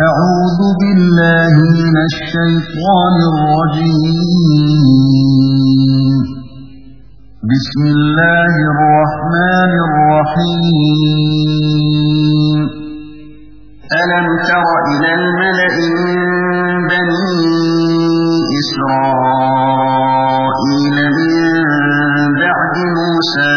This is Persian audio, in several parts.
أعوذ بالله من الشيطان الرجيم. بسم الله الرحمن الرحيم. ألم تر إلى الملأ من بني إسرائيل من بعد موسى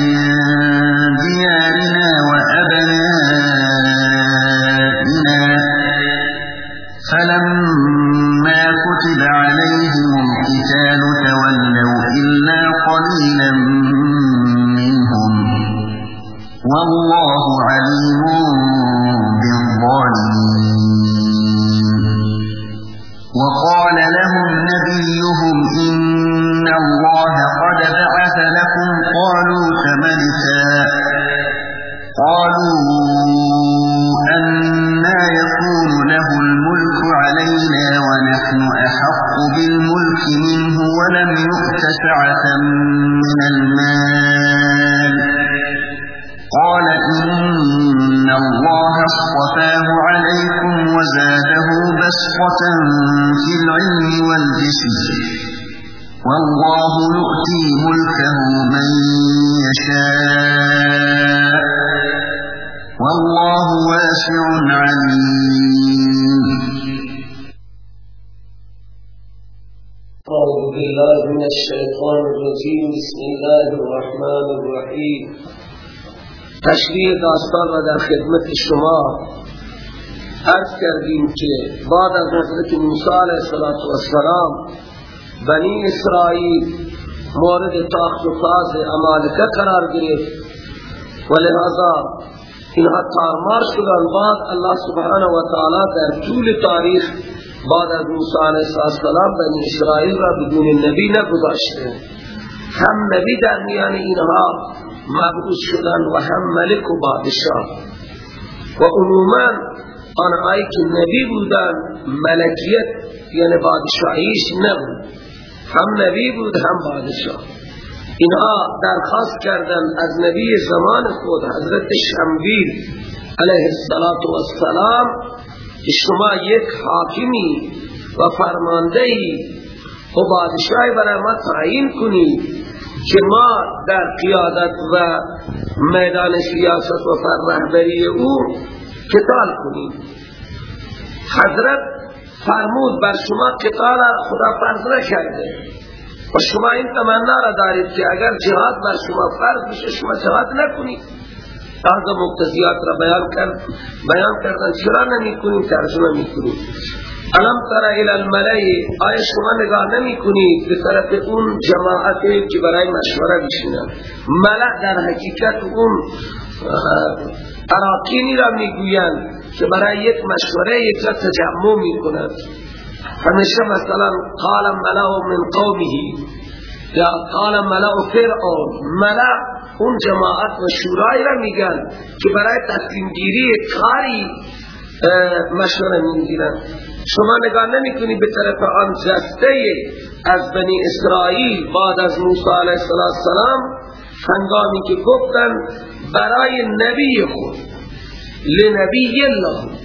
بسطة في العلم والجسم. والله يؤتي ملكه من يشاء. والله واسع عليم. أعوذ بالله من الشيطان الرجيم. بسم الله الرحمن الرحيم. تشریح داستان را در خدمت شما. عرض کردیم که بعد از حضرت موسی علیه السلام بنی اسرائیل مورد تاخت و تاز امالکه قرار گرفت و لہذا اینها تارمار شدن بعد الله سبحانه و تعالی در طول تاریخ بعد از موسی علیه السلام بنی اسرائیل را بدون نبی نگذاشته. هم نبی در میان اینها مبعوث شدن و هم ملک و بادشاه. و عموما آنهایی که نبی بودن ملکیت یعنی بادشاهیش نبود. هم نبی بود هم بادشاه. اینها درخواست کردن از نبی زمان خود حضرت شمبیل علیه السلام که شما یک حاکمی و فرماندهی و بادشاهی برای ما تعیین کنید که ما در قیادت و میدان سیاست و فرمهبری او قتال کنیم حضرت فرمود بر شما قتال خدا فرض نکرده. و شما این تمنا را دارید که اگر جهاد بر شما فرض بشه شما جهاد نکنید بعض مقتضیات را بیان کرد. بیان کردن چرا نمی کنید ترجمه می کنید علم تر الى الملای آیا شما نگاه نمی کنید به طرف اون جماعتی که برای مشوره بشینن ملع در حقیقت اون اراکینی را می گویند که برای یک مشوره یک جا تجمع می کنند همیشه مثلا قال ملع من قومه. یا قال ملع فرعون. ملع اون جماعت و شورای را میگن که برای تصمیم گیری کاری مشوره می‌گیرن شما نگاه نمی کنی به طرف آن جسته از بنی اسرائیل بعد از موسی علیه السلام؟ هنگامی که گفتن برای نبی خود لنبی الله.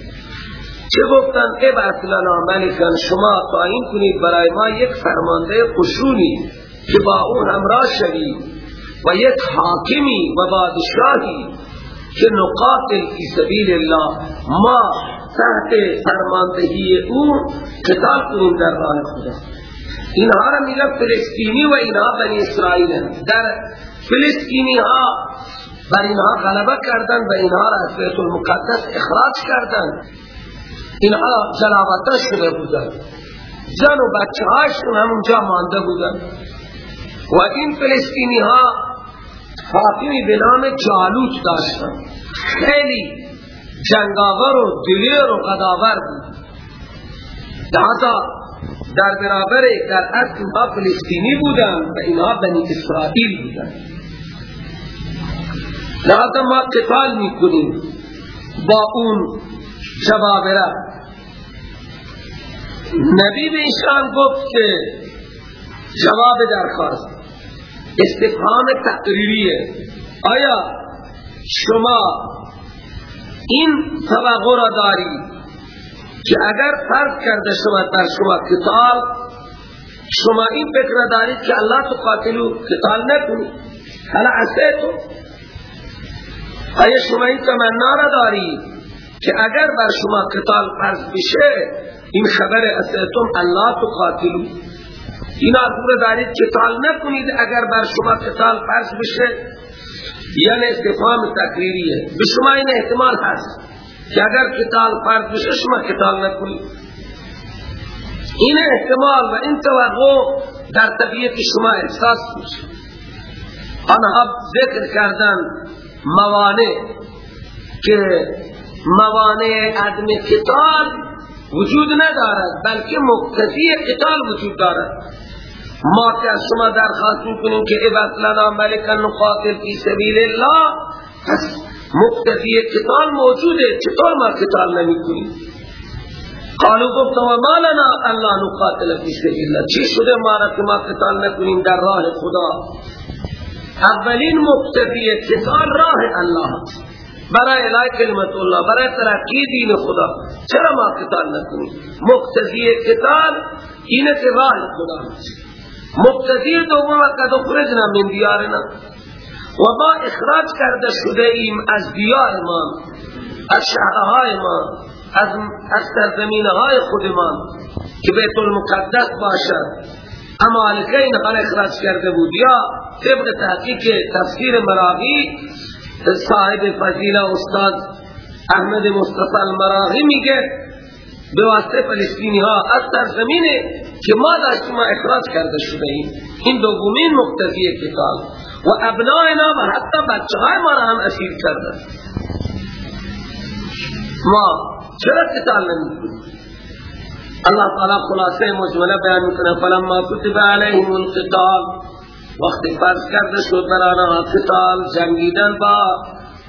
چه گفتن ابعث لنا ملکن شما تعیین کنید برای ما یک فرمانده قشونی که با اون همراه شوید و یک حاکمی و بادشاهی که نقاتل فی سبیل الله. ما تحت فرماندهی او قتال کنیم در راه خدا. اینها را میگن فلسطینی و اینها بنی اسرائیل. در فلسطینی ها بر اینها غلبه کردن و اینها را از بیت المقدس اخراج کردن اینها جلاوطه شده بودن زن و بچه هاشون همونجا مانده بودن و این فلسطینی ها حاکمی به نام جالوت داشتن خیلی جنگاور و دلیر و قداور بود. لحظا در برابر در اصل فلسطینی بودن و اینها بنی اسرائیل بودن لحظا ما قتال می‌کنیم با اون جوابره. نبی به ایشان گفت که جواب درخواست. استفهام تقریریه آیا شما این توقع را داری که اگر فرض کرده شما در شما قتال شما این فکر دارید که الله تو قاتلو قتال نکنی حالا تو آیا شما این تمنا را دارید که اگر بر شما قتال فرض بشه این خبر اسیتم الله تو قاتلو این آدور دارید قتال نکنید اگر بر شما قتال فرض بشه. یعنی استفام تقریریه. به شما این احتمال هست که اگر قتال فرض بشه شما قتال نکنید. این احتمال و این توقع در طبیعت شما احساس میشه. آنها ذکر کردن موانع که موانع عدم قتال وجود ندارد بلکه مقتضی قتال وجود دارد. ما که از شما درخواست می‌کنیم که عباد لنا ملکا نقاتل فی سبیل الله پس مقتضی قتال موجوده چطور ما قتال نمی کنیم قالو گفت و ما لنا الله نقاتل فی سبیل الله. چی شده ما را که ما قتال نکنیم در راه خدا؟ اولین مقتضی قتال راه الله برای الای کلمت الله برای ترقی دین خدا. چرا ما قتال نکنیم؟ مقتضی قتال اینه که راه خدا مقتضی دوم قد اخرجنا من دیارنا و ما اخراج کرده شده ایم از دیار ما از شهرهای ما از, از سرزمینهای خودمان که بیت المقدس باشد. امالکه این اخراج کرده بود. یا طبق تحقیق تفسیر مراغی صاحب فضیله استاد احمد مصطفى المراغی میگه به واسطه فلسطینی ها از سرزمین که ما داشت ما اخراج کرده شده ایم. این دومین مقتضی کتاب. و ابنائنا و حتی بچه های ما را هم اسیر کرده. ما چرا قتال نمی الله تعالی خلاصه مجمله بیان می‌کنه. فلما کتب علیهم القتال وقتی فرض کرده شد بر آنها قتال جنگیدن با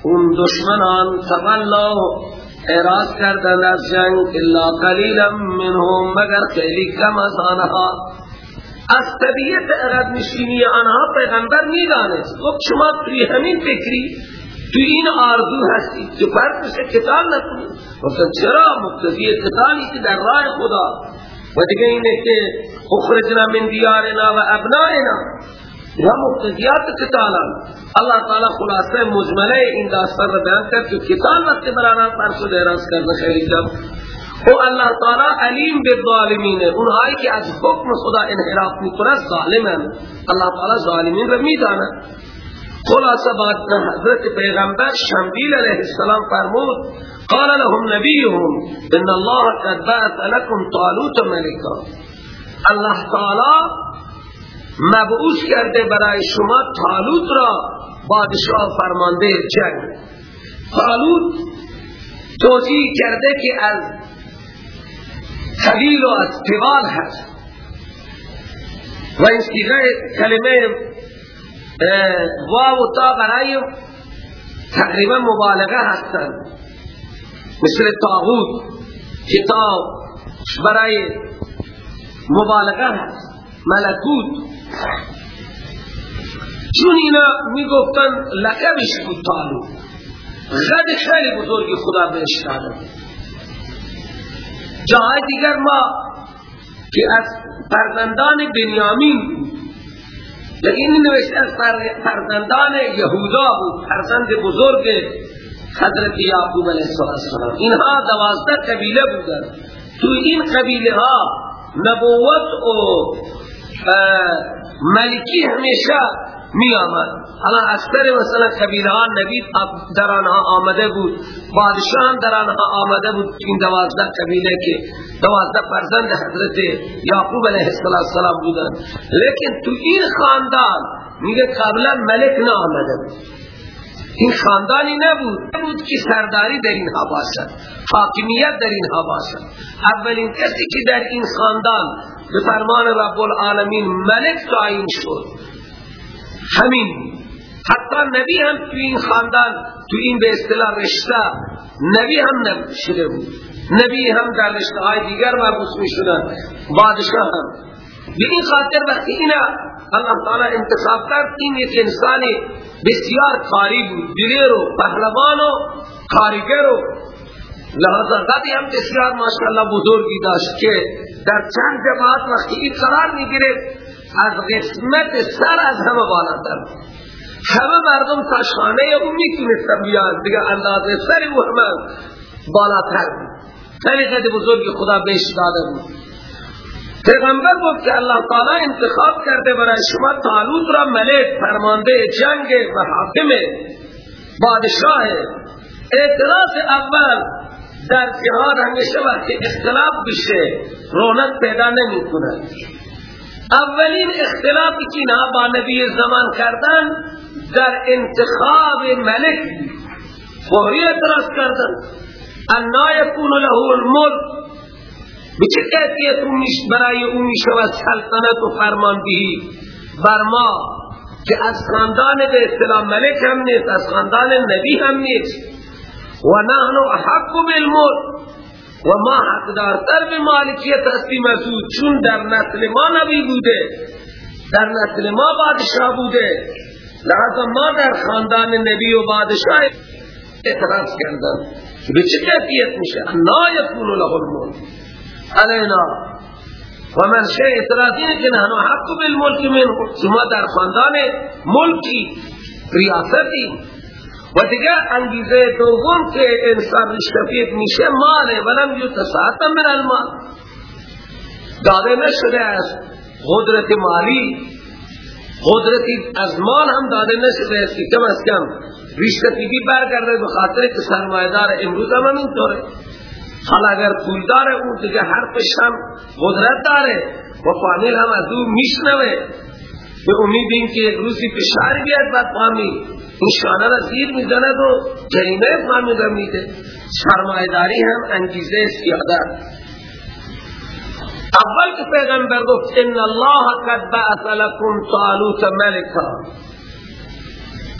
اون دشمنان تولوا اعراض کردن از جنگ الا قلیلا منهم مگر خیلی کم از آنها. از طبیعت عرب نشینی آنها پیغمبر می‌دانست. گفت شما توی همین فکری توی این آرزو هستی که فرض بشه قتال نکنید. گفتن چرا مقتضی قتالی که در راه خدا؟ و دیگه اینه که اخرجنا من دیارنا و ابنائنا. یا مقتضیات قتالان اللہ تعالی خلاصه مجمله این داستان را بیان کرد که قتال وقت برانا فرسو دیراز کرده خیلی جب و اللہ تعالی علیم بالظالمین. اونهایی که از حکم خدا انحراف می‌کنند ظالمن. اللہ تعالی ظالمین را می‌داند. خلاصه بعد حضرت پیغمبر شمبیل علیه السلام فرمود قال لهم نبیهم ان الله قد بعث لكم طالوت ملکا. اللہ تعالی مبعوث کرده برای شما طالوت را بادشاه فرمانده جنگ. طالوت توضیح کرده که از قبیل و از تیوال هست. و این سیغه کلمه واو و تا برای تقریبا مبالغه هستند مثل تاغوت کتاب برای مبالغه هست. ملکوت. چون اینا می‌گفتن لقبش بود طالو غد خیلی بزرگی خدا بهش داده. جای دیگر ما که از فرزندان بنیامین بود لیکن این نوشته از فرزندان یهودا بود فرزند بزرگ حضرت یعقوب علیه السلام. اینها دوازده قبیله بودن تو این قبیله ها نبوت و ملکی همیشه می آمد حالا اکثر مثلا قبیله ها نبی در آنها آمده بود. بادشاه در آنها آمده بود. این دوازده قبیله که دوازده فرزند حضرت یعقوب علیه السلام بودند. لیکن تو این خاندان میگه قبلا ملک نه آمده این خاندانی نبود. نبود که سرداری در اینها باشد. حاکمیت در اینها باشد. اولین کسی که در این خاندان به فرمان رب العالمین ملک تعیین شد. همین. حتی نبی هم تو این خاندان تو این به اصطلاح رشته نبی هم نشده بود. نبی هم در رشته های دیگر مربوط می شدن بادشاه هم. به این خاطر وقتی اینا اللہ تعالی انتصاب کرد این یک انسان بسیار کاری بود. دلیر و پهلوان و کارگر و لحظه قدی هم بسیار ماشاءالله بزرگی داشت که در چند جماعت وقتی این قرار می از قسمت سر از همه بالاتر. همه مردم تا شانه او می‌تونستن بیان. دیگه اندازه سر او همه بالاتر طریقت بزرگ خدا بهش داده بود. پیغمبر بود که اللہ تعالی انتخاب کرده برای شما طالوت را ملک فرمانده جنگ و حاکم بادشاہ اعتراض اول در جهاد همیشه وقتی اختلاف بشه رونق پیدا نمی کنه اولین اختلافی که اینها با نبی زمان کردن؟ در انتخاب ملک فوری اعتراض کردن. انا یکون له الملک. بچه کیفیت برای او می‌شود سلطنت و فرماندهی بر ما که از خاندان به اصطلاح ملک هم نیست از خاندان نبی هم نیست. و نحن احق بالملک. و ما حقدارتر به مالکیت هستی مسعود چون در نسل ما نبی بوده در نسل ما بادشاه بوده. لہذا ما در خاندان نبی و بادشاہ اعتراض کردن. به چه کیفیت میشه؟ لا یکون له الملک. علینا. و من شیء اعتراضی که نحن حق بالملک من شما در خاندان ملکی ریاستی و دیگر انگیزه دوم که انسان رشتفید میشه ماله ولم یتساعت من المال. داده نشده از قدرت مالی قدرتی از مال هم داده نشده است که کم از کم بی برگرده به خاطر که سرمایدار امروز هم اینطوره حالا اگر پولدار اون دیگه حرفش هم قدرت داره. و فامیل هم از اون میشنوه. به امید این که یک روزی پشار بیاد بعد فامیل این شانه را زیر می‌زند و جریمه فامیل را میده. سرمایداری هم انگیزه سیاده اول که پیغمبر گفت ان الله قد بعث لكم طالوت ملکا.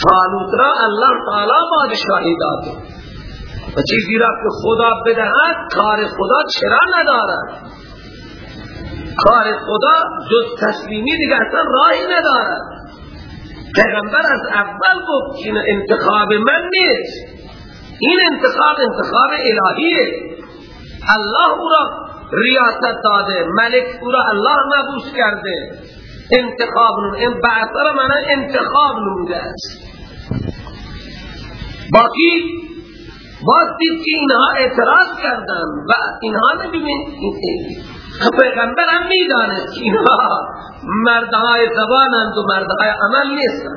طالوت را الله تعالی بادشاهی داده. و چیزی را که خدا بدهد کار خدا چرا ندارد؟ کار خدا جز تسلیمی دیگه اصلا راهی ندارد. پیغمبر از اول گفت این انتخاب من نیست. این انتخاب انتخاب الهیه. الله او را ریاست داده ملک پورا الله مبوس کرده. انتخاب نمونه این بعثر من انتخاب نموده است. باقی باز دید که اینها اعتراض کردن و اینها نبینید پیغمبر هم میدانه که اینها مردهای زبانند و مردهای عمل نیستن.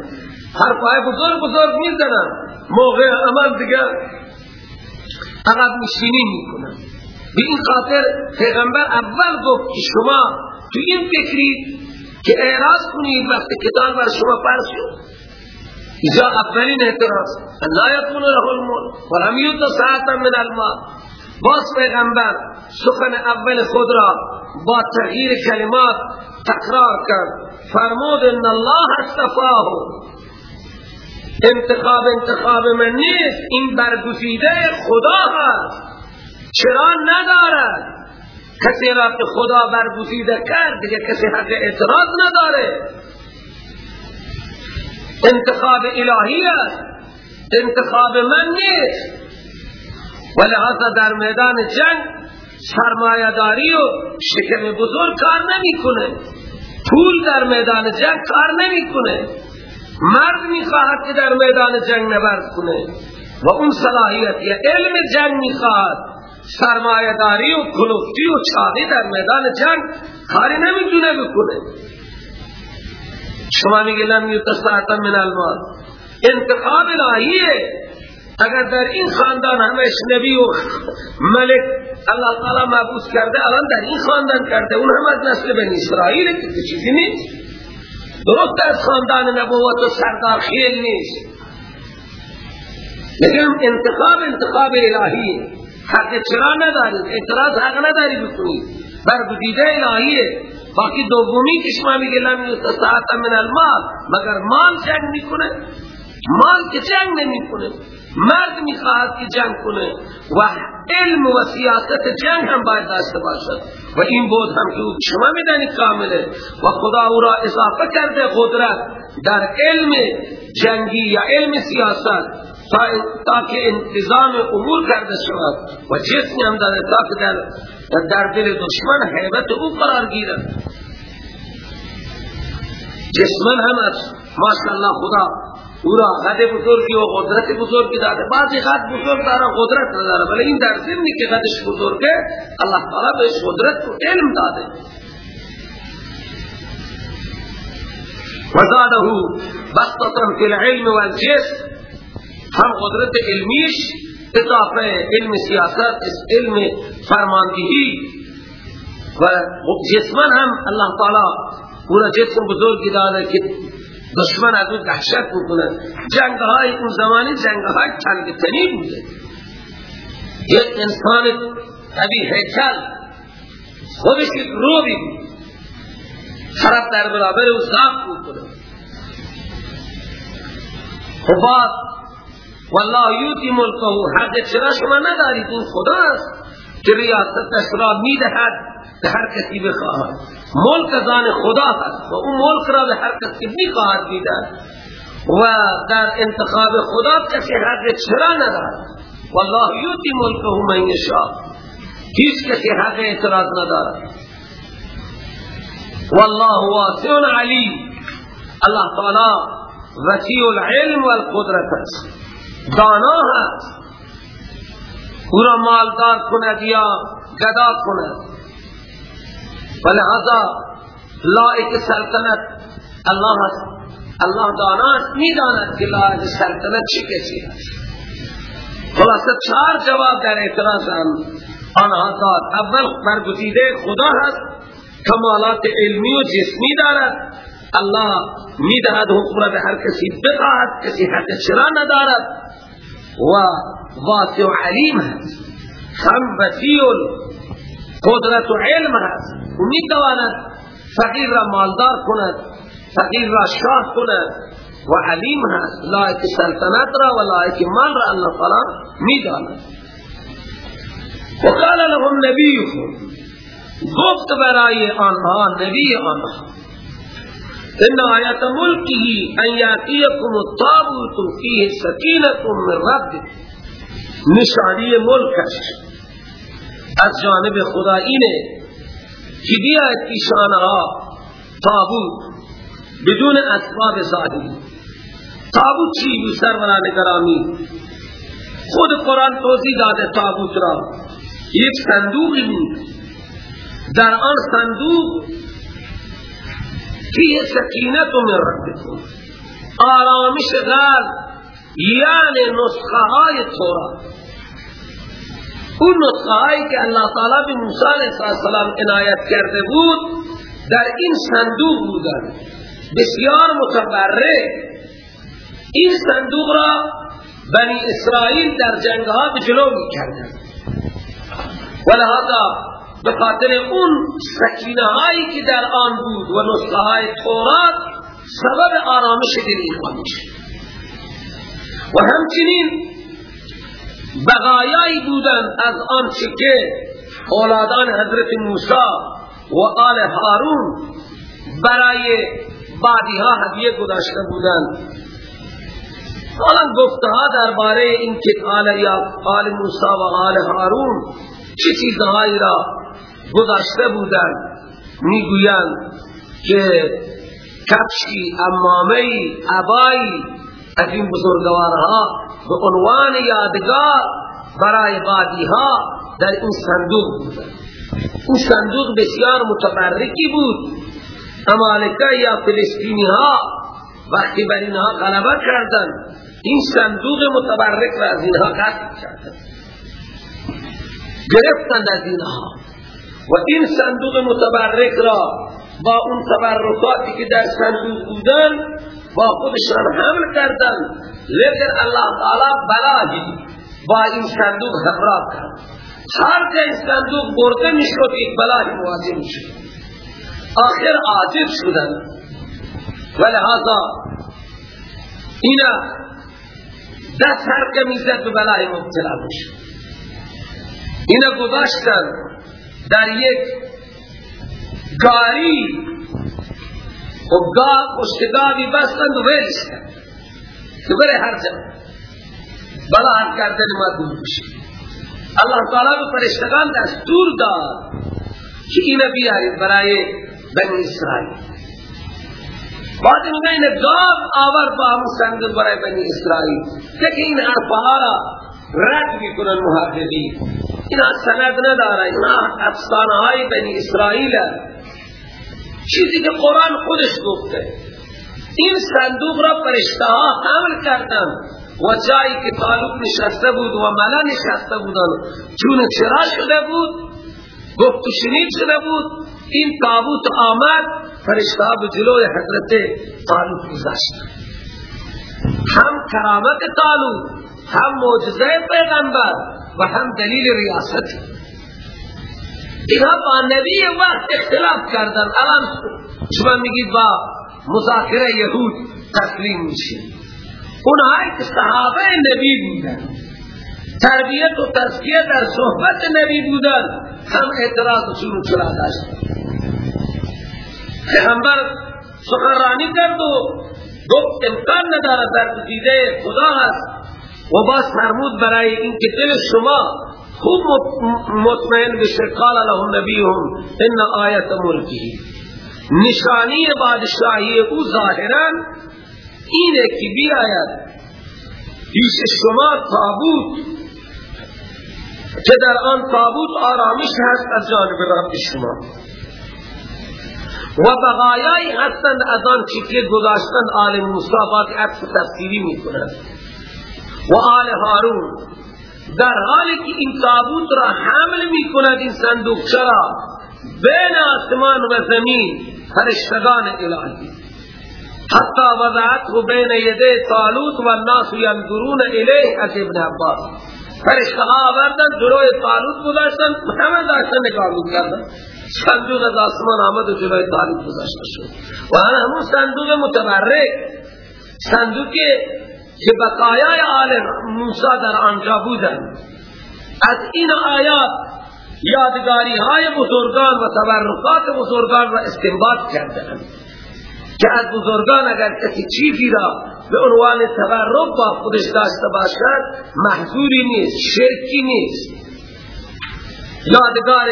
هر پای بزرگ بزرگ می‌زنن. موقع عمل دیگر عقب نشینی می‌کنن. به این خاطر پیغمبر اول گفت که شما تو این فکری که اعراض کنید وقتی کتاب بر شما پرس شد. ایجا اولین اعتراض. لا یکون له الملک ولم یوت ساعتا من المال باز پیغمبر سخن اول خود را با تغییر کلمات تکرار کرد. فرمود ان الله استفاه انتخاب انتخاب من نیست. این برگزیده خدا هست. چرا ندارد؟ کسی را که خدا برگزیده کرد دیگه کسی حق اعتراض نداره. انتخاب الهی است. انتخاب من نیست. ولهذا در میدان جنگ سرمایه‌داری و شکم بزرگ کار نمی‌کنه. پول در میدان جنگ کار نمی‌کنه. مرد می‌خواهد که در میدان جنگ نبرد کنه. و اون صلاحیت یا علم جنگ می‌خواهد. سرمایه‌داری و کلوفتی و چاقی در میدان جنگ کاری نمی‌تونه بکنه. شما میگه لم یتساعتا من المال. انتخاب الهیه. اگر در این خاندان همش نبی و ملک اللہ تعالی محبوس کرده الان در این خاندان کرده اون هم از نسل بنی اسرائیل که چیزی نیست. درست از خاندان نبوت و سردار خیل نیست. لیکن انتخاب انتخاب الهی حق چرا ندارید؟ اعتراض حق نداری بکنید. برگزیده الهیه باقی دومی که شما میگه لم یستطاعت من المال مگر مال جنگ می‌کنه؟ مال که جنگ نمی‌کنه؟ مرد می‌خواهد که جنگ کنه و علم و سیاست جنگ هم باید داشته باشد. و این بود هم که شما میدانی کامله. و خدا او را اضافه کرده قدرت در علم جنگی یا علم سیاست تاکه انتظام امور کرده شود. و جسمی هم داره تاکه در, در دل دشمن حیبت او قرار گیرد. جسمن هم از ماشاءالله خدا. او را قد بزرگی و قدرت بزرگی داده. بعضی قد بزرگ داره قدرت نداره. ولی این در ضمنی که قدش بزرگه الله تعالی بهش قدرت و علم داده. وزاده بسطتا فی العلم والجسم هم قدرت علمیش اضافه علم سیاست علم فرماندهی و جسمن هم الله تعالی پورا جسم بزرگی داده که دشمن از اون دهشت بکنه جنگ های اون زمانی جنگ های تنگ تنی بوده. یک انسان طبی حیکل خودش یک روبی بود. طرف در برابر او صاف بکنه خب والله یوتی ملکه. حق چرا شما ندارید؟ این خدا است که ریاستش را می‌دهد به هر کسی بخواهد. ملک زان خدا هست و اون ملک را به هر کسی می‌خواهد می‌دهد و در انتخاب خدا کسی حق چرا ندارد؟ والله یوتی ملکه من یشاء. هیچ کسی حق اعتراض ندارد. والله واسع علیم. الله تعالی وسیع العلم والقدرت است. دانا هست. او را مالدار کند یا گدا کند ولهذا لائق سلطنت الله هست الله دانا می‌داند که لائق سلطنت چی کسی هست خلاصه چهار جواب در اعتراض آنها داد. اول برگزیده خدا هست کمالات علمی و جسمی دارد. الله می‌دهد حکم را به هر کسی بخواهد کسی حق چرا ندارد. و واسع علیم هست هم وسیع قدرت و علم هست و می تواند فقیر را مالدار کند فقیر را شاه کند و علیم هست لایک سلطنت را و لایک مال را اللہ می داند و قال لهم نبیهم گفت برای آنها نبی آنها. إن آیة ملکه أن یأتیکم التابوت فیه سکینة من رب نشانی ملکش از جانب خدا اینه که بیاید ایشانها تابوت بدون اسباب ظاهری تابوت چی بود سروران گرامی خود قرآن توضیح داده تابوت را یک صندوقی بود در آن صندوق فیه سکینة من ربکم. آرامش غال یعنی نسخه های تورات. اون نسخه هایی که اللہ تعالی به موسی علیہ السلام عنایت کرده بود در این صندوق بودن بسیار متبرک این صندوق را بنی اسرائیل در جنگ ها به جلو می کردن ولهذا به خاطر اون سکینه هایی که در آن بود و نسخه های تورات سبب آرامش دل اینها میشه. و همچنین بقایایی بودن از آن که اولادان حضرت موسی و آل هارون برای بعدی ها هدیه گذاشته بودند. حالا ها درباره این که آل یا آل موسی و آل هارون چه چیزهایی را گذاشته بودند. می‌گویند که کفشی امامی عبایی از این بزرگوارها به عنوان یادگار برای بادی ها در این صندوق بودند. این صندوق بسیار متبرکی بود. امالکه یا فلسطینی ها وقتی بر اینها غلبه کردن این صندوق متبرک را از اینها قطع کردن گرفتند از اینها. و این صندوق متبرک را با اون تبرکاتی که در صندوق بودن با خودشان حمل کردن. لیکن الله تعالی بلاهی با این صندوق همراه کرد. هر که این صندوق برده می‌شد یک بلاهی مواجه می‌شد آخر عاجب شدن. ولهذا اینا دست هر که می‌زد به بلای مبتلا می‌شد اینا گذاشتن. در یک گاری و گاه پشتگاهی بستند و ویلشتن که بره هر جا. بلا هر کردن ما دور بشه اللہ تعالی به فرشتگان دستور داد که اینا بیارید برای بنی اسرائیل. بعد میگه این گاو آور با هم سنگ برای بنی اسرائیل. که این را رد می‌کنن محققی اینا سند نداره اینا افسانه های بنی اسرائیل. چیزی که قرآن خودش گفته. این صندوق را فرشته ها حمل کردن. و جایی که طالب نشسته بود و ملا نشسته بودن. چون چرا شده بود؟ گفت شنید شده بود. این تابوت آمد. فرشته ها به جلوی حضرت طالب گذاشت هم کرامت طالب هم معجزه پیغمبر و هم دلیل ریاست. اینا با نبی وقت اختلاف کردن. الان شما میگید با مذاکره یهود تسلیم میشه اونهایی که صحابه نبی بودن تربیت و تزکیه در صحبت نبی بودن هم اعتراضشون چرا داشت پیغمبر سخنرانی کرد و گفت امکان نداره در دیده خدا هست. و باز فرمود برای این که دل شما خوب مطمئن بشه قال لهم نبیهم ان آیت ملکی نشانی بادشاهی او ظاهرا اینه که بیاید پیش شما تابوت که در آن تابوت آرامش هست از جانب رب شما. و بقایایی هستند از آن چیزی گذاشتن آل موسی باید عطف تفسیری می‌کنند. و آل هارون. در حالی که این تابوت را حمل می کند این صندوق چرا؟ بین آسمان و زمین فرشتگان الهی. حتی وضعت و بین یده طالوت و الناس ینظرون الیه از ابن عباس. فرشته آوردن جلوی طالوت گذاشتن همه داشتن نگاه می‌کردن. صندوق از آسمان آمد و جلوی طالوت گذاشته شد. و همون صندوق متبرک. صندوق که بقایای آل موسی در آنجا بودن از این آیات یادگاری های بزرگان و تبرکات بزرگان را استنباط کردن که از بزرگان اگر کسی چیزی را به عنوان تبرک با خودش داشته باشد محضوری نیست شرکی نیست. یادگار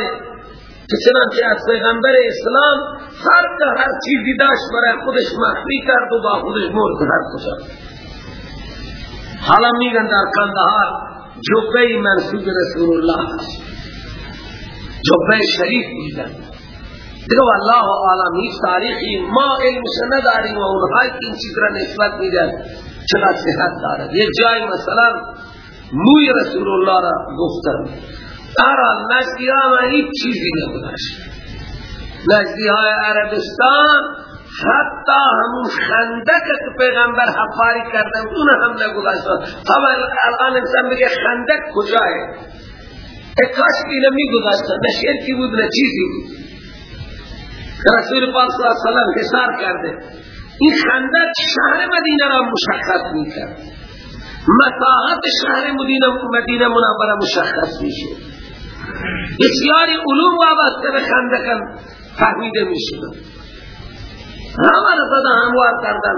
که چنانچه از پیغمبر اسلام هر هر چیزی داشت برای خودش مخفی کرد و با خودش مرد هر کجا حالا میگن در کندهار جبه منصوب رسول الله است جبه شریف میگن دیگه والله عالم هیچ تاریخی ما علمش نداریم و اونهایی این چیز را نسبت میدن چقدر صحت دارد یک جای مثلا موی رسول الله را گفتن ارا نزدی ها چیزی نبودش نزدی های عربستان حتی همون خندق که پیغمبر حفاری کردن اون هم نگذاشتن طبعا الان انسان بگه خندق کجاه اکاش اینه می گذاشتن نه شرکی بود؟ نه چیزی بود. رسول پاک صلی اللہ علیہ وسلم حسار کرده. این خندق شهر مدینه را مشخص می کرد مساحت شهر مدینه مدینه منوره مشخص میشه. بسیاری علوم وابسته به خندقن فهمیده میشه همه را زده هموار کردن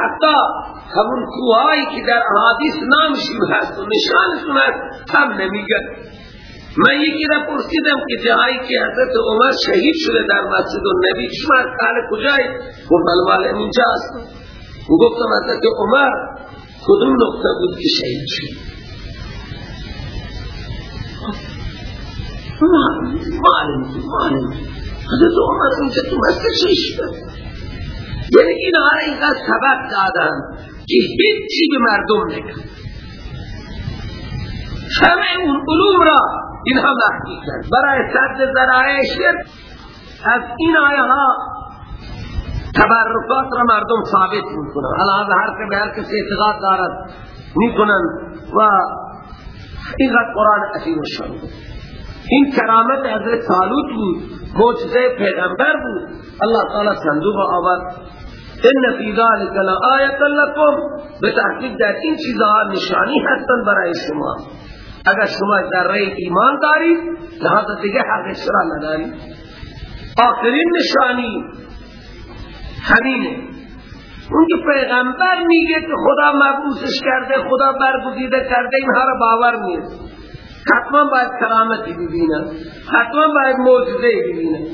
حتی همون کوهایی که در حدیث نامشون هست و نشانشون هست هم نمیگن من یکی را پرسیدم که جایی که حضرت عمر شهید شده در مسجد و شما کال کجایی گفت بلوال اینجا هست گفتم حضرت عمر کدوم نقطه بود که شهید شد معلم معلم حضرت عمر اینجا تو مسجد شد یعنی این ها اینقدر سبب دادن که هیچی به مردم نگن همه اون علوم را اینها مخفی کرد برای صد ذرائع شرک از این آیه ها تبرکات را مردم ثابت می‌کنن. الان هر که به هر کسی اعتقاد دارد می‌کنن و اینقدر قرآن عظیم شان این کرامت حضرت سالوت بود. معجزه پیغمبر بود. الله تعالی صندوق آورد. ان فی ذلک لآیه لکم. به تحقیق در این چیزها نشانی هستن برای شما. اگر شما در رای ایمان دارید لحاظ دیگه حق شرع ندارید. آخرین نشانی همینه. اون که پیغمبر میگه که خدا مبعوثش کرده خدا برگزیده کرده این هر باور نیست. حتما باید کرامتی ببینن. حتما باید موجزه ببینن.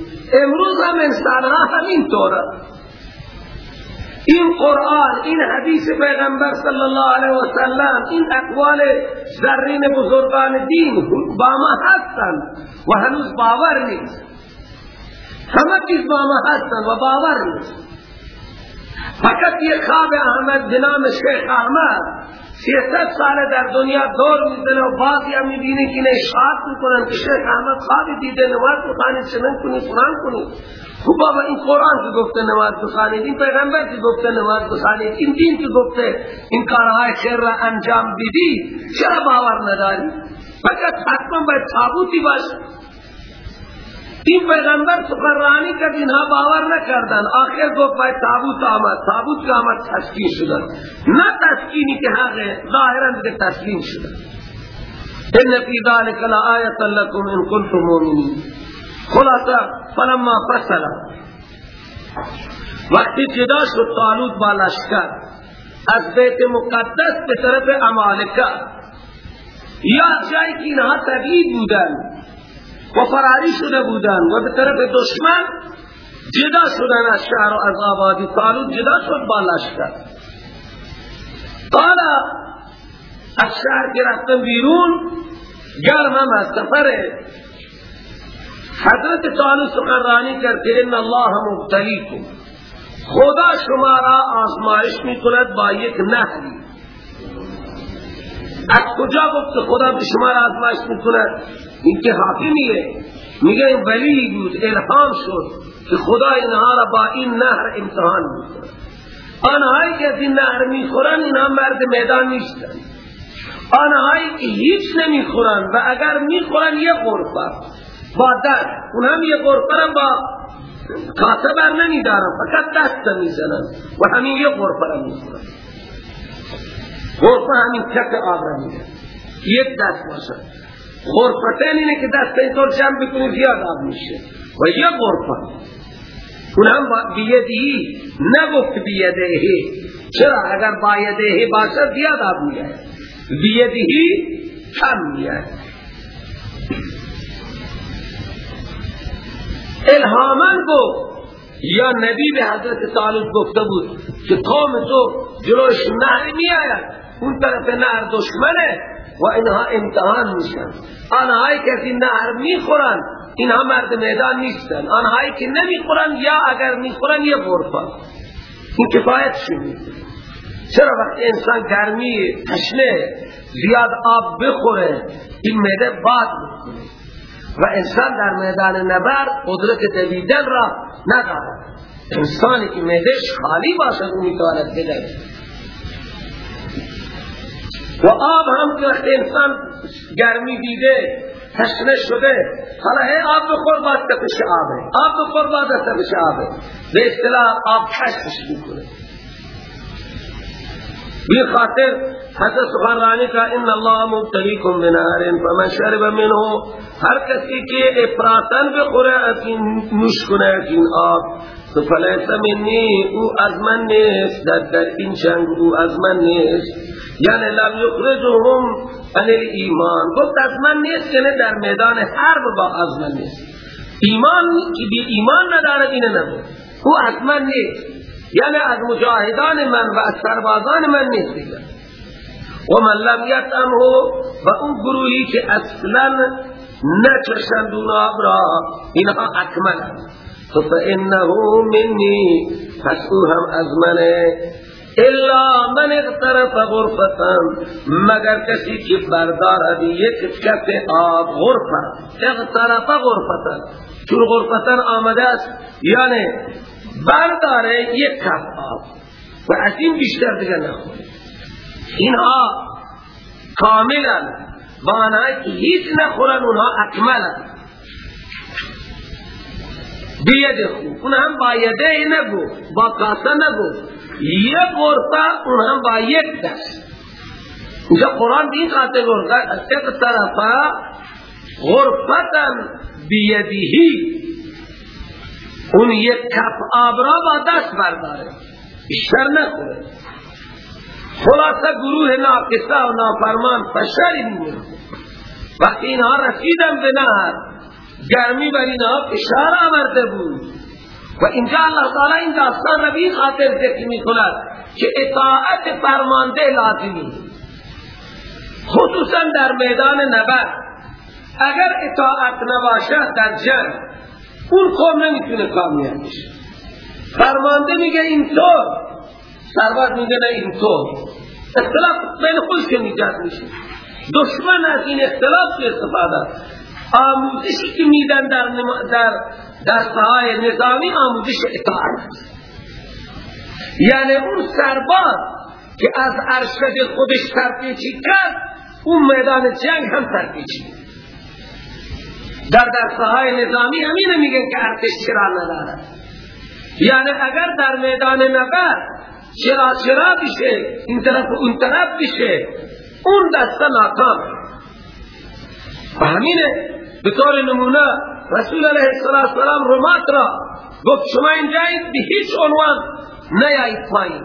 امروز هم انسان ها همین طوره این قرآن این حدیث پیغمبر صلی الله علیه و سلم این اقوال زرین بزرگان دین با ما هستن و هنوز باور نیست. همه چیز با ما هستن و باور نیست. فقط یہ خواب احمد جنام شیخ احمد. سیاست سال در دنیا دور می‌زنه و بعضی هم می‌بینی که اشاعت می‌کنن. که شیخ احمد خوابی دیده نماز بخانی چنن کنی قرآن کنی. خب بابا این قرآن که گفته نماز بخانی این پیغمبر که گفته نماز بخانی این دین که گفته. این کارهای خیر را انجام بدی چرا باور نداری؟ فقط حتما باید تابوتی باشه این پیغمبر سخنرانی کرد اینها باور نکردن. آخر گفت باید تابوت آمد. تابوت که آمد تسکین شدن نه تسکینی که حقه ظاهرا دیگه تسکین شدن ان فی ذلک لآیت لکم ان کنتم مؤمنین خلاصا فلما فصل. وقتی جدا شد طالوت با لشکر. از بیت مقدس به طرف امالکه یا جایی که اینها تبعید بودن و فراری شده بودن و به طرف دشمن جدا شدن از شهر و از آبادی. طالوت جدا شد با لشکر قالا از شهر که رفتن بیرون گرم هم از سفر حضرت طالوت سخنرانی کرد که ان الله مبتلیکم. خدا شما را آزمایش می کند با یک نهری از کجا گفت خدا به شما را آزمایش می کند این که حاکمیه میگه ولی بود الهام شد که خدا اینها را با این نهر امتحان می‌کنه. آنهایی که از این نهر می‌خورن اینها مرد میدان نیستن. آنهایی که هیچ نمی‌خورن و اگر می‌خورن یه غرفه. با اون هم یه غرفه با کاسه بر نمیدارن فقط دست می‌زنن و همین یه غرفه را می‌خورن. غرفه همین کت آب را می‌زنن یک دست باشد. غرفتین اینه که دست اینطور جمع بکنی زیاد آب میشه. و یه غرفه اون هم بیدهی نگفت بیدهی چرا؟ اگر بایدهی باشد زیاد آب میاد بیدهی کم میاد الهامن گفت. یا نبی به حضرت طالب گفته بود که قوم تو جلوش نهر می آید اون طرف نهر دشمنه. و اینها امتحان میشن. آنهایی که از این نهر می‌خورن اینها مرد میدان نیستن. آنهایی که نمی‌خورن یا اگر می‌خورن یه غرفه این کفایت شده. چرا وقتی انسان گرمی تشنه زیاد آب بخوره این میده باد بخوره و انسان در میدان نبر قدرت دویدن را ندارد. انسانی که میدهش خالی باشد اون می‌تواند بدهد و آب هم که وقتی انسان گرمی دیده تشنه شده حالا هی آب بخور باید تپش آبه. آب بخور باید تپش آبه. به اصطلاح آب کشش می‌کنه. بی خاطر حضرت سخنرانی کا ان الله مبتلیکم بنار فمن شرب منه هر کسی که افراطن بخوره از این نوش کنه از این آب تو فلیس منی او از من نیست. در, در این جنگ او از من نیست. یعنی لم یخرجهم عن ایمان گفت از من نیست یعنی در میدان حرب با از من نیست. ایمان که بی ایمان ندارد اینه نبود. او از من نیست. یعنی از مجاهدان من و از سربازان من نیست دیگر. و من لم یتمه و اون گروهی که اصلا نچشندون آب را. اینها اکمل تو فانه منی پس او هم از منه. الا من اغترف غرفتن مگر کسی که بردارد یک کف آب غرفت اغترف غرفتن چون غرفتن آمده است یعنی برداره یک کف آب. و از این بیشتر دیگه نخوره اینها کاملا معنی که هیچ نخورن اونها اکملن. بید خوب اون هم با یده نگو. با کاسه نگو. یک غرفه اون هم با یک دست. اینجا قرآن دین خاطر گرده یک طرفا غرفتن بیدیهی اون یک کف آب را با دست برداره. بیشتر نخوره. خلاصه گروه ناقصه و نافرمان فشاری میمونه. وقتی اینها رسیدن به نهر گرمی بر اینها فشار آورده بود. و اینجا اللہ تعالی این داستان را بی خاطر ذکر می کند که اطاعت فرمانده لازمی. خصوصا در میدان نبرد. اگر اطاعت نباشد در جنگ اون قوم نمی‌تونه کامیاب بشه. فرمانده میگه اینطور سرباز میگه نه اینطور اختلاف بین خودش که میجاد میشه. دشمن از این اختلاف استفاده آموزشی که میدن در, در دستهای نظامی آموزش اطاعت یعنی اون سرباز که از ارشد خودش ترپیچی کرد اون میدان جنگ هم ترپیچی. در دستهای نظامی همین میگن که ارتش چرا ندارد. یعنی اگر در میدان نبرد چرا چرا بشه این طرف اون طرف بشه اون دسته ناکام. همینه به طور نمونه. رسول علیه السلام رمات را گفت شما اینجایید به هیچ عنوان نیایید پایین.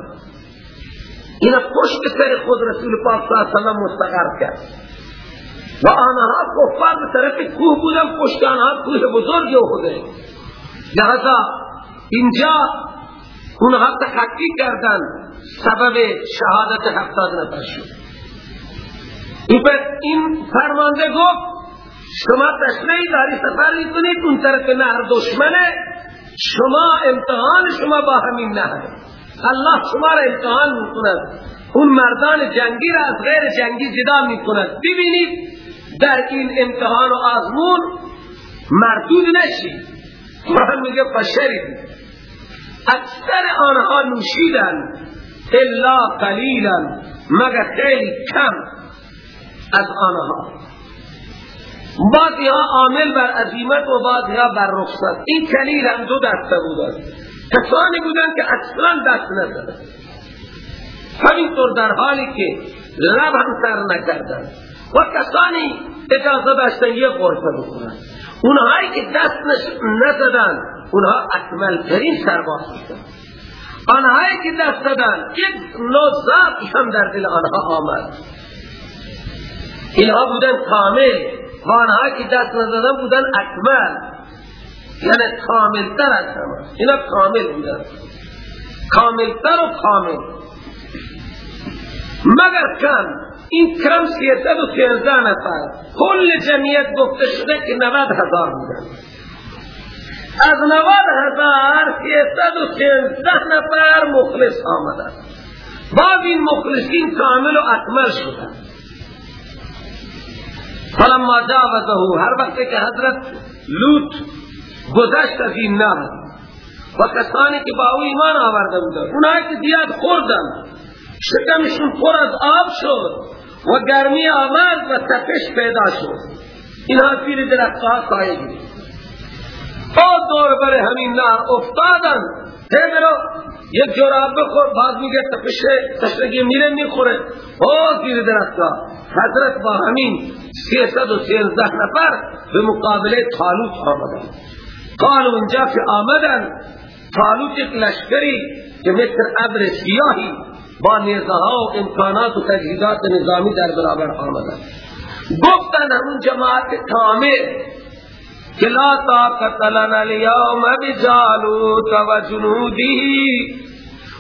این پشت سر خود رسول پاک صلی اللہ وسلم مستقر کرد. و آنها کفار به طرف کوه بودن پشت آنها کوه بزرگی خوده لہذا اینجا اونها تحقیق کردن. سبب شهادت هفتاد نفر شد. این فرمانده گفت شما تشنهی داری سفر می‌کنید اون طرف نهر دشمنه. شما امتحان شما با همین نهر. الله شما را امتحان می‌کند. اون مردان جنگی را از غیر جنگی جدا می‌کند. ببینید در این امتحان و آزمون مردود نشید قرآن میگه بشرید اکثر آنها نوشیدن. الا قلیلا مگر خیلی کم از آنها. بعضی ها عامل بر عظیمت و بعضی ها بر رخصت. این کلیل هم دو دسته بودن کسانی بودن که اصلا دست نزدن همینطور در حالی که لب هم سر نکردن و کسانی اجازه داشتن یه غرفه بکنن اونهایی که دست نزدن اونها اکمل ترین سرباز بودن آنهایی که دست دادن یک نوزاد هم در دل آنها آمد. اینها بودن کامل. آنها که دست نزدن بودن اکمل. یعنی کاملتر از همه. اینا کامل بودن. کاملتر و کامل. مگر کم؟ این کم سیصد و سیزده نفر. کل جمعیت گفته شده که نوود هزار بودن. از نوود هزار سیصد و سیزده نفر مخلص آمدن. بعد این مخلصین کامل و اکمل شدن. فلما جاوزه هر وقت که حضرت لوط گذشت از این نهر و کسانی که با او ایمان آورده بودن اونایی که زیاد خوردن شکمشون پر از آب شد و گرمی آمد و تپش پیدا شد. اینها پیر درختها سایه گرفت دور بر همین نهر افتادن. هی برو یک جراب بخور بعد میگه تپشه تشرگی میره می‌خوره. او زیر درختها حضرت با همین سیصد و سیزده نفر به مقابله طالوت آمدن. قالوا اینجا که آمدن طالوت یک لشکری که مثل عبر سیاهی با نیزها و امکانات و تجهیزات نظامی در برابر آمدن. گفتن همون جماعت کامل لا طاقت لنا اليوم بجالوت و جنودی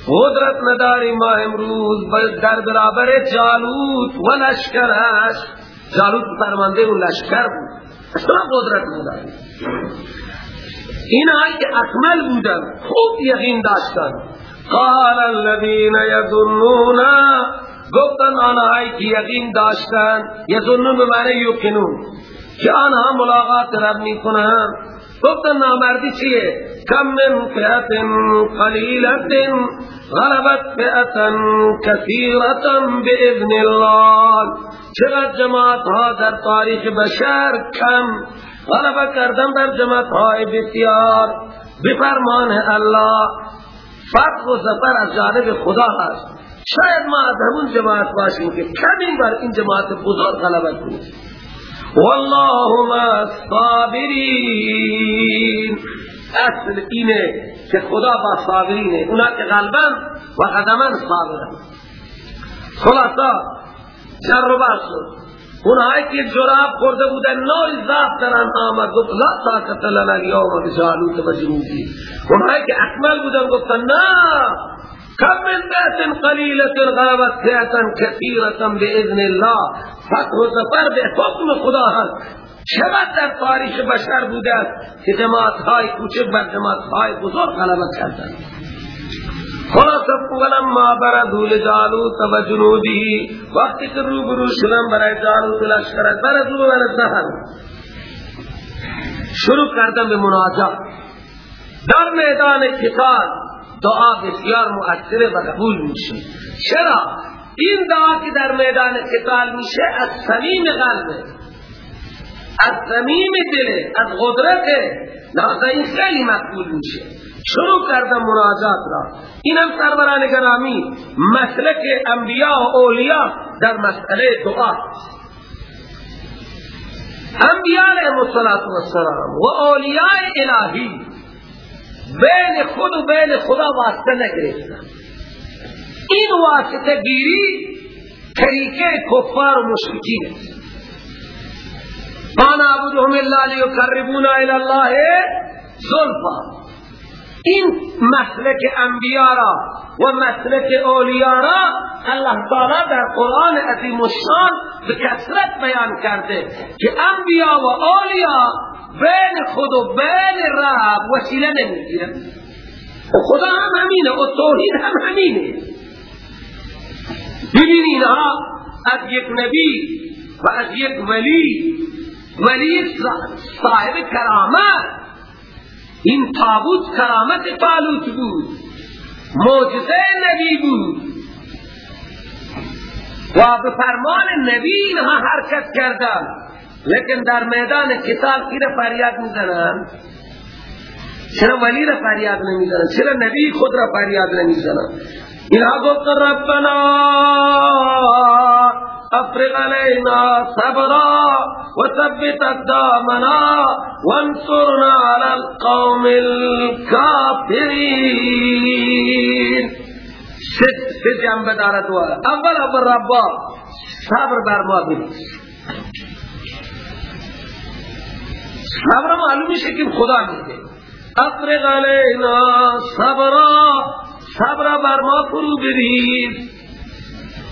قدرت نداری ما امروز در برابر جالوت و لشکرش. جالوت فرمانده اون لشکر بود. اصلا قدرت نداری این آئی که اکمل بودن خوب یقین داشتن. قال الذين يظنون گفتن آنهایی که یقین داشتن یظنون به معنی یقینون که آنها ملاقات رب می کنن گفتن نامردی چیه؟ کم من فئت قلیلت غلبت فئت کثیرت باذن الله. چقدر جماعت ها در تاریخ بشر کم غلبه کردن در جماعت های بسیار. بفرمان الله فتح و زفر از جانب خدا هست. شاید ما از همون جماعت باشیم که کمی بر این جماعت بزرگ غلبت کنیم. والله ما الصابرین اصل اینه که خدا با صابرینه. اونا که غلبن و قدمن صابرن. خلاصا جر و شد. اونهایی که جراب خورده بودن ذات در آمد. گفت لا طاقت لنا اليوم بجالوت و جنودی اونهایی که اکمل بودن گفتن نه کم من بیت قلیلت غلبت فیعتا کثیرتا باذن الله. فتح و زفر به حکم خدا هست. چقدر در تاریخ بشر بوده است که جماعت های کوچک بر جماعت های بزرگ غلبت کردن خلاصه، ولما بردو لجالوت و جنودی وقتی که روبرو شدن برای جالوت لشکرت بردو و نزدهن شروع کردن به مناجات. در میدان کتاب دعا بسیار مؤثر و قبول میشه چرا؟ این دعا که در میدان قتال میشه از صمیم قلبه. از صمیم دله از قدرت. لحظه این خیلی مقبول میشه. شروع کردم مناجات را. اینم سروران گرامی مسلک انبیاء و اولیاء در مسئله دعا. انبیاء علیهم السلام و اولیاء الهی. بین خود و بین خدا واسطه نگرفتن این واسطه گیری طریقه کفار و مشرکین است. ما نعبدهم الا لیقربونا الى الله زلفا. این مسلک انبیاء را و مسلک اولیاء را الله تعالی در قرآن عظیم الشان به کسرت بیان کرده که انبیاء و اولیاء بین خود و بین رب وسیله نمی‌گیرن و خدا هم همینه و توحید هم همینه. ببین اینها از یک نبی و از یک ولی ولی صاحب کرامت. این تابوت کرامت طالوت بود معجزه نبی بود. و به فرمان نبی اینها حرکت کردن. لیکن در میدان کتاب کی را فریاد می‌زنن؟ چرا ولی را فریاد نمی‌زنن؟ چرا نبی خود را فریاد نمی‌زنن؟ اینها گفت ربنا افرغ علينا صبرا وثبت اقدامنا وانصرنا على القوم الكافرين ست ست جنب دارد اول اول ربا صبر بر ما بریز صبر معلوم میشه که خدا میده افرغ علینا صبرا. صبر بر ما فرو بریز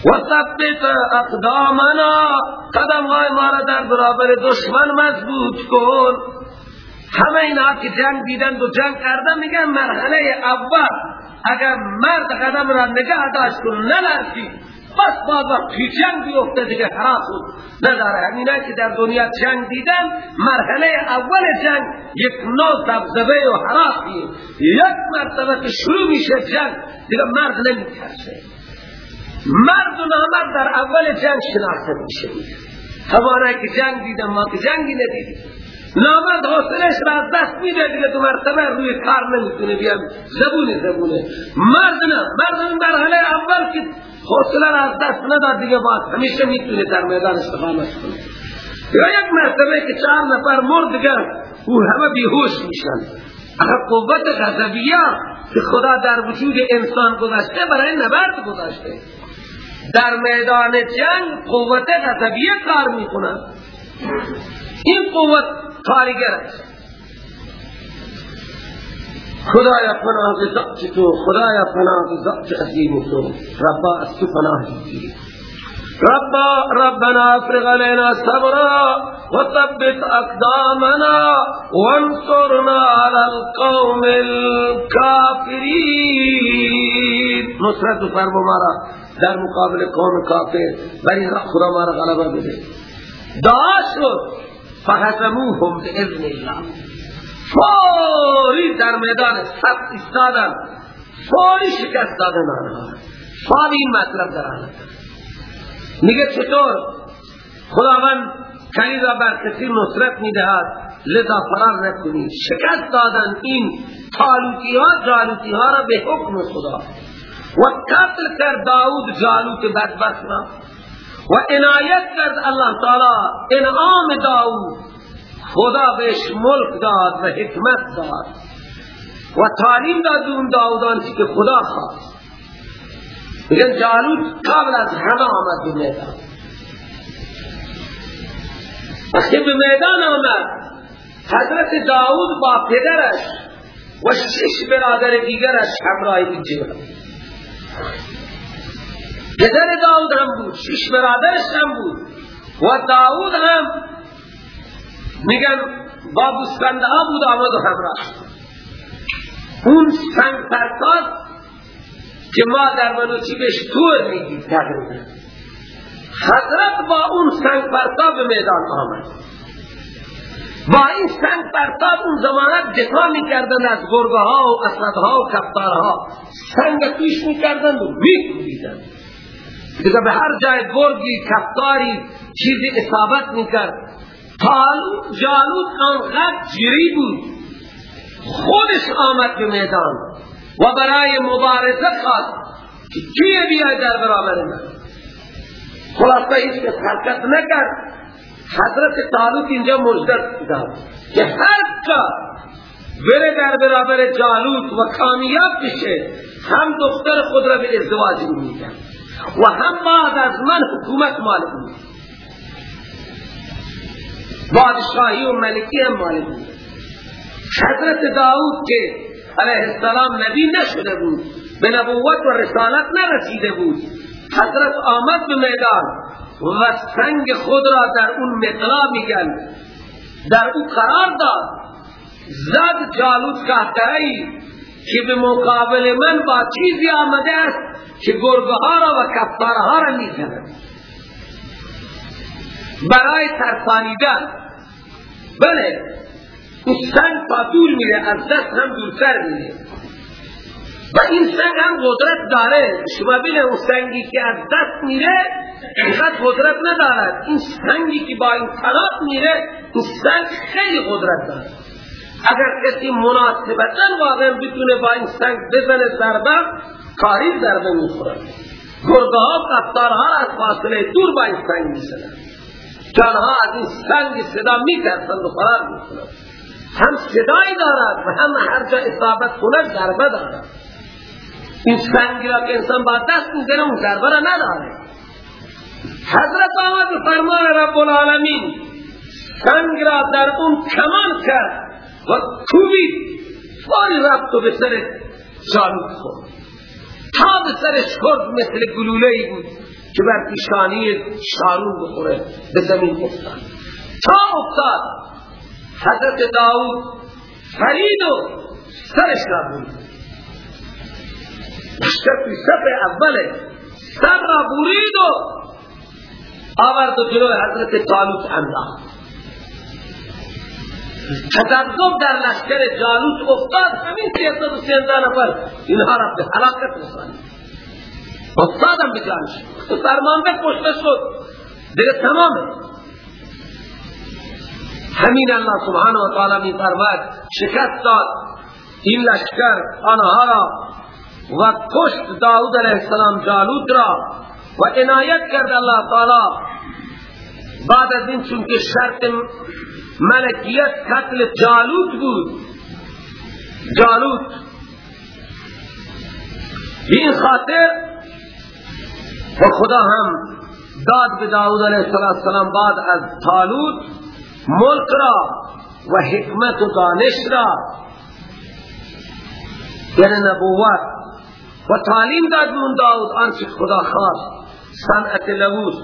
و ثبت اقدامنا. قدم های ما را در برابر دشمن مضبوط کن. همه اینا که جنگ دیدن و جنگ کردن میگن مرحله اول. اگر مرد قدم را نگه داشت کن نلرزی بس باز وقت که جنگ بیفته دیگه؟ حراس نداره. همینا که در دنیا جنگ دیدن مرحله اول جنگ یک نوع دبدبه و حراسی یک مرتبه که شروع میشه جنگ دیگه مرد نمیترسه. مرد و نامرد در اول جنگ شناخته میشه. همانه که جنگ دیدن ما که جنگی ندیدیم. نامرد حوصلش را دست میده دیگه تو مرتبه روی کار نمی‌تونه بیان زبونه زبونه. مرد نه. مرد مرحله اول که حوصله را از دست نداد دیگه باز همیشه می‌تونه در میدان استقامت کنه. یا یک مرتبه که چهار نفر مرد دیگه او همه بیهوش میشن. اگر قوت غضبیه که خدا در وجود انسان گذاشته برای نبرد گذاشته. در میدان جنگ قوت غضبیه کار می‌کنه این قوت کارگر است. خدایا پناه ذات تو خدایا پناه ذات عظیم تو. ربا از پناه ربا ربنا افرغ علينا صبرا وثبت اقدامنا وانصرنا على القوم الكافرين نصرت فرما مارا در مقابل قوم کافر. ولی خدا مارا غلبه بده. دعا شد. فهزموهم بإذن الله. فوری در میدان سب استادن فوری شکست دادن آنها. فوری این مطلب در آنها. میگه چطور؟ خداوند کلی را بر کسی نصرت می‌دهد لذا فرار نکنی. شکست دادن این تالوتی ها جالوتی ها را به حکم خدا. و قتل کرد داود جالوت بدبخت را. و عنایت کرد الله تعالی انعام داود. خدا بهش ملک داد و حکمت داد. و تعلیم داد اون داودان که خدا خواست. میگن جالوت قبل از همه آمد به میدان. وقتی به میدان آمد حضرت داود با پدرش و شش برادر دیگرش همراهی بجیبه پدر داود هم بود شش برادرش هم بود و داود هم میگن با بسکنده ها بود آمد و اون سنگ پرتاد که ما در منوچی بهش تور میگیم تقریبا. حضرت با اون سنگ پرتاب به میدان آمد. با این سنگ پرتاب اون زمانت دفاع می‌کردن از گرگه ها و اسدها و کفتارها. سنگ پیش می‌کردن و میکوبیدن دیگه به هر جای گرگی کفتاری چیزی اصابت می‌کرد. تالوت جالوت آنقدر جری بود. خودش آمد به میدان و برای مبارزه خواست که کیه بیای در برابر من. خلاصه هیچ کس حرکت نکرد. حضرت طالوت اینجا مجدد داد که هر کا بره در برابر جالوت و کامیاب بشه هم دختر خود را به ازدواج میدن و هم بعد از من حکومت مالک بود بادشاهی و ملکی هم مالک بود. حضرت داود که علیه السلام نبی نشده بود به نبوت و رسالت نرسیده بود. حضرت آمد به میدان و سنگ خود را در اون مقلا میگن. در او قرار داد زد جالوت کهترهی که به مقابل من با چیزی آمده است که گرگه ها را و کفتاره ها را می‌زند. برای ترسانیدن. بله. اون سنگ دور میره از دست هم دورتر میره. و این سنگ هم قدرت داره. شما بینه اون سنگی که از دست میره اینقدر قدرت ندارد. این سنگی که با این طلاق میره این سنگ خیلی قدرت داره. اگر کسی مناسبتا واقعا بتونه با این سنگ بزنه ضربه کاری ضربه می‌خورد گرده ها قفتارها از فاصله دور با این سنگ می‌زنن. جانها از این سنگ صدا میترسند و فرار می‌کنند. هم صدایی دارد و هم هر جا اصابت کنه ضربه دارد. این سنگ را که انسان با دست می‌زنه اون ضربه را نداره. حضرت آمد فرمان رب العالمین سنگ را در اون کمان کرد و کوبید فاری رفت و به سر جالوت خورد تا به سرش خورد مثل گلوله ای بود. که بر پیشانی شارون بخوره به زمین افتاد. تا افتاد حضرت داود فرید و سرش را بود. توی صف اوله سر را برید و آورد و جلو حضرت طالوت انداخت. تذبذب در لشکر جالوت افتاد. همین سیصد و سیزده نفر اینها را به حلاکت رسانید افتادم به جانش. فرمانده کشته شد. دیگه تمامه. همین الله سبحانه و تعالی می فرماید شکست داد. این لشکر آنها را و کشت داود علیه السلام جالوت را و عنایت کرد الله تعالی. بعد از این چونکه شرط ملکیت قتل جالوت بود. جالوت این خاطر و خدا هم داد به داود علیه السلام بعد از طالوت ملک را و حکمت و دانش را یعنی نبوت و تعلیم داد من داود آنچه خدا خواست. صنعت لبوس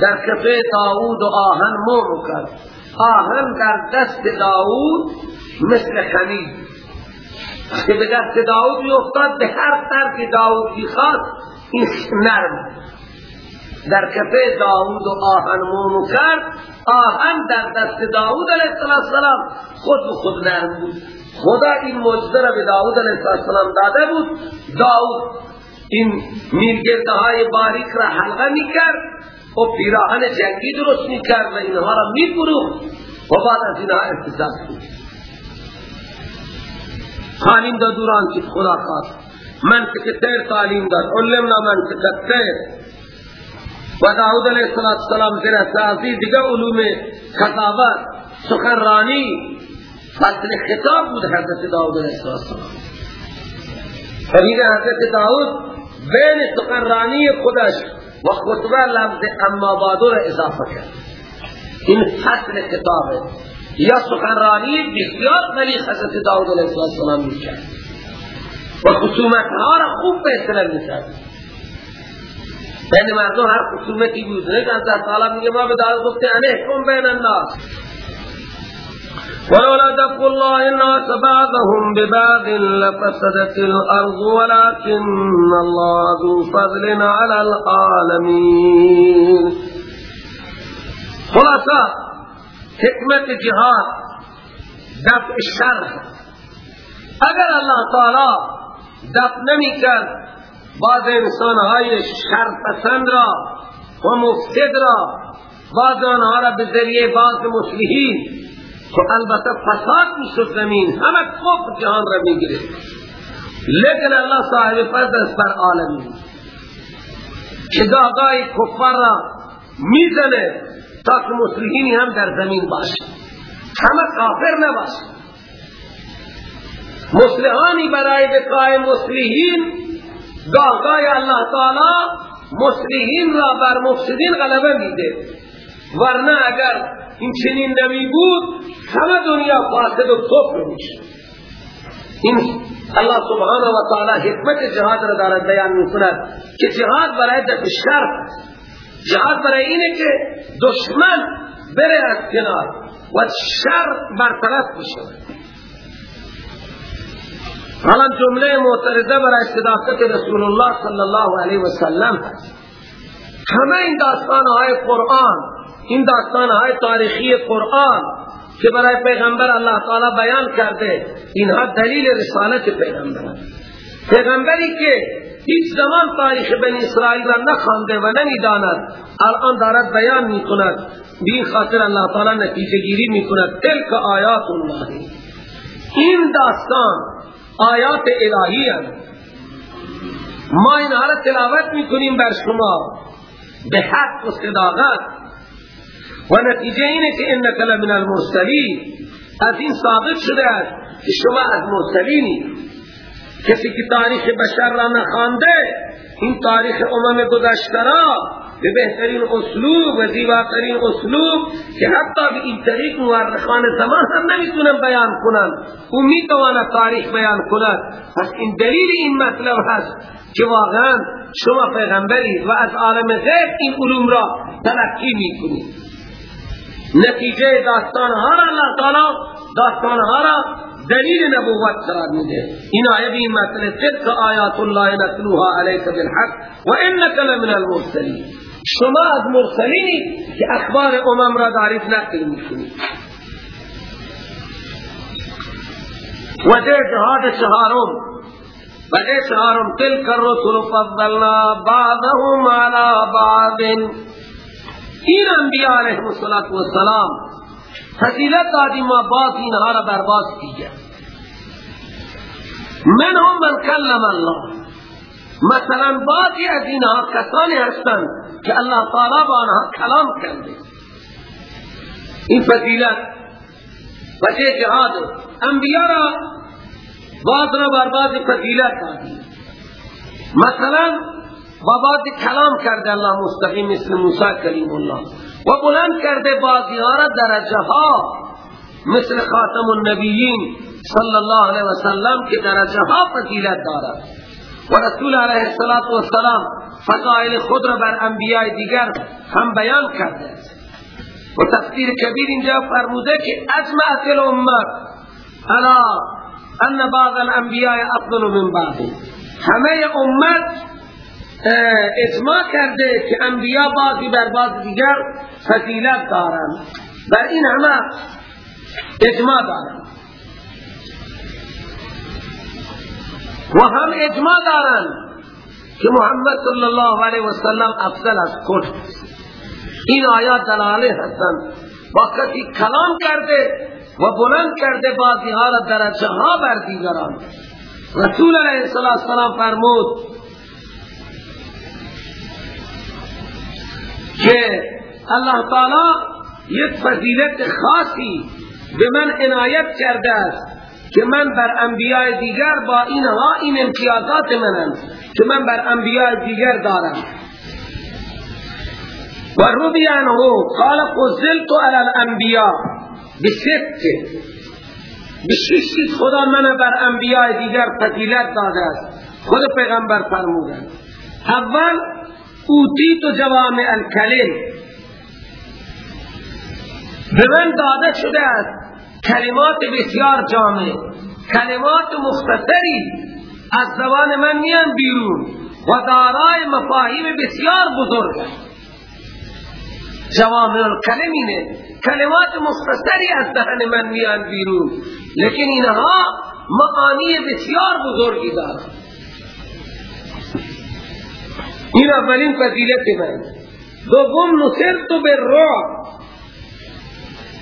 در کفه داود و آهن مو کرد. آهن در دست داود مثل خمید که به دست داود می افتاد به هر که داود می خواست این نرم. در کفه داود و آهن مومو کرد آهن در دست داود علیه السلام. خود به خود نرم بود. خدا این مجده را به داود علیه السلام داده بود. داود این میرگرده های باریک را حلقه می کرد و پیراهن جنگی درست می کرد و اینها را می و بعد از اینها ارتزاد بود. تعلیم داد دوران که خدا خواست. منطق تیر تعلیم داد علمنا منطق تیر و داود علیہ السلام زیر اساسی دیگه علوم خطابت سخنرانی فصل خطاب بود حضرت داود علیہ السلام فرید حضرت داود بین سخنرانی خودش و خطبه لفظ اما بادو را اضافه کرد. این فصل خطاب ہے یا سخنرانی بسیار ولی حضرت داود علیہ السلام می‌کرد. و خصومت ها را خوب فیصله میکرد بین مردم هر خصومتی بود. که اللہ تعالی میگه ما به داود گفته انه کن بین الناس. ولولا دفع الله الناس بعضهم ببعض لفسدت الأرض ولكن الله ذو فضل على العالمين. خلاصا حکمت جهاد دفع شر. اگر الله تعالی دفع نمی کرد بعض انسان های شر پسند را و مفسد را بعض آنها را به ذریعه بعض مسلحین تو البته فساد می‌شد زمین همه کفر جهان را می‌گیره. لیکن الله صاحب فضل است بر عالمین. که داغای کفر را می‌زنه تا که مسلحینی هم در زمین باشه. همه کافر نباشه. مسلحانی برای بقای مسلحین گاهگاه الله تعالی مسلمین را بر مفسدین غلبه میده. ورنه اگر این چنین نمی بود همه دنیا فاسد و کفر میشه این الله سبحانه و تعالی حکمت جهاد را دارد بیان می‌کند که جهاد برای دفع شر جهاد برای اینه که دشمن بره از کنار و شر برطرف بشه. حالا جمله معترضه برای صداقت رسول الله صلی الله علیه و سلم همه این داستان های قرآن این داستان های تاریخی قرآن که برای پیغمبر الله تعالی بیان کرده اینها دلیل رسالت پیغمبر پیغمبری که هیچ زمان تاریخ بنی اسرائیل را نخوانده و نمی‌داند الان دارد بیان می‌کند بین خاطر الله تعالی نتیجه گیری می‌کند تلک آیات الله این داستان آیات الهی هست ما این را تلاوت می‌کنیم بر شما. به حق و صداقت. و نتیجه اینه که انک لمن المرسلین. از این ثابت شده است که شما از مرسلینی. کسی که تاریخ بشر را نخوانده این تاریخ امم گذشته را به بهترین اسلوب و زیباترین اسلوب که حتی به این طریق مورخان زمان هم نمی‌تونن بیان کنن. او می‌تواند تاریخ بیان کند. پس این دلیل این مطلب هست که واقعا شما پیغمبری و از عالم غیب این علوم را تلقی می‌کنید. نتیجه داستان ها را اللہ تعالی داستان ها را دلیل نبوت قرار میده. این آیه به این مسئله تلک آیات الله نتلوها علیک بالحق و انک لمن المرسلین. شما از مرسلینی که اخبار امم را دارید نقل می‌کنید. وجه جهاد چهارم. وجه چهارم تلک الرسل فضلنا بعضهم على بعض. این انبیاء علیه السلام فضیلت دادی ما باز اینها را کیجا من هم من کلم الله. مثلا بعضی از اینها کسانی هستند که الله تعالی با آنها کلام کرده. این فضیلت وجه جهاد. انبیاء را بعض را بر بعض فضیلت دادی. مثلا با بعض کلام کرده الله مستقیم مثل موسی کلیم الله. و بلند کرده بعضی ها را درجه ها مثل خاتم النبیین صلی الله علیه وسلم که درجه ها فضیلت دارد. و رسول علیه السلام فضائل خود را بر انبیاء دیگر هم بیان کرده و تفسیر کبیر اینجا فرموده که اجمعت الامت الا ان بعض الانبیاء افضل من بعض. همه امت اجماع کرده که انبیاء بعضی بر بعض دیگر فضیلت دارند. بر این همه اجماع دارند. و هم اجماع دارند که محمد صلی الله علیه وسلم افضل از کل این آیات دلاله هستند. وقتی کلام کرده و بلند کرده بعضی ها را درجه ها بر دیگران. رسول علیه السلام فرمود که الله تعالی یک فضیلت خاصی به من عنایت کرده است. که من بر انبیاء دیگر با اینها این امتیازات منم که من بر انبیاء دیگر دارم. و رضی عنه قال فضلت علی الانبیاء بست. بشیش خدا من بر انبیاء دیگر فضیلت داده است. خود پیغمبر فرمودند اول اوتی تو جوامع الکلم. به من داده شده است کلمات بسیار جامع کلمات مختصری از زبان من میان بیرون و دارای مفاهیم بسیار بزرگ جوامع الکلمینه کلمات مختصری از دهن من میان بیرون لیکن اینها معانی بسیار بزرگی دارند. این اولین فضیلت من. دوم نصرت به رعب.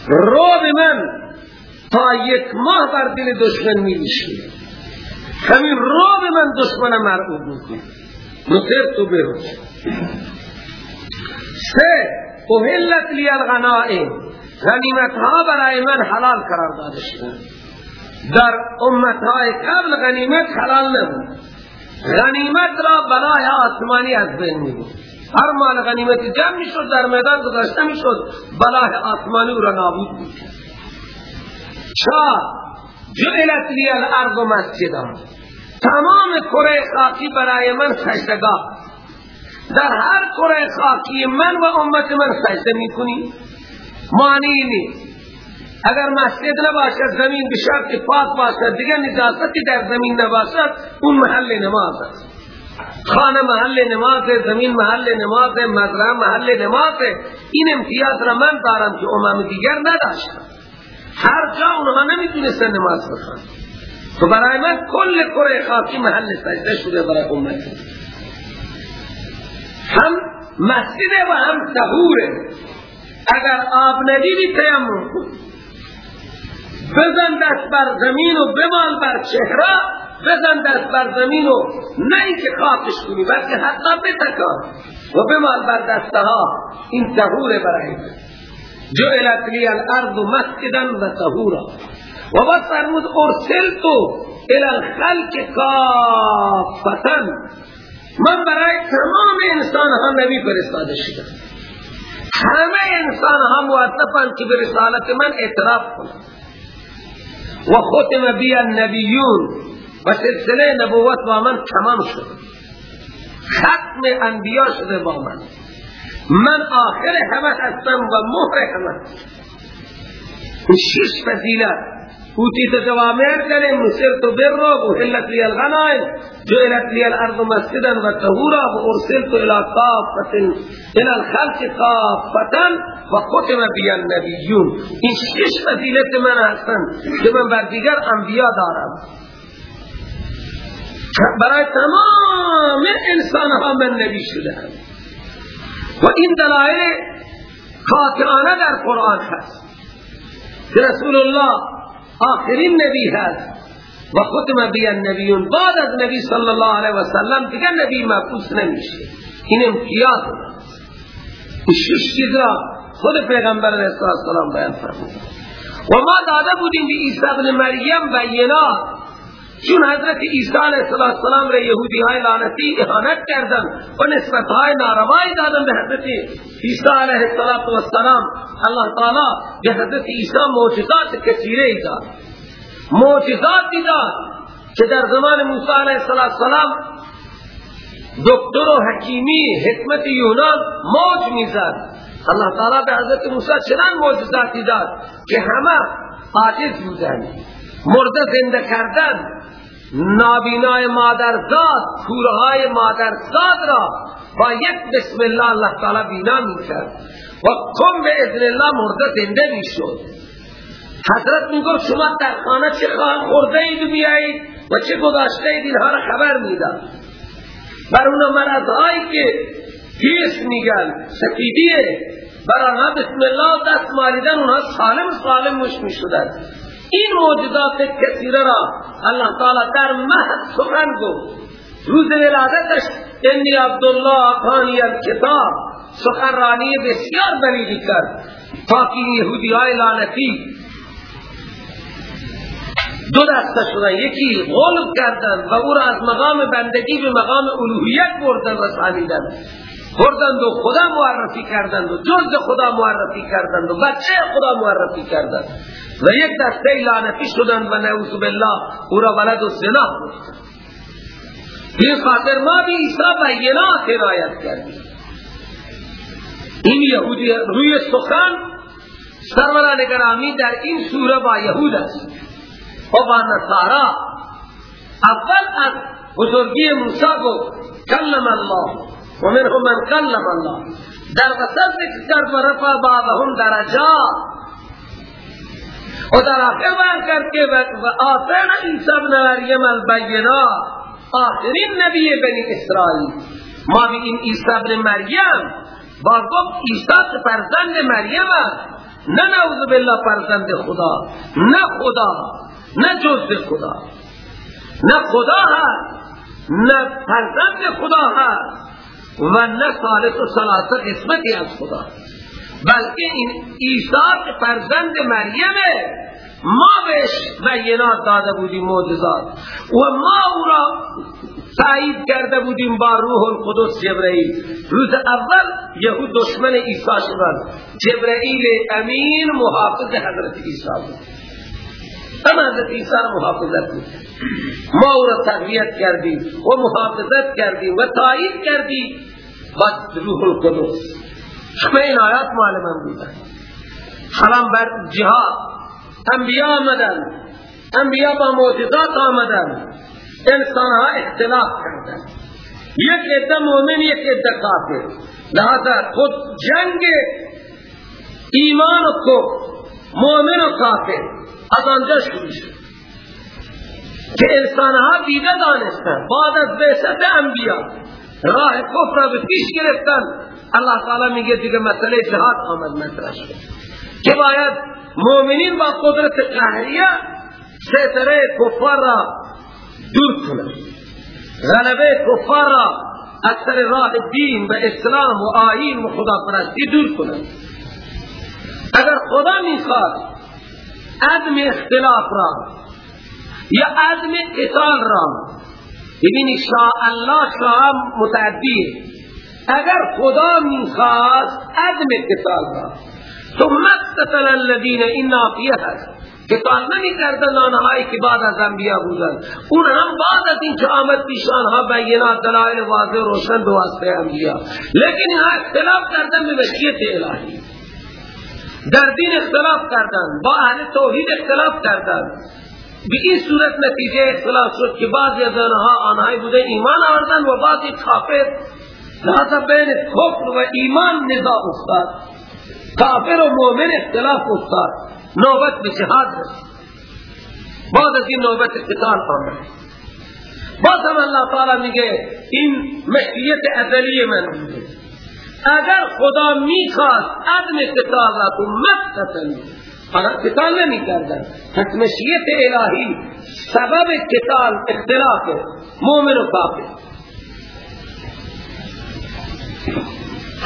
رعب من تا یک ماه بر دل دشمن می همین رعب من دشمن مرعوب می‌کنه نصرت به رعب سه اهلت لی الغنائم. غنیمت ها برای من حلال قرار داده در امت های قبل غنیمت حلال نبود. غنیمت را بلای آسمانی از بین میبود هر مال غنیمت جمع می‌شد در میدان گذاشته می‌شد بلای آسمانی را نابود بود چهار جعلت لی الارض مسجدا تمام کره خاکی برای من سجدگاه در هر کره خاکی من و امت من سجده می‌کنی؟ معنی نیست اگر مسجد نباشد زمین بشرط پاک باشد دیگر نجاستی در زمین نباشد اون محل نماز است. خانه محل نماز زمین محل نماز مزرعه محل نماز. این امتیاز را من دارم که امام دیگر نداشتم. هر جا اونها نمی‌تونستن نماز بخوان تو برای من کل کره خاکی محل سجده شده برای امت هم مسجد و هم تهوره اگر آب ندیدی تیمم کن. بزن دست بر زمین و بمال بر چهره. بزن دست بر زمین و نه اینکه خاکش کنی بلکه حتی بتکا و بمال بر دستها این تهور برای جعلت لی الارض مسجدا و تهورا و بس فرمود ارسلتو الى الخلق کافتن. من برای تمام انسان ها نبی فرستاده شدم. همه انسان ها موظفن که به رسالت من اعتراف و ختم بی النبیون. و سلسله نبوت با من تمام شد. ختم انبیاء شده با من. من آخر همه هستم و مهر همه شش فضیلت. اوتیت جوامع الكلم نصرت بر وحلت لي الغنائم. جعلت لي الارض مسجدا وطهورا وارسلت الى كافه الى الخلق كافه وختم بي النبيون این شش فضیلت من هستن که من بر دیگر انبیاء دارم. برای تمام انسان ها من نبی شده و این دلائل قاطعانه در قرآن هست. که رسول الله آخرین نبی هست و ختم بی النبیون. بعد از نبی صلی الله علیه و سلم دیگر نبی مبعوث نمیشه. این امتیاز این شش چیز را خود پیغمبر علیه السلام بیان فرمود. و ما داده بودیم به عیسی ابن مریم بینات. چون حضرت عیسی علیه السلام را یهودی های لعنتی احانت کردن و نسبت های ناروایی دادن به حضرت عیسی علیه السلام. الله تعالی به حضرت عیسی معجزات کثیره ای داد. معجزاتی داد که در زمان موسی علیه السلام دکتر و حکیمی حکمت یونان موج می‌زد. الله تعالی به حضرت موسی چنان معجزاتی داد که همه عاجز بودند. مرده زنده کردن نابینای مادرزاد کورهای مادرزاد را با یک بسم الله الله تعالی بینا می کرد و کم به اذن الله مرده زنده می شد حضرت می گفت شما در خانه چه خورده اید بیایید و چه گذاشته اید؟ اینها را خبر می‌داد. بر اون مرضهایی که هیس میگن سفیدیه. بر آنها بسم الله دست ماریدن اونها سالم سالم مش می شدن این موجودات کثیره را الله تعالی در مهد سخن گفت. روز ولادتش انی عبدالله آقانی الکتاب. سخنرانی بسیار بلیدی کرد. تاکه یهودی های لعنتی. دو دسته شدن یکی غلب کردن و او را از مقام بندگی به مقام الوهیت بردن رسانیدن بردند و خدا معرفی کردند و جز خدا معرفی کردند و بچه خدا معرفی کردند. و یک دسته لعنتی شدند و نعوذ بالله او را ولد و زنا. این خاطر ما بی عیسی بینات عنایت کردیم. این یهودی روی سخن سروران گرامی در این سوره با یهود است. و با نصارا اول از بزرگی موسی گفت کلم الله و منهم من کلم الله. در وسط ذکر کرد و رفع بعضهم درجات و در آخر بیان کرد که و آتینا عیسی ابن مریم البینات. آخرین نبی بنی اسرائیل. ما به این عیسی ابن مریم. با گفت عیسی فرزند مریم است. نه نعوذ بالله فرزند خدا. نه خدا. نه جز خدا. نه خدا هست. نه فرزند خدا هست. و نه ثالث و ثلاثه قسمتی از خدا. بلکه این عیسی فرزند مریمه ما بهش بینات داده بودیم معجزات. و ما او را تایید کرده بودیم با روح القدس جبرئیل. روز اول یهود دشمن عیسی شدند جبرئیل امین محافظ حضرت عیسی بود. اما حضرت عیسی را محافظت بود ما او را تقویت کردیم و محافظت کردیم و تایید کردیم. با روح القدس. همه این آیات معلمان بودن حرام بر جهاد. انبیاء آمدن. انبیاء با معجزات آمدن. انسان ها اختلاف کردن. یک عده مومن یک عده کافر. لہذا خود جنگ ایمان و کفر مومن و کافر. از آنجا شروع شد که انسان ها دیده دانستن بعد از بیست انبیاء راه کفر را به پیش گرفتن. الله تعالی میگه دیگه مسئله جهاد آمد مطرح شد. که باید مؤمنین با قدرت قهریه ستره کفار را دور کنند غلبه کفار را راه دین و اسلام و آیین و خدا پرستی دور کنند اگر خدا می‌خواد عدم اختلاف را یا عدم قتال را. ببینی شاء الله شاء متعدی. اگر خدا می‌خواست عدم قتال را. ثم اقتتل الذين این نافیه هست. قتال نمی کردن آنهایی که بعد از انبیاء بودن. اون هم بعد از این که آمد پیش آنها بینات دلائل واضح روشن به انبیاء لیکن اینها اختلاف کردن به مشیت الهی. در دین اختلاف کردن با اهل توحید اختلاف کردن به این صورت نتیجه اختلاف شد که بعضی از آنها آنهایی بوده ایمان آوردن و بعضی کافر. لحظه بین کفر و ایمان نزاع افتاد. کافر و مومن اختلاف افتاد. نوبت به جهاد بعد از این نوبت قتال آمد. باز هم اللہ تعالی میگه این مشیت ازلی من بوده. اگر خدا می‌خواست عدم قتال را تو مقتتل اگر قتال نمی کردن. پس مشیت الهی سبب قتال اختلاف مومن و کافر.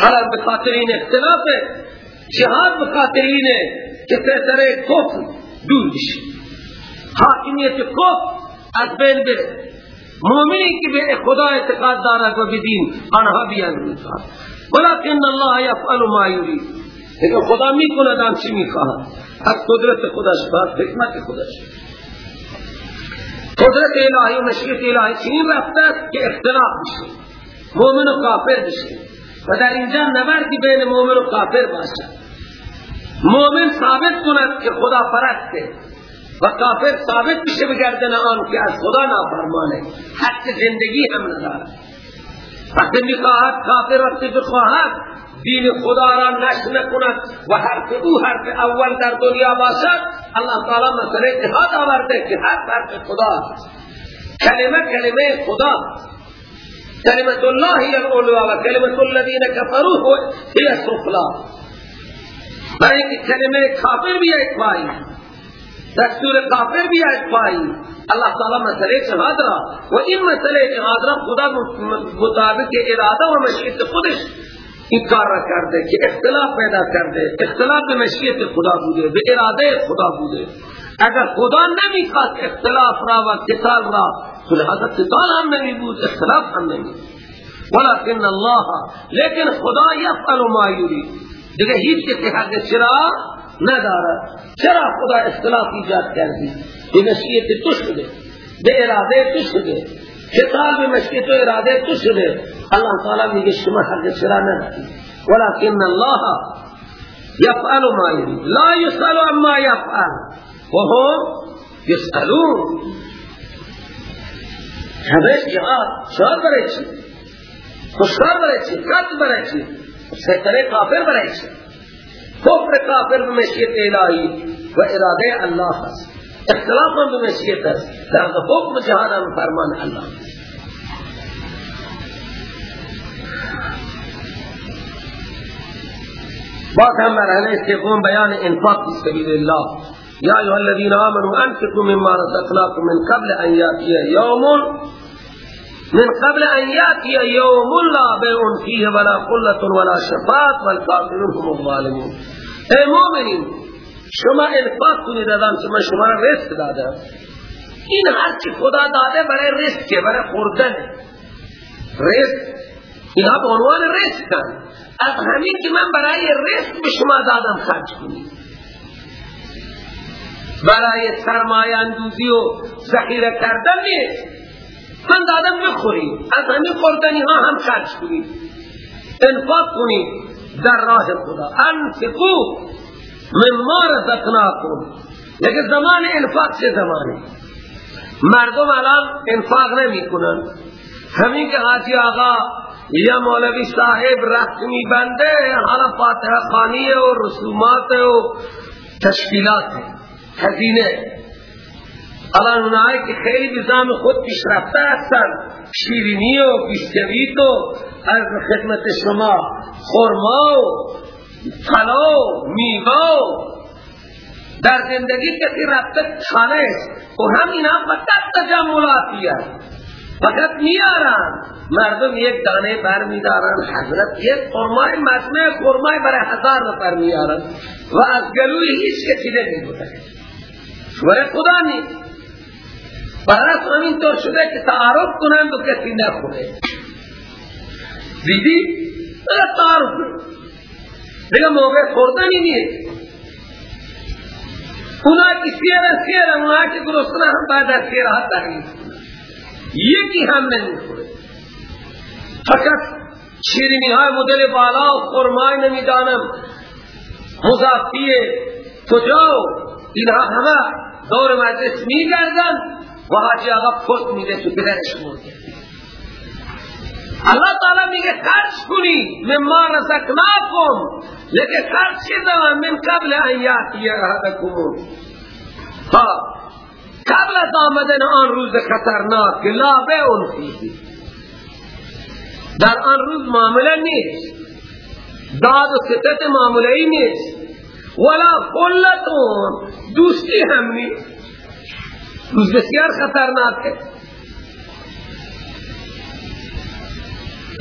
حالا بخاطر این اختلاف جهاد بخاطر اینه که سر کفر دور حاکمیت کفر از بین بره. مومنی که به خدا اعتقاد دارد و بدین آنها بیان می‌خواد ولكن الله یفعل ما یرید لیکن خدا می‌کند آنچه می‌خواهد. از قدرت خودش با حکمت خودش. قدرت الهی و مشیت الهی چنین رفته که اختلاف بشه مومن و کافر بشه. و در اینجا نبردی بین مومن و کافر باشد مومن ثابت کند که خدا پرسته. و کافر ثابت میشه به گردن آن که از خدا نافرمانه. حق زندگی هم نداره وقتی می‌خواهد کافر وقتی بخواهد؟ دین خدا را نشر نکند و حرف او حرف اول در دنیا باشد. الله تعالی مسئله اتحاد آورده که حرف حرف خدا کلمه کلمه خدا کلمت الله هی الاولوا و کلمت الذین کفروا هی السفلا برای اینکه کلمه کافر بیاید پایی دستور کافر بیاید پایی اللہ تعالی مسئله جهاد را و این مسئله جهاد را خدا مطابق اراده و مشیت خودش این کار را کرده که اختلاف پیدا کرده اختلاف مشیت خدا بوده به اراده خدا بوده اگر خدا نمی‌خواد اختلاف را و قتال را تو لحظه قتال هم نمی بود اختلاف هم نمی ولكن الله لیکن خدا یفعل ما یرید۔ دیگه هیچ کسی حق چرا نداره چرا خدا اختلاف ایجاد کردی؟ به مشیت تو شده. به اراده تو شده. کتاب مشیت و اراده تو شده. اللہ تعالی میگه شما حق چرا نداری؟ ولكن الله يفعل ما يريد لا يسأل عما يفعل وهم يسألون همه جهاد شاد برای چی؟ خوشکار برای چی؟ قتل برای چی؟ ستره کافر برای چی؟ کفر کافر بمشیت الهی و اراده الله است اختلاف بمشیت است در حکم جهاد هم فرمان الله. بعد هم مرحله سوم بیان إنفاق فی سبیل الله. یا ایها الذین آمنوا أنفقوا مما رزقناکم من قبل أن یاتی یوم من قبل ان یاتی یوم لا بیع فیه ولا قلة ولا شفاعت والکافرون هم الظالمون. ای مومنین شما انفاق کنید ادام که من شما را رزق داده این هر چی خدا داده برای رزق برای خوردن. رزق اینا به عنوان رزق از همین که من برای رزق به شما دادم خرج کنید. برای سرمایه اندوزی و ذخیره کردن نیست. من دادم بخورید از همین خوردنی ها هم خرج کنید انفاق کنید در راه خدا. انفقو مما رزقناکم. لیکن زمان انفاق چه زمانی مردم الان انفاق نمی کنن همین که حاجی آقا یا مولوی صاحب رسمی بنده حالا فاتحه خانی و رسومات و تشکیلات خزینه. الان اونایی که خیلی نظام خود پیشرفته هستن شیرینی و بیسکویت و از خدمت شما خرما و طلا و میوه در زندگی کسی رفته خانه است. و هم اینا فقط تجملاتی هست. فقط میارن. مردم یک دانه بر میدارن حضرت یک خرمای مجمع خرمای برای هزار نفر میارن. و از گلوی هیچ کسی نمیبودن برای خدا نیست. برای همین طور شده که تعارف کنند و کسی نخوره دیدی؟ بلا تعارف دیگه موقع خوردنی نیست. اونا که سیره سیره اونا که گرسنه هم بعد از سیره ها تغییر یکی هم نمی‌خوره فقط شیرینی های مدل بالا و خرمای نمی‌دانم. مضافیه کجا؟ اینها همه دور مجلس میگردن. و حاجی آقا پست میده تو پدرش مرده. اللہ تعالی میگه خرج کنی مما رزقناکم لیکن خرج شده من قبل ان یاتی احدکم. ها قبل از آمدن آن روز خطرناک لا بیعون فیه. در آن روز معامله نیست. داد و ستت معامله ای نیست. ولا خلتون دوستی هم نیست. روز بسیار خطرناک ہے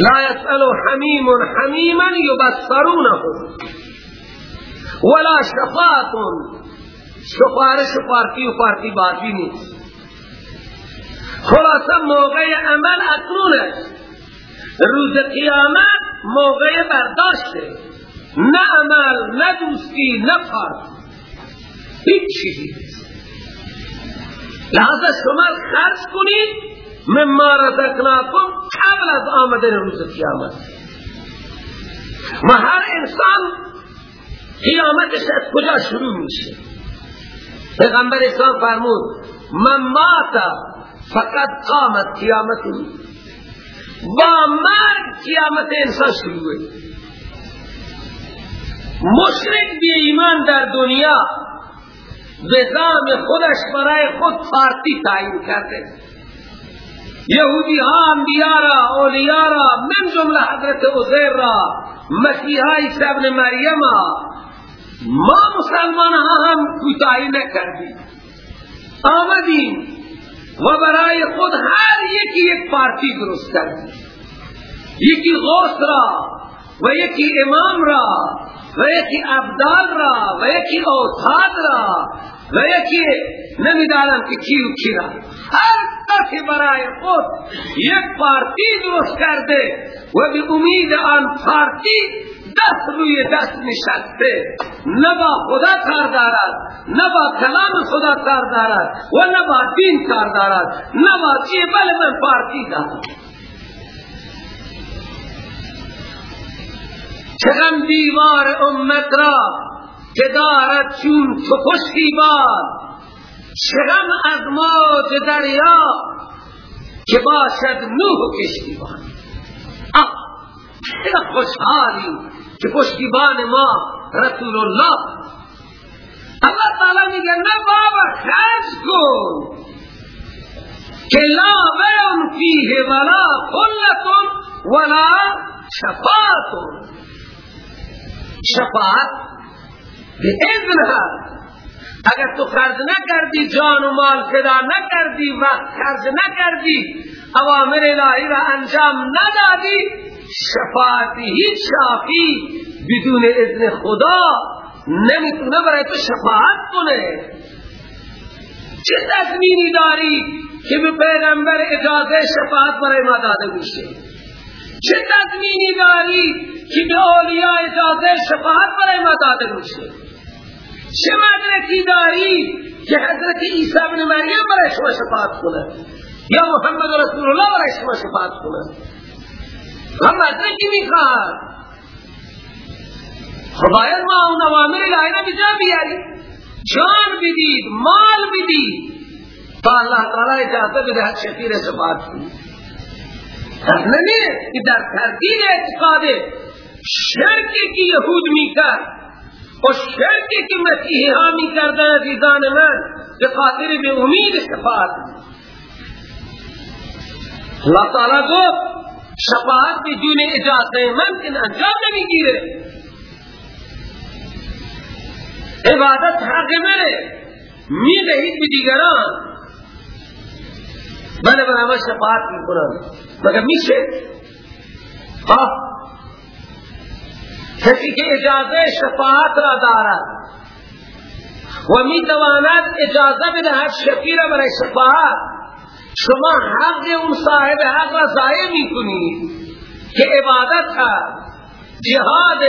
لا يسأل حميم حميما يبصرونه ولا شفاعة سفارش پارتی و پارتی باقی نیست خلاصه موقع عمل اکنون است روز قیامت موقع برداشته نه عمل نه دوستی نه پارتی هیچ چیزی نیست لحظه شما خرج کنید. مما رزقناکم قبل از آمدن روز قیامت. و هر انسان قیامتش از کجا شروع میشه؟ پیغمبر اسلام فرمود من مات فقط قامت قیامت با مرگ قیامت انسان شروعه مشرک بی ایمان در دنیا نظام خودش برای خود پارتی تعیین کرده. یهودی ها انبیاء را اولیاء را من جمله حضرت عزیر را مسیحای ابن مریم ما مسلمان ها هم کوتاهی نکردیم. آمدیم و برای خود هر یکی یک پارتی درست کردیم. یکی غوث را و یکی امام را و یکی ابدال را و یکی اوتاد را و یکی نمی‌دانم که کی و کی را هر کسی برای خود یک پارتی درست کرده و به امید آن پارتی دست روی دست نشسته. نه با خدا کار دارد نه با کلام خدا کار دارد و نه با دین کار دارد. نه با چی؟ بله من پارتی دارم. چگم دیوار امت را که دارد چون تو پشتیبان چگم از موج دریا که باشد نوح کشتیبان. آه خوشحالی که پشتیبان ما رسول الله اللہ تعالی میگه نه بابا خرج کن که لا بیون فیه ولا خلتون ولا شفاعتون شفاعت به اذن هست اگر تو خرج نکردی جان و مال فدا نکردی وقت خرج نکردی اوامر الهی را انجام ندادی شفاعت هیچ شافی بدون اذن خدا نمی‌تونه برای تو شفاعت کنه. چه تضمینی داری که به پیغمبر اجازه شفاعت برای ما داده میشه؟ چه تضمینی داری که به اولیاء اجازه شفاعت برای ما داده میشه چه مدرکی داری که حضرت عیسی بن مریم برای شما شفاعت کنه یا محمد رسول الله برای شما شفاعت کنه هم مدرکی می‌خواد خداید ما اون نوامر الهی را بجا بیاری جان بدید مال بدید تا اللہ تعالی اجازه بده شفیر شفاعت کنید نمی که در تردید اعتقاد شرکی که یهود می‌کرد و شرکی که مسیحی ها می‌کردن عزیزان من به خاطر به امید شفاعت. اللہ تعالی گفت شفاعت بدون اجازه من که انجام نمی‌گیره. عبادت حق منه. می‌دهید به دیگران. بله برای شفاعت می‌کنم. مگر میشه؟ ها؟ کسی که اجازه شفاعت را دارد و می‌تواند اجازه بدهد شفیع را برای شفاعت شما حق اون صاحب حق را ضایع می‌کنید که عبادت هست جهاد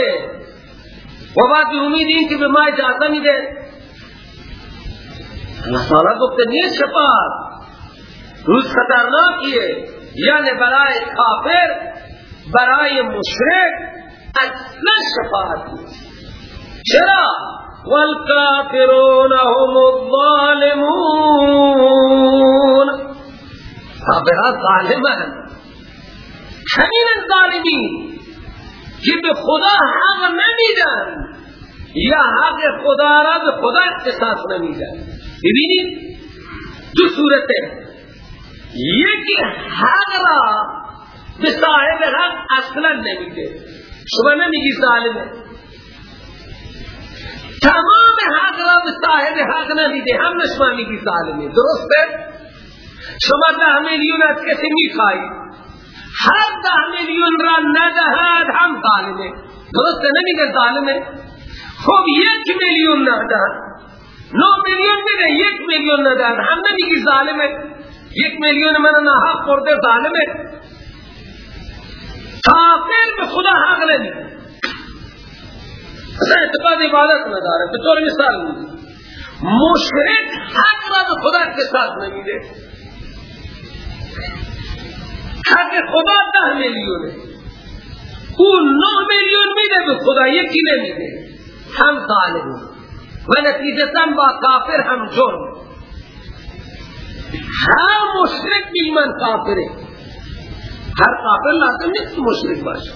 و بعد امید این که به ما اجازه میده. اللہ تعالی گفته نیست شفاعت. روز خطرناکیه یعنی برای کافر برای مشرک اصلا شفاعت. چرا؟ والکافرون هم الظالمون. کافران ظالمان. همین ظالمین که به خدا حق نمیدن. یا حق خدا را به خدا اختصاص نمیدن. ببینید دو صورته. یکی حق را به صاحب حق اصلا نمیده. شما نمیگی ظالمه. تمام حق را به صاحب حق نمیده هم نشما میگی ظالمه. درسته؟ شما ده میلیون از کسی می‌خواهید. هر ده میلیون را ندهد هم ظالمه. درسته؟ نمیگه ظالمه. خب یک میلیون ندهد. نو میلیون بده یک میلیون ندهد. هم نمیگی ظالمه. یک میلیون من ناحق خورده ظالمه. کافر به خدا حق نمیده. اصلا اعتقاد عبادت نداره. به طور مثال مشرک حق را به خدا اتصاص نمیده. حق خدا ده میلیونه. او نه میلیون میده به خدا یکی نمیده. هم ظالمه و نتیجتا با کافر هم جرم. هر مشرک بیمن کافره. هر کافر لازم نیست مشرک باشه.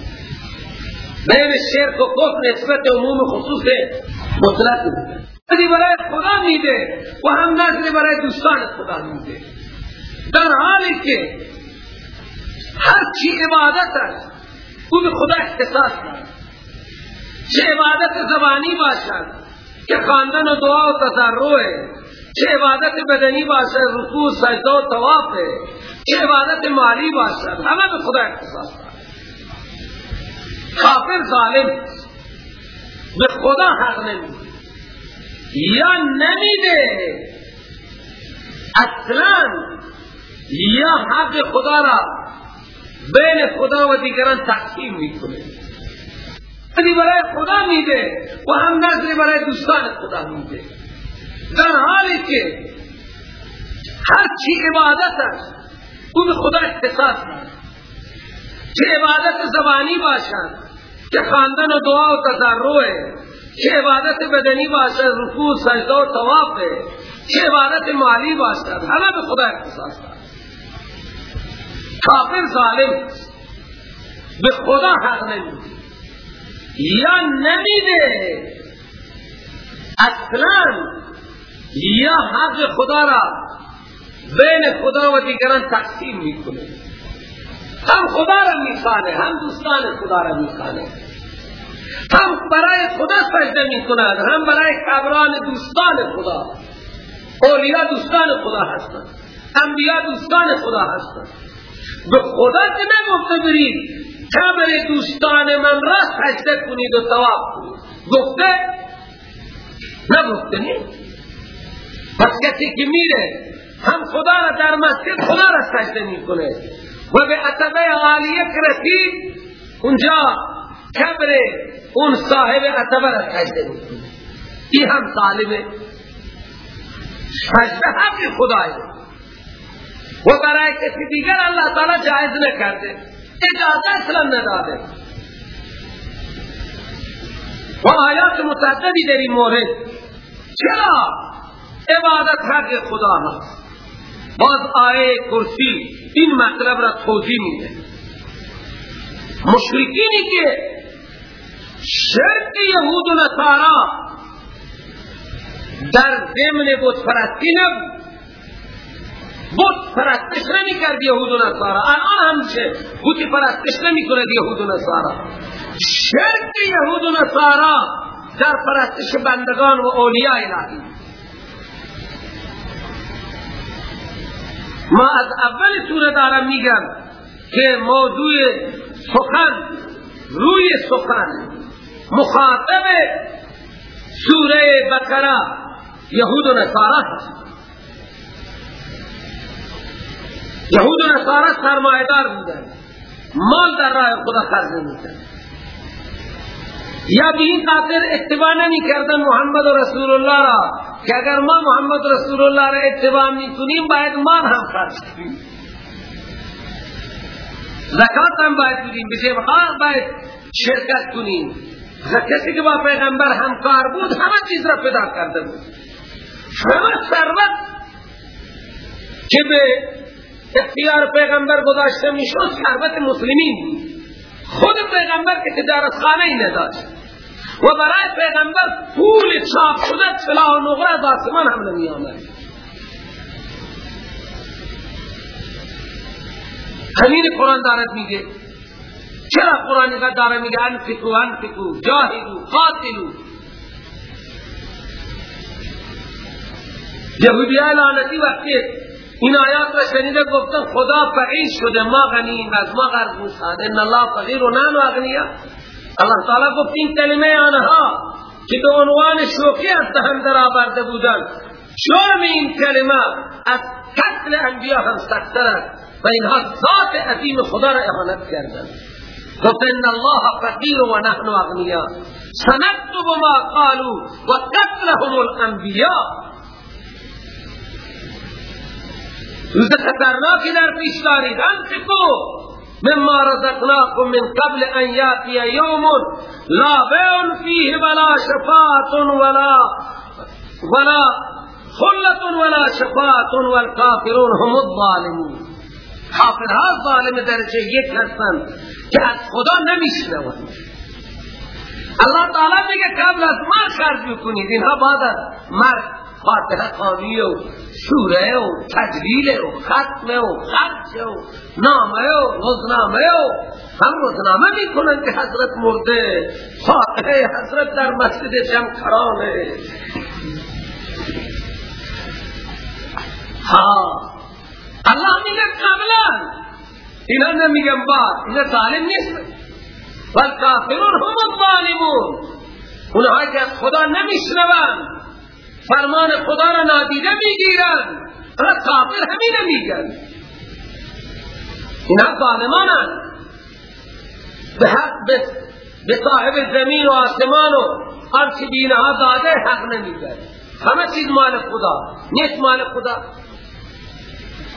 بین شرک و کفر نسبت عموم خصوص مطلق نظری برای خدا میده و هم نظری برای دوستان خدا میده. در حالی که هر چی عبادت است او به خدا اختصاص دارد چه عبادت زبانی باشد که خواندن و دعا و تضرع چه عبادت بدنی باشد رکوع سجده و طواف. چه عبادت مالی باشد همه به خدا اختصاص کافر ظالم به خدا حق نمیده. یا نمیده. اصلا یا حق خدا را بین خدا و دیگران تقسیم می‌کنه. نظری برای خدا میده و هم نظری برای دوستان خدا میده. در حالی که هر چی عبادت است او به خدا اختصاص دارد چه عبادت زبانی باشد که خواندن و دعا و تضرع چه عبادت بدنی باشد رکوع سجده و طواف. چه عبادت مالی باشد همه به خدا اختصاص دارد کافر ظالم به خدا حق نمیده. یا نمیده اصلا یا حق خدا را بین خدا و دیگران تقسیم می‌کنه. هم خدا را میخانه هم دوستان خدا را میخانه هم برای خدا سجده می‌کند هم برای قبران دوستان خدا. اولیا دوستان خدا هستند. انبیا دوستان خدا هستند. به خدا که نگفته برید قبر دوستان من را سجده کنید و ثواب کنید. گفته؟ نگفته نیست پس کسی که میره هم خدا را در مسجد خدا را سجده می‌کنه. و به عتبه عالیه که رسید اونجا کبر اون صاحب عتبه را سجده می‌کنه. این هم ظالمه سجده حق خدای. و برای کسی دیگر اللہ تعالی جائز نکرده. اجازه اصلا نداده. و آیات متعددی در این مورد چرا عبادت حق خدا هست باز آیه کرسی این مطلب را توضیح میده. مشرکینی که شرک یهود و نصارا در ضمن بود پرستی نبود. بود پرستش نمی کرد یهود و نصارا. الان هم چه؟ بودی پرستش نمی کند یهود و نصارا. شرک یهود و نصارا در پرستش بندگان و اولیاء الهی. ما از اول سوره دارم میگم که موضوع سخن روی سخن مخاطب سوره بقره یهود و نصارا یهود و نصارا سرمایدار بودن. مال در راه خدا خرج نمی‌کردن یا به این خاطر اتباع نمی کردن محمد و رسول الله را. که اگر ما محمد رسول الله را اتباع می کنیم باید مال هم خرج کنیم. زکات هم باید بشه بخار باید شرکت کنیم. کسی که با پیغمبر همکار بود همه چیز را پیدا کرده بود. همه ثروت که به اختیار پیغمبر گذاشته می شد ثروت مسلمین خود پیغمبر که تجارت خانه ای نداشت. و برای پیغمبر پول چاپ شده سلاح و نقره از آسمان هم نمی آمد همین قرآن دارد میگه. چرا قرآن اینقدر داره میگه؟ انفقو انفقو جاهدو قاتلو یهودی لعنتی وقتی این آیات را شنیده گفتن خدا فقیر شده. ما غنیم از ما غرض می‌خواد ان الله فقیر و نحن اغنیا. الله تعالی گفت این کلمه آنها که به عنوان شوخی از دهن در آورده بودن جرم این کلمه از قتل انبیا هم سختر است و اینها ذات عظیم خدا را احانت کردن گفت ان الله فقیر و نحن اغنیا. سنكتب ما قالوا و قتلهم الانبیاء روز خطرناکی در پیش دارید انفقو مما رزقناكم من قبل أن یاتی یوم لا بیع فیه ولا شفاعت ولا ولا خلت ولا شفاعت والکافرون هم الظالمون. کافرها ظالم درجة یک هستند که از خدا نمیشنوند. الله تعالی میگه قبل از ما خرج بکنید. اینها بعد از مرد فاتحه خانی و سوره و تجلیل و ختم و خرج و نامه و روزنامه و هم روزنامه می کنن که حضرت مرده. فاتحه حضرت در مسجد جمکرانه. ها. الله میگه قبلا. اینا نمیگم بعد. اینا ظالم نیست. والکافرون هم الظالمون. اونهایی که خدا نمیشنوند فرمان خدا را نادیده می‌گیرن اما کافر همین میگن. اینا ظالمانن. به حق به صاحب زمین و آسمان و هر چی دینها داده حق نمیگن. همه چیز مال خدا. نیست مال خدا.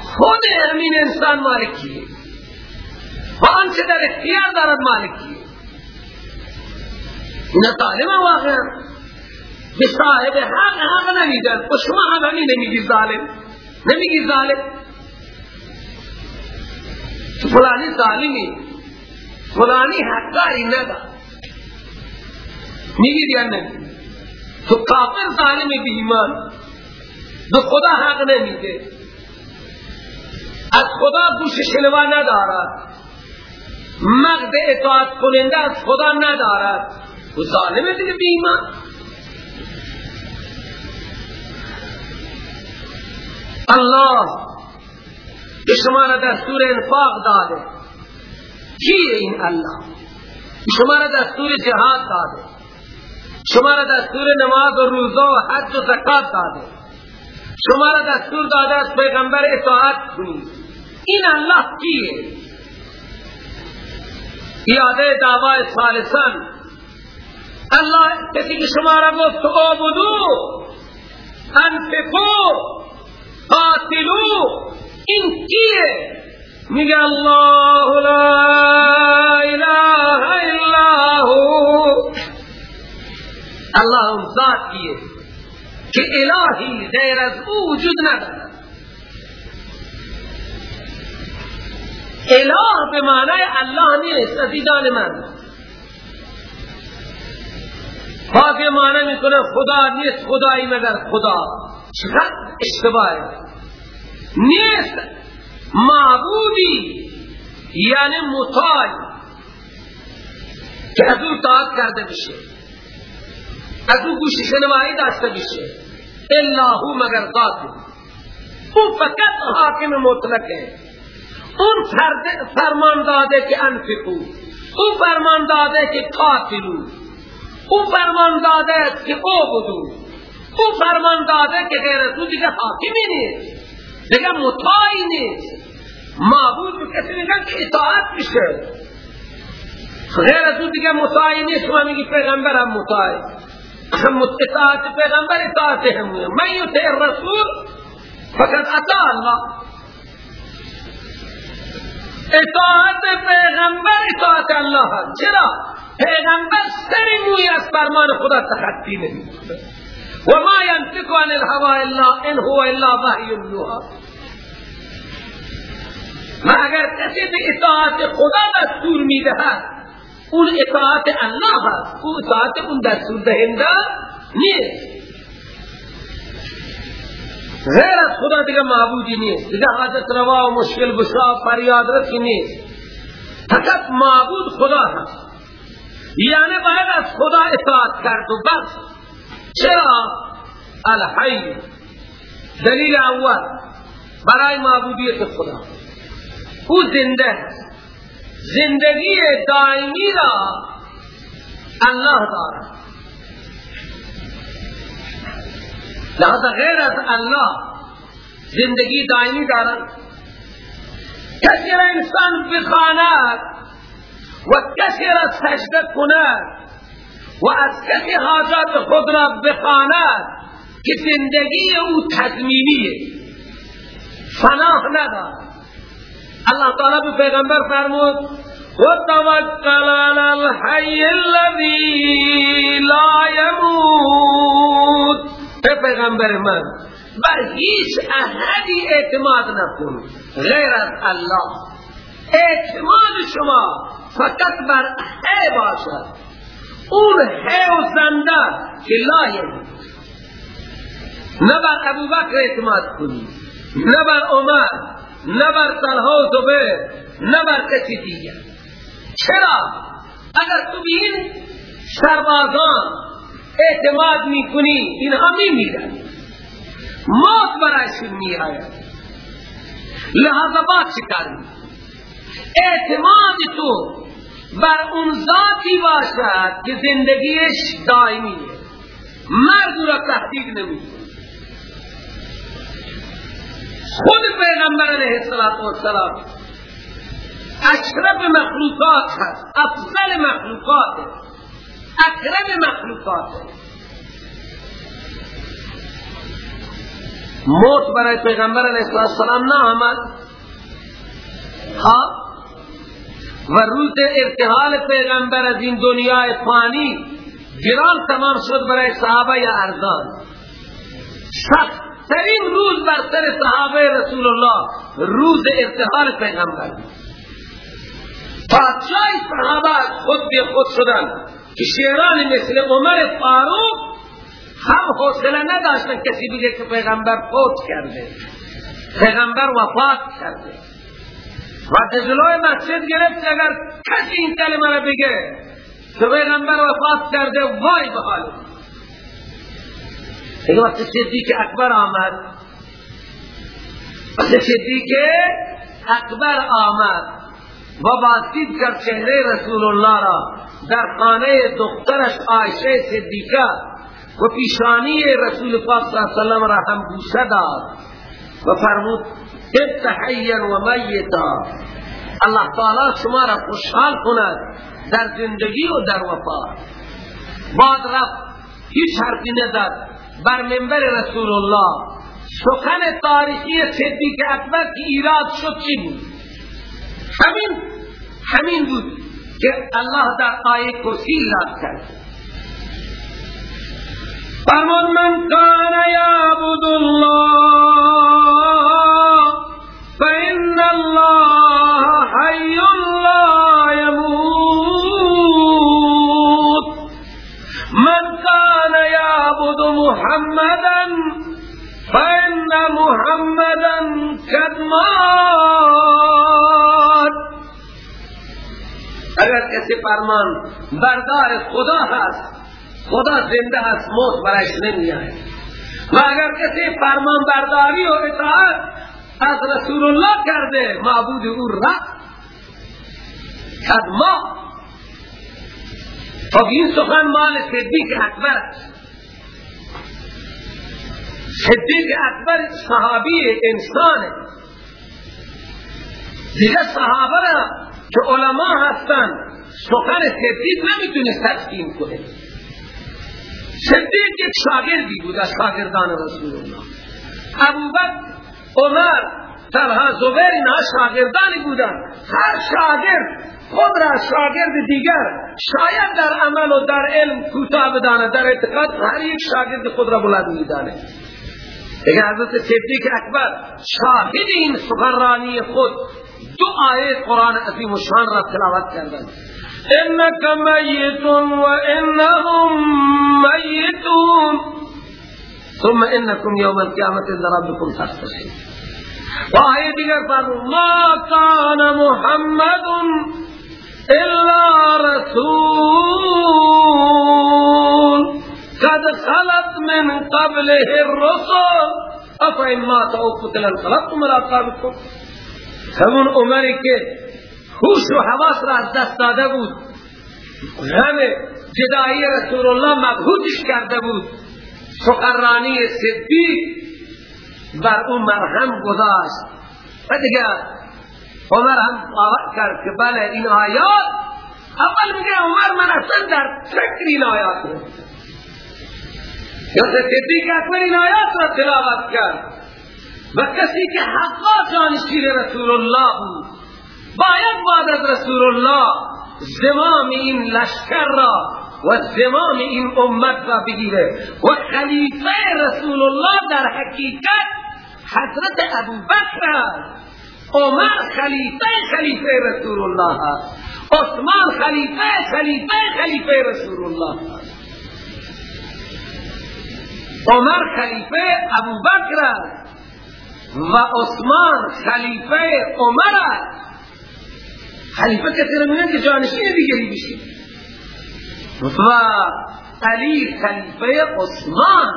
خود همین انسان مالکیه و آنچه در اختیار دارد مالکیه اینا ظالم واقعا. به صاحب حق حق نمیدن. و شما هم همین نمیگی ظالم. نمیگی ظالم. فلانی ظالمی. فلانی حقداری ندار. میگی یا نمیگی تو کافر ظالم بی ایمان. به خدا حق نمیده. از خدا گوش شنوا ندارد. مغز اطاعت کننده از خدا ندارد. و ظالم دیگه بی ایمان. الله. که شما را دستور انفاق داده. کیه این الله؟ شما را دستور جهاد داده. شما را دستور نماز و روزه و حج و زکات داده. شما را دستور داده از پیغمبر اطاعت کنید این الله کیه؟ یاده دعوای ثالثان الله کسی که شما را گفت عبدو انفقو. قاتلو این کیه میگه الله لا إله إلا هو. الله اون ذاتیه که الهی غیر از أو وجود ندارد إله به معنی الله نیست عزیزان من بعضی معنی می‌کنه خدا نیست خدایی مگر خدا چقدر اشتباهه نیست معبودی یعنی مطاع که از او تاعت کرده بشه از او گوش شنوایی داشته بشه هو مگر ذات او فقط حاکم مطلق ہے اون فرمان داده که انفقو او فرمان داده که قاتلو او فرمان داده که عبدو او فرمان داده که غیر از او دیگه حاکمی نیست. دیگه مطاعی نیست. معبود به کسی میگن که اطاعت میشه. غیر از او دیگه مطاعی نیست. شما میگی پیغمبر هم مطاعی اطاعت پیغمبر اطاعت همونه. من یطع الرسول فقط اطاع الله. اطاعت پیغمبر اطاعت الله چرا؟ پیغمبر سری موی از فرمان خدا تخطی نمیده و ما ينطق عن الهوى الا ان هو الا وحی یوحى ما اگر کسی به اطاعت خدا دستور می‌دهد اون اطاعت الله هست اون اطاعت اون دستور دهنده نیست. غیر از خدا دیگه معبودی نیست. دیگه حاجت روا و مشکل بشا فریاد رسی نیست. فقط معبود خدا هست. یعنی باید از خدا اطاعت کرد و بس. چرا؟ الحی. دلیل اول. برای معبودیت خدا. او زنده زندگی دائمی را الله دارد. لحظه غیر از الله زندگی دائمی دارد. کسی را انسان بخاند و کسی را سجده کند و از کسی حاجات خود را بخاند که زندگی او تضمینیه. فناه ندارد. الله تعالی به پیغمبر فرمود وتوکل علی الحی الذی لا يموت. پیغمبر من. بر هیچ احدی اعتماد نکن. غیر از الله. اعتماد شما فقط بر حی باشد. اون حی و زنده که لا یموت نه بر ابو بکر اعتماد کنی. نه بر عمر. نه بر طلحه و زبیر. نه بر کسی دیگر. چرا؟ اگر تو بین سربازان اعتماد می‌کنی اینها میمیرن. موت برایشون میآید؟ لحظه بعد چکاری اعتماد تو بر اون ذاتی باشد که زندگیش دائمیه. مرد را تحقیق نمیشه خود پیغمبر علیه السلام اشرف مخلوقات هست افضل مخلوقات هست اکرم مخلوقات. موت برای پیغمبر علیه السلام نه آمد ها و روز ارتحال پیغمبر از این دنیای فانی گران تمام شد برای صحابه یا ارزان. سخت ترین روز بر سر صحابه رسول الله روز ارتحال پیغمبر. پادشاهی صحابه خود به خود شدن که شیران مثل عمر فاروق هم حوصله نداشتن کسی بگه که پیغمبر فوت کرده پیغمبر وفات کرده. و جلوی مسجد گرفت اگر کسی این کلمه را بگه که پیغمبر وفات کرده وای به حال. دیگه وقت صدیق اکبر آمد. وقت صدیق اکبر آمد. و بازدید کرد چهره رسول الله را. در خانه دخترش عایشه صدیقه و پیشانی رسول پاک صلی اللہ علیہ وسلم را هم بوسه داد و فرمود ابت حیا و میتا. الله تعالی شما را خوشحال کند در زندگی و در وفات بعد رفت هیچ حرفی نداد بر منبر رسول الله سخن تاریخی صدیق اکبر که ایراد شد چی بود؟ همین همین بود. الله در آیه کرسی ایراد کرد فرمان من کان یعبد الله فإن الله حی لا يموت من كان يعبد محمدا فإن محمدا قد مات۔ اگر کسی فرمان بردار خدا هست خدا زنده هست موت برایش نمی آید و اگر کسی فرمان برداری و اطاعت از رسول الله کرده معبود او رفت قد مات. خب این سخن مال صدیق اکبر است. صدیق اکبر صحابی انسانه. دیگه صحابه را که علما هستن سخن صدیق نمی‌تونه تسلیم کنه. صدیق یک شاگردی بود از شاگردان رسول الله ابوبکر عمر طلحه زبیر اینا شاگردانی بودن. هر شاگرد خود را شاگرد دیگر شاید در عمل و در علم کوتاه بدانه در اعتقاد هر یک شاگرد خود را بلند میدانه دیگر حضرت صدیق اکبر شاهد این سخنرانی خود دو آیه قرآن عظیم و شان را تلاوت کردند انک میت و انهم میتون ثم انکم یوم القیامت عند ربکم تختصمون و آیه دیگر فرمود ما کان محمد الا رسول. قد خلت من قبله الرسل. افا مات أو قتل انقلبتم على اعقابكم همون عمری که خوش و حواس را از دست داده بود غم جدایی رسول الله مبهوتش کرده بود سخنرانی صدیق بر اون مرهم گذاشت. و دیگه عمر هم باور کرد که بله این آیات اول میگه عمر من اصلا در فکر این آیات یا صدیق اکبر این آیات را تلاوت کرد. و کسی که حقا جانشین رسول الله بود باید بعد از رسول الله زمام این لشکر را و زمام این امت را بگیره و خلیفه رسول الله در حقیقت حضرت ابو بکر عمر خلیفه خلیفه رسول الله عثمان خلیفه خلیفه خلیفه رسول الله عمر خلیفه ابو بکر و عثمان خلیفه عمر خلیفه کسی رو که جانشین دیگری بشه و علی خلیفه عثمان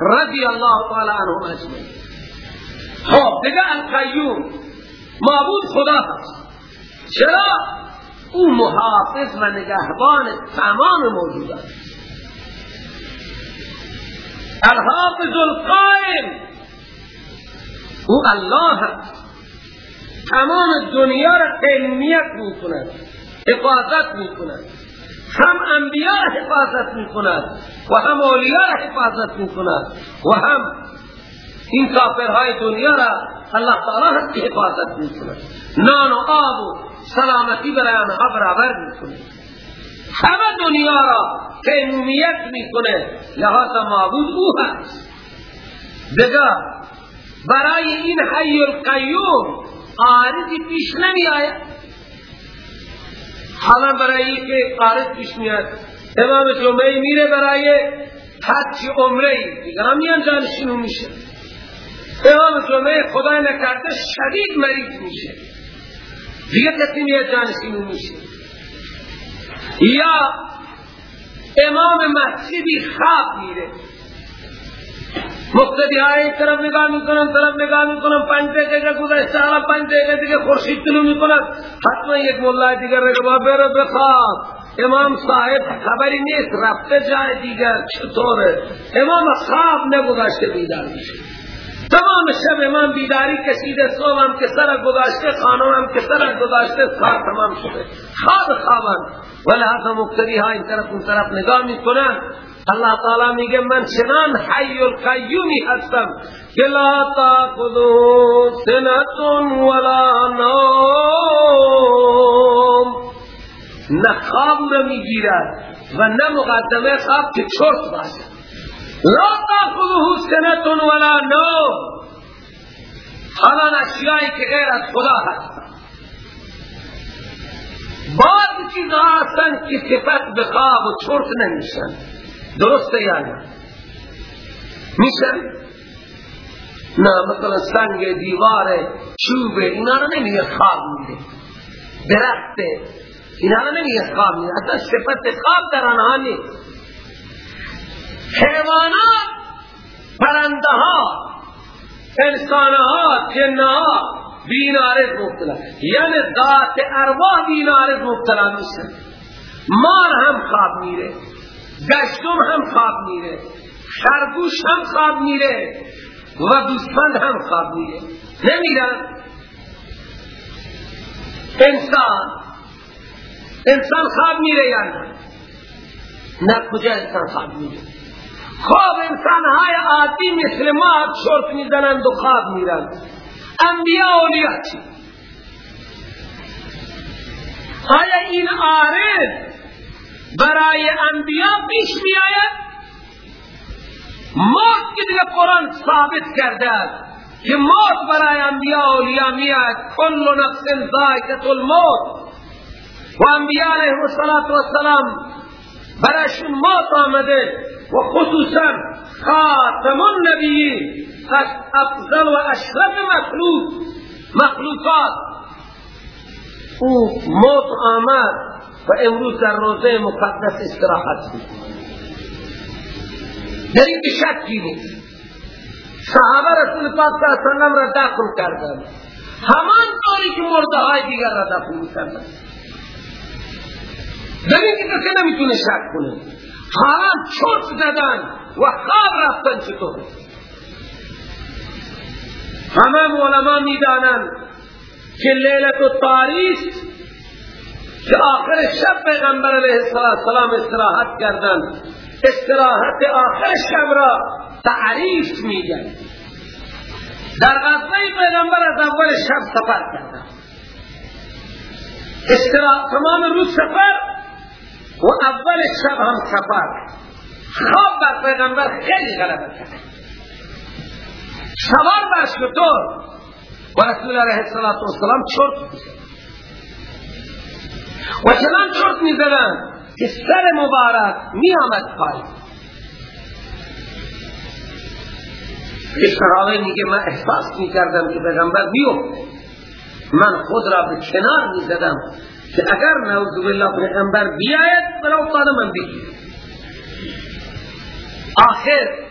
رضی الله تعالی عنه اجمعین. خب دیگه القیوم معبود خدا هست. چرا؟ او محافظ و نگهبان تمام موجودات. الحافظ القائم. او الله تمام دنیا را تنمیت می کند حفاظت می کند هم انبیاء حفاظت می کند و هم اولیاء حفاظت می کند و هم این کافرهای دنیا را الله تعالی هست که حفاظت می کند نان و آب و سلامتی برای آنها برابر می کند همه دنیا را تنمیت می کند لحاظا معبود او هست. دیگه برای این حی القیوم عارضی پیش نمی آید. حالا برای که قارض پیش میاد. امام جمعه میره برای حج عمره. دیگر هم میان جانشینو میشه. امام جمعه خدای نکرده شدید مریض میشه. دیگه کسی میاد جانشینو میشه. یا امام مسجدی خواب میره. مقتدی های طرف نگاه می‌کنن طرف نگاه می‌کنن پنج دقیقه گذشته حالا پنج دقیقه دیگه خورشید می‌کنن حتما یک ملا دیگر رگبا بره بخواب امام صاحب خبری نیست رفته جای دیگر چطوره؟ امام خواب نگذاشته بیدار میشه. تمام شب امام بیداری کشیده صبح هم که سر گذاشته خانم هم که سر گذاشته کار تمام شده. خواب ولی حتی مقتدی ها این طرف اون طرف نگاه می‌کنن. اللہ تعالی میگه من چنان حی القیومی هستم که لا تاخذو سنت ولا نوم. نه خواب نمی‌گیرد و نه مقدمه خواب که چرت باشد لا تاخذو سنت ولا نوم. حالا اشیایی که غیر از خدا هست. بعض چیزها هستن که صفت به خواب و چرت نمیشن. درسته یا نه میشن نه مثلا سنگ دیوار چوب اینا رو نمیگه خواب میده. درخت اینا رو نمیگه خواب میده. اصلا صفت خواب در آنها نیست. حیوانات پرنده ها انسان ها جن ها بینارز مبتلا یعنی ذات ارواح بینارز مبتلا میشن مار هم خواب میره گشتم هم خواب میره خرگوش هم خواب میره و دوستمند هم خواب میره. نمیرن؟ انسان انسان خواب میره یا نه؟ نه کجا انسان خواب میره؟ خواب انسان های عادی مثل ما شرط می‌زنند و خواب میرن انبیاء اولیاء چی؟ آیا این عارض برای انبیاء پیش می آید موت که دیگه قرآن ثابت کرده است که موت برای انبیاء اولیاء می آید کل نفس ذائقت الموت. و انبیاء علیه السلام برایشون موت آمده و خصوصا خاتم النبیین. افضل و اشرف مخلوق مخلوقات. او موت آمد. و امروز در روزه مقدس استراحت می‌کنه در این شکی نیست صحابه رسول پاک صلی اللہ علیہ را داخل کردن. همان طوری که مرده های دیگر را داخل کردن در این کسی نمی‌تونه شک کنه. حالا چوت زدن و خواب رفتن چطور؟ همه علما می‌دانند که لیلت و که آخر شب پیغمبر علیه السلام استراحت کردن. استراحت آخر شب را تعریف میگن. در غزوه پیغمبر از اول شب سفر کردن. استرا تمام روز سفر و اول شب هم سفر. خواب بر پیغمبر خیلی غلبه کرد. سوار بر شطور. و رسول علیه السلام چرت و چنان چرت می‌زدن که سر مبارک می آمد پای. یک صحابه میگه من احساس می کردم که پیغمبر بیفته من خود را به کنار می زدم که اگر نعوذ بالله پیغمبر بیاید بلا افتاده من بگیر آخر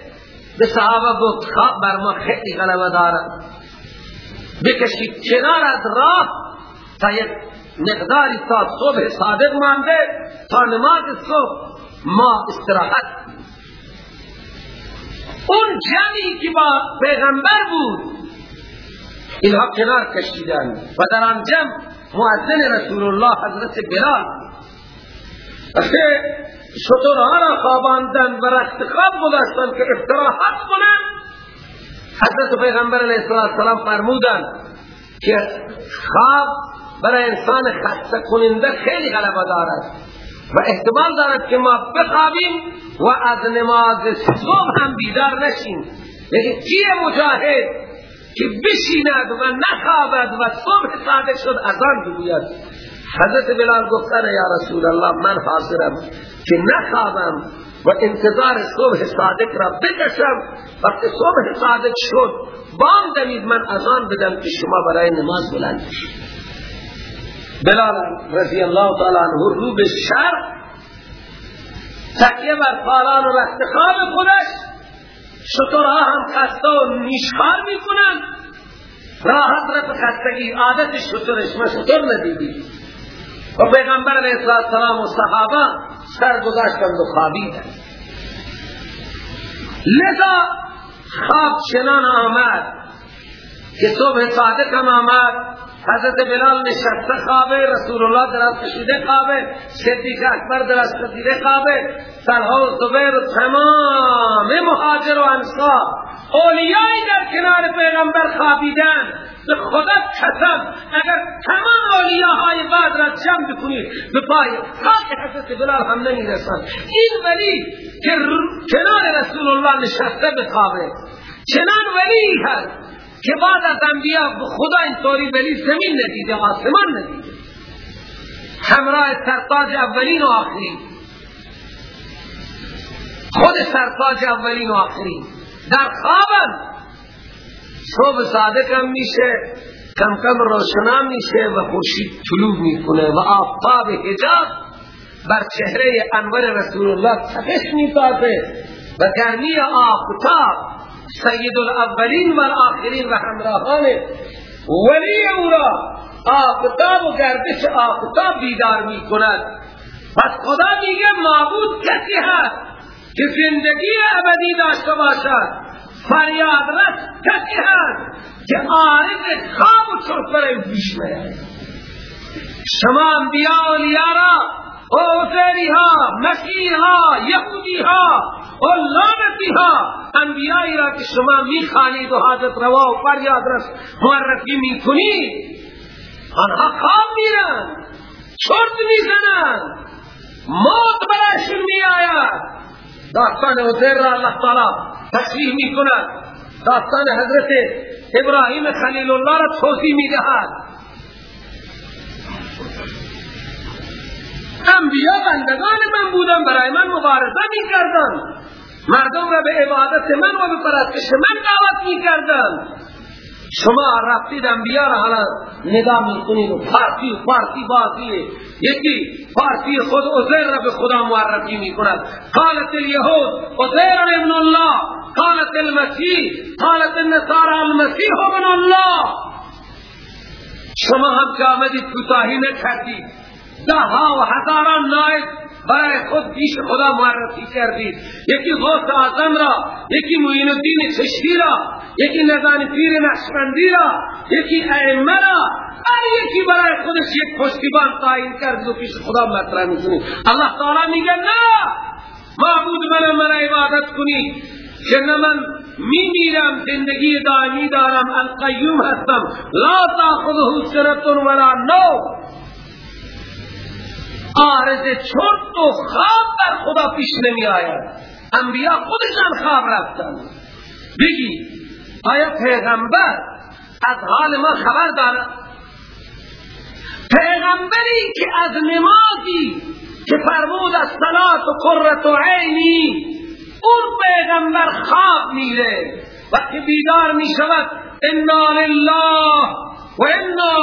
به صحابه گفت خواب بر ما خیلی غلبه دارد. بکشید کنار از راه تا یک مقداری تا صبح صادق مانده تا نماز صبح ما استراحت. اون جمعی که با پیغمبر بود اینها کنار کشیدن. و در آن جمع معذن رسول الله حضرت بلال وقتی شطورها را خواباندن و رخت خواب گذاشتن که استراحت کنن. حضرت پیغمبر علیه السلام فرمودن که خواب برای انسان خسته کننده خیلی غلبه دارد. و احتمال دارد که ما بخوابیم و از نماز صبح هم بیدار نشیم. لیکن کیه مجاهد که بشیند و نخوابد و صبح صادق شد از آن بگوید. حضرت بلال گفتن یا رسول الله من حاضرم که نخوابم و انتظار صبح صادق را بکشم. وقتی صبح صادق شد بام دمید من از آن بدم که شما برای نماز بلند بلال رضی اللہ تعالی عنہ رو به شر تکیه بر پالان و رختخان خودش. شطورها هم خسته و نیشخار می‌کنن راحت رفت خستگی عادت شطورش ما شطور ندیدی. و پیغمبر علیہ السلام و صحابه سر گذاشتند و خوابیدن لذا خواب چنان آمد. که صبح صادق هم آمد. حضرت بلال نشسته خوابه رسول الله دراز کشیده خوابه صدیق اکبر دراز کشیده خوابه سرها و زبیر و تمام مهاجر و انصار. اولیایی در کنار پیغمبر خوابیدن. به خدا قسم اگر تمام اولیاهای بعد را جمع بکنید به پای خاک حضرت بلال هم نمی‌رسن این ولی که کنار رسول الله نشسته بخوابه چنان ولی هست. که بعد از انبیاء خدا اینطوری ولی زمین ندیده آسمان ندیده. همراه سرتاج اولین و آخرین. خود سرتاج اولین و آخرین. در خوابن صبح صادق میشه کم کم روشنام میشه و خورشید طلوع می‌کنه و آفتاب حجاب بر چهره انور رسول الله تفش میتازه و گرمی آفتاب سید الاولین و الاخرین و همراهان ولی او را آفتاب و گردش آفتاب بیدار می کند پس خدا میگه معبود کسی هست که زندگی ابدی داشته باشد. فریاد رس کسی هست که عارف خواب و چوپر بیش شما انبیاء و لیارا اوزری ها مسیح ها یهودی ها و لانتی ها انبیائی را که شما میخانید و حاجت روا و فریاد رس معرفی می‌کنید آنها خواب میرن چرت می‌زنن موت برایشون میآید. داستان عزیر را اللہ تعالی تصریح می‌کند. داستان حضرت ابراهیم خلیل الله را توضیح می‌دهد. انبیاء بندگان من بودن برای من مبارزه می کردن مردم را به عبادت من و به پرستش من دعوت می کردن شما رفتید انبیاء را حالا ندا می کنید و پارتی پارتی بازیه یکی پارتی خود عزیر را به خدا معرفی می کند قالت الیهود عزیر ابن الله. قالت المسیح قالت النصارى المسیح ابن الله. شما هم که آمدید کوتاهی نکردید. ده ها و هزاران نایب برای خود پیش خدا معرفی کردید یکی غوث آزم را یکی معین الدین چشتی را یکی نزان پیر نشمندی را یکی ائمه را هر یکی برای خودش یک پشتیبان تعیین کرد و پیش خدا مطرح می‌کنید الله تعالی میگه نه معبود من من عبادت کنی که نه من می میرم زندگی دائمی دارم القیوم هستم. لا تاخذه سنتون ولا نو آرز چرت و خواب در خدا پیش نمی آید انبیاء خودشان خواب رفتن. بگی آیا پیغمبر از حال ما خبر دارد؟ پیغمبری که از نمازی که فرمود از صلات و قررت و عینی اون پیغمبر خواب میره. وقتی بیدار می شود انا لله و انا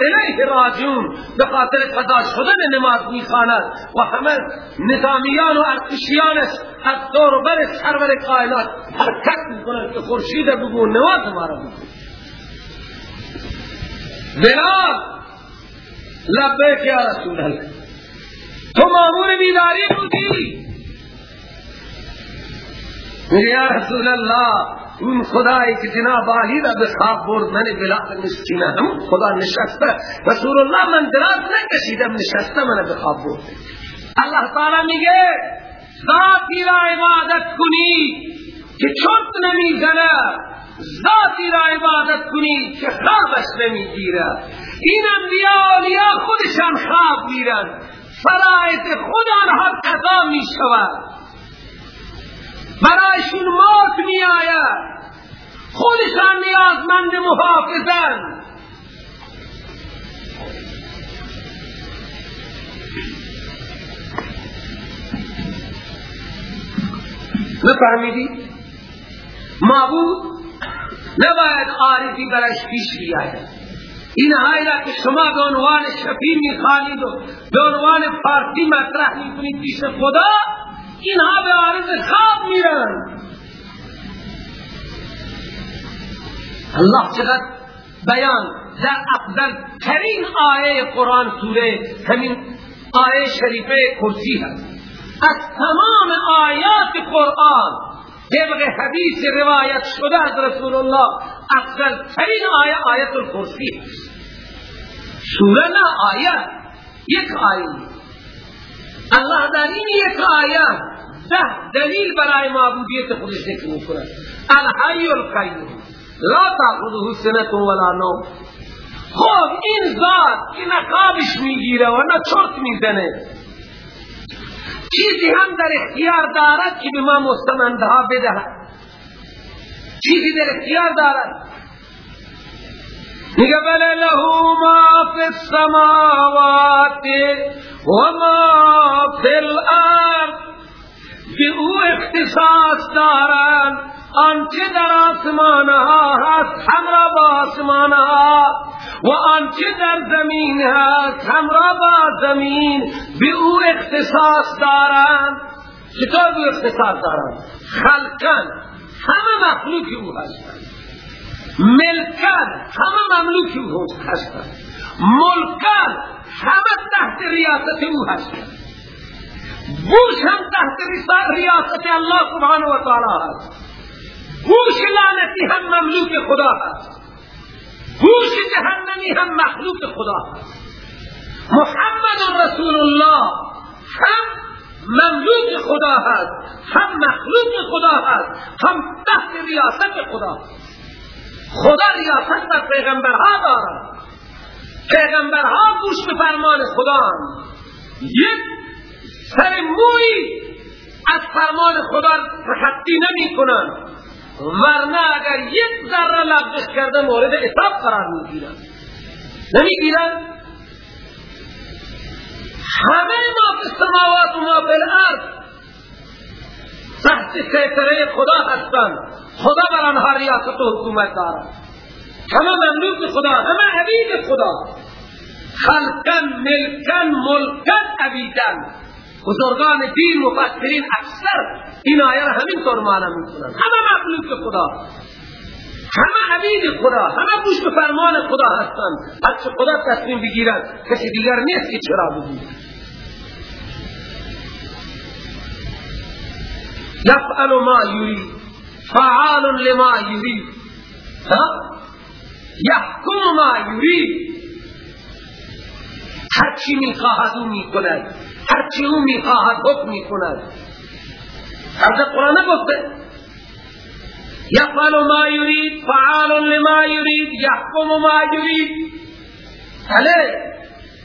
الیه راجون به خاطر قضا شدن نماز می‌خواند و همه نظامیان و ارتشیانش از دور بر سرور کائنات حرکت می‌کنند که خورشید بگو نماز ما را بگو بلال لبیک یا رسول الله. تو مامور بیداری بودی. یا رسول الله اون خدایی که جناب علی را به خواب برد من بلال مسکینه هم خدا نشسته. رسول الله من دراز نکشیدم نشسته من به خواب برد. الله تعالی میگه ذاتی را عبادت کنی که چوت نمی‌زنه. ذاتی را عبادت کنی که خوابش نمی‌گیره. این انبیاء اولیا خودشان خواب میرن. فرایت خود آنها قضا می شود برایشون موت می آید خودشان نیازمند محافظن. نفهمیدی؟ معبود نباید عارضی برش پیش بیاید. این را که شما به عنوان شفی می‌خوانید و به عنوان پارتی مطرح می‌کنید پیش خدا. اینها به عارض خواب میرن. الله چقدر بیان در افضل ترین آیه قرآن سوره همین آیه شریفه کرسی هست. از تمام آیات قرآن طبق حدیث روایت شده از رسول الله افضل ترین آیه آیت الکرسی سوره نه آیه. یک آیه. الله در این یک آیه ده دلیل برای معبودیت خودش ذکر می‌کنه. الحی القیوم. لا تاخذه سنت ولا نوم. خب این ذات که نقابش می‌گیره و نه چرت می‌زنه چیزی هم در اختیار دارد که به ما مستمندها بدهد. چیزی در اختیار دارد. میگه بله له ما فی السماوات و ما فی الارض. به او اختصاص دارند آنچه در آسمان ها هست همراه با آسمان ها. و آنچه در زمین هست همراه با زمین. به او اختصاص دارند چطور به اختصاص دارند خلقن همه مخلوق او هستند ملکن همه مملوک او هستند. ملکن همه تحت ریاست او هستند. بوش هم تحت ریاست الله سبحانه و تعالی هست. بوش لعنتی هم مملوک خدا هست. بوش جهنمی هم مخلوق خدا هست. محمد رسول الله هم مملوک خدا هست هم مخلوق خدا هست هم تحت ریاست خدا خدا ریاست بر پیغمبرها دارد پیغمبرها گوش به فرمان خدا یک سر موی از فرمان خدا تخطی نمی کنن ورنه اگر یک ذره لغزش کرده مورد حساب قرار می گیرن نمی گیرن همه ما فی السماوات و ما فی الارض تحت سیطره خدا هستند. خدا بر آنها ریاست و حکومت دارد. همه مملوک خدا همه عبید خدا. خلقن ملکن ملکن عبیدن بزرگان دین مفسرین اکثر این آیه را همین طور معنا می‌کنن همه مخلوق خدا. همه عبید خدا همه گوش به فرمان خدا هستند. هرچه خدا تصمیم بگیرد کسی دیگر نیست که چرا بگید یفعل ما یرید فعال لما یرید یحکم ما یرید هرچی می‌خواهد او می‌کند هرچی او می‌خواهد حکم می‌کند. حضرت قرآن گفته یفعل ما یرید فعال لما یرید یحکم ما یرید. بله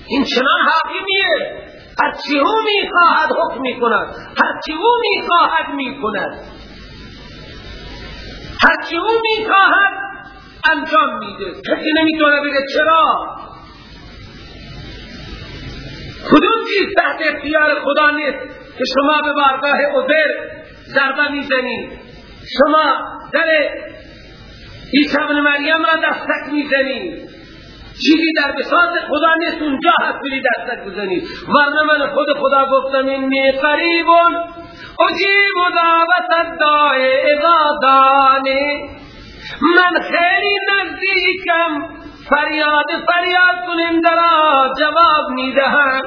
این چنان حاکمیه. هرچی او می‌خواهد حکم می‌کند هرچی او می‌خواهد می‌کند. هرچی او می‌خواهد انجام میده. کسی نمی‌تونه بگه چرا؟ کدوم چیز تحت اختیار خدا نیست که شما به بارگاه عذر ضربه می‌زنید شما در عیسی ابن مریم را دستک می‌زنید چیزی در بساط خدا نیست اونجا هست بری دستک بزنید ورنه من خود خدا گفتم اینی قریبون اجیب دعوت الداع عبادانی. من خیلی نزدیکم. فریاد فریاد را جواب می‌دهم.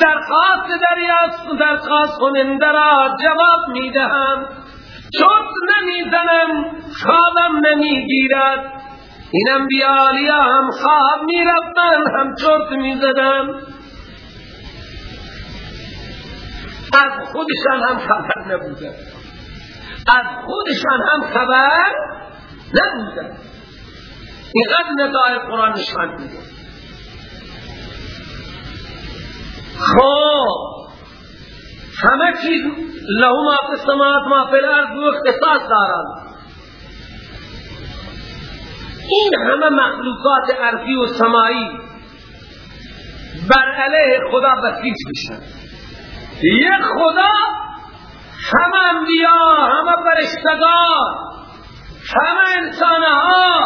درخواست دریافت درخواست کننده را جواب می‌دهم. چوت نمی‌زنم خوابم نمی‌گیرد. این انبیاء هم خواب می‌رفتن هم چرت می‌زدن. از خودشان هم خبر نبودن. از خودشان هم خبر نبودن. اینقدر ندای قرآن نشان میده. خب همه چیز لهم ما فی السماوات ما فی الارض و اختصاص دارند. این همه مخلوقات ارضی و سمایی بر علیه خدا بسیج میشن یک خدا همه انبیاء همه فرشتگان همه انسانها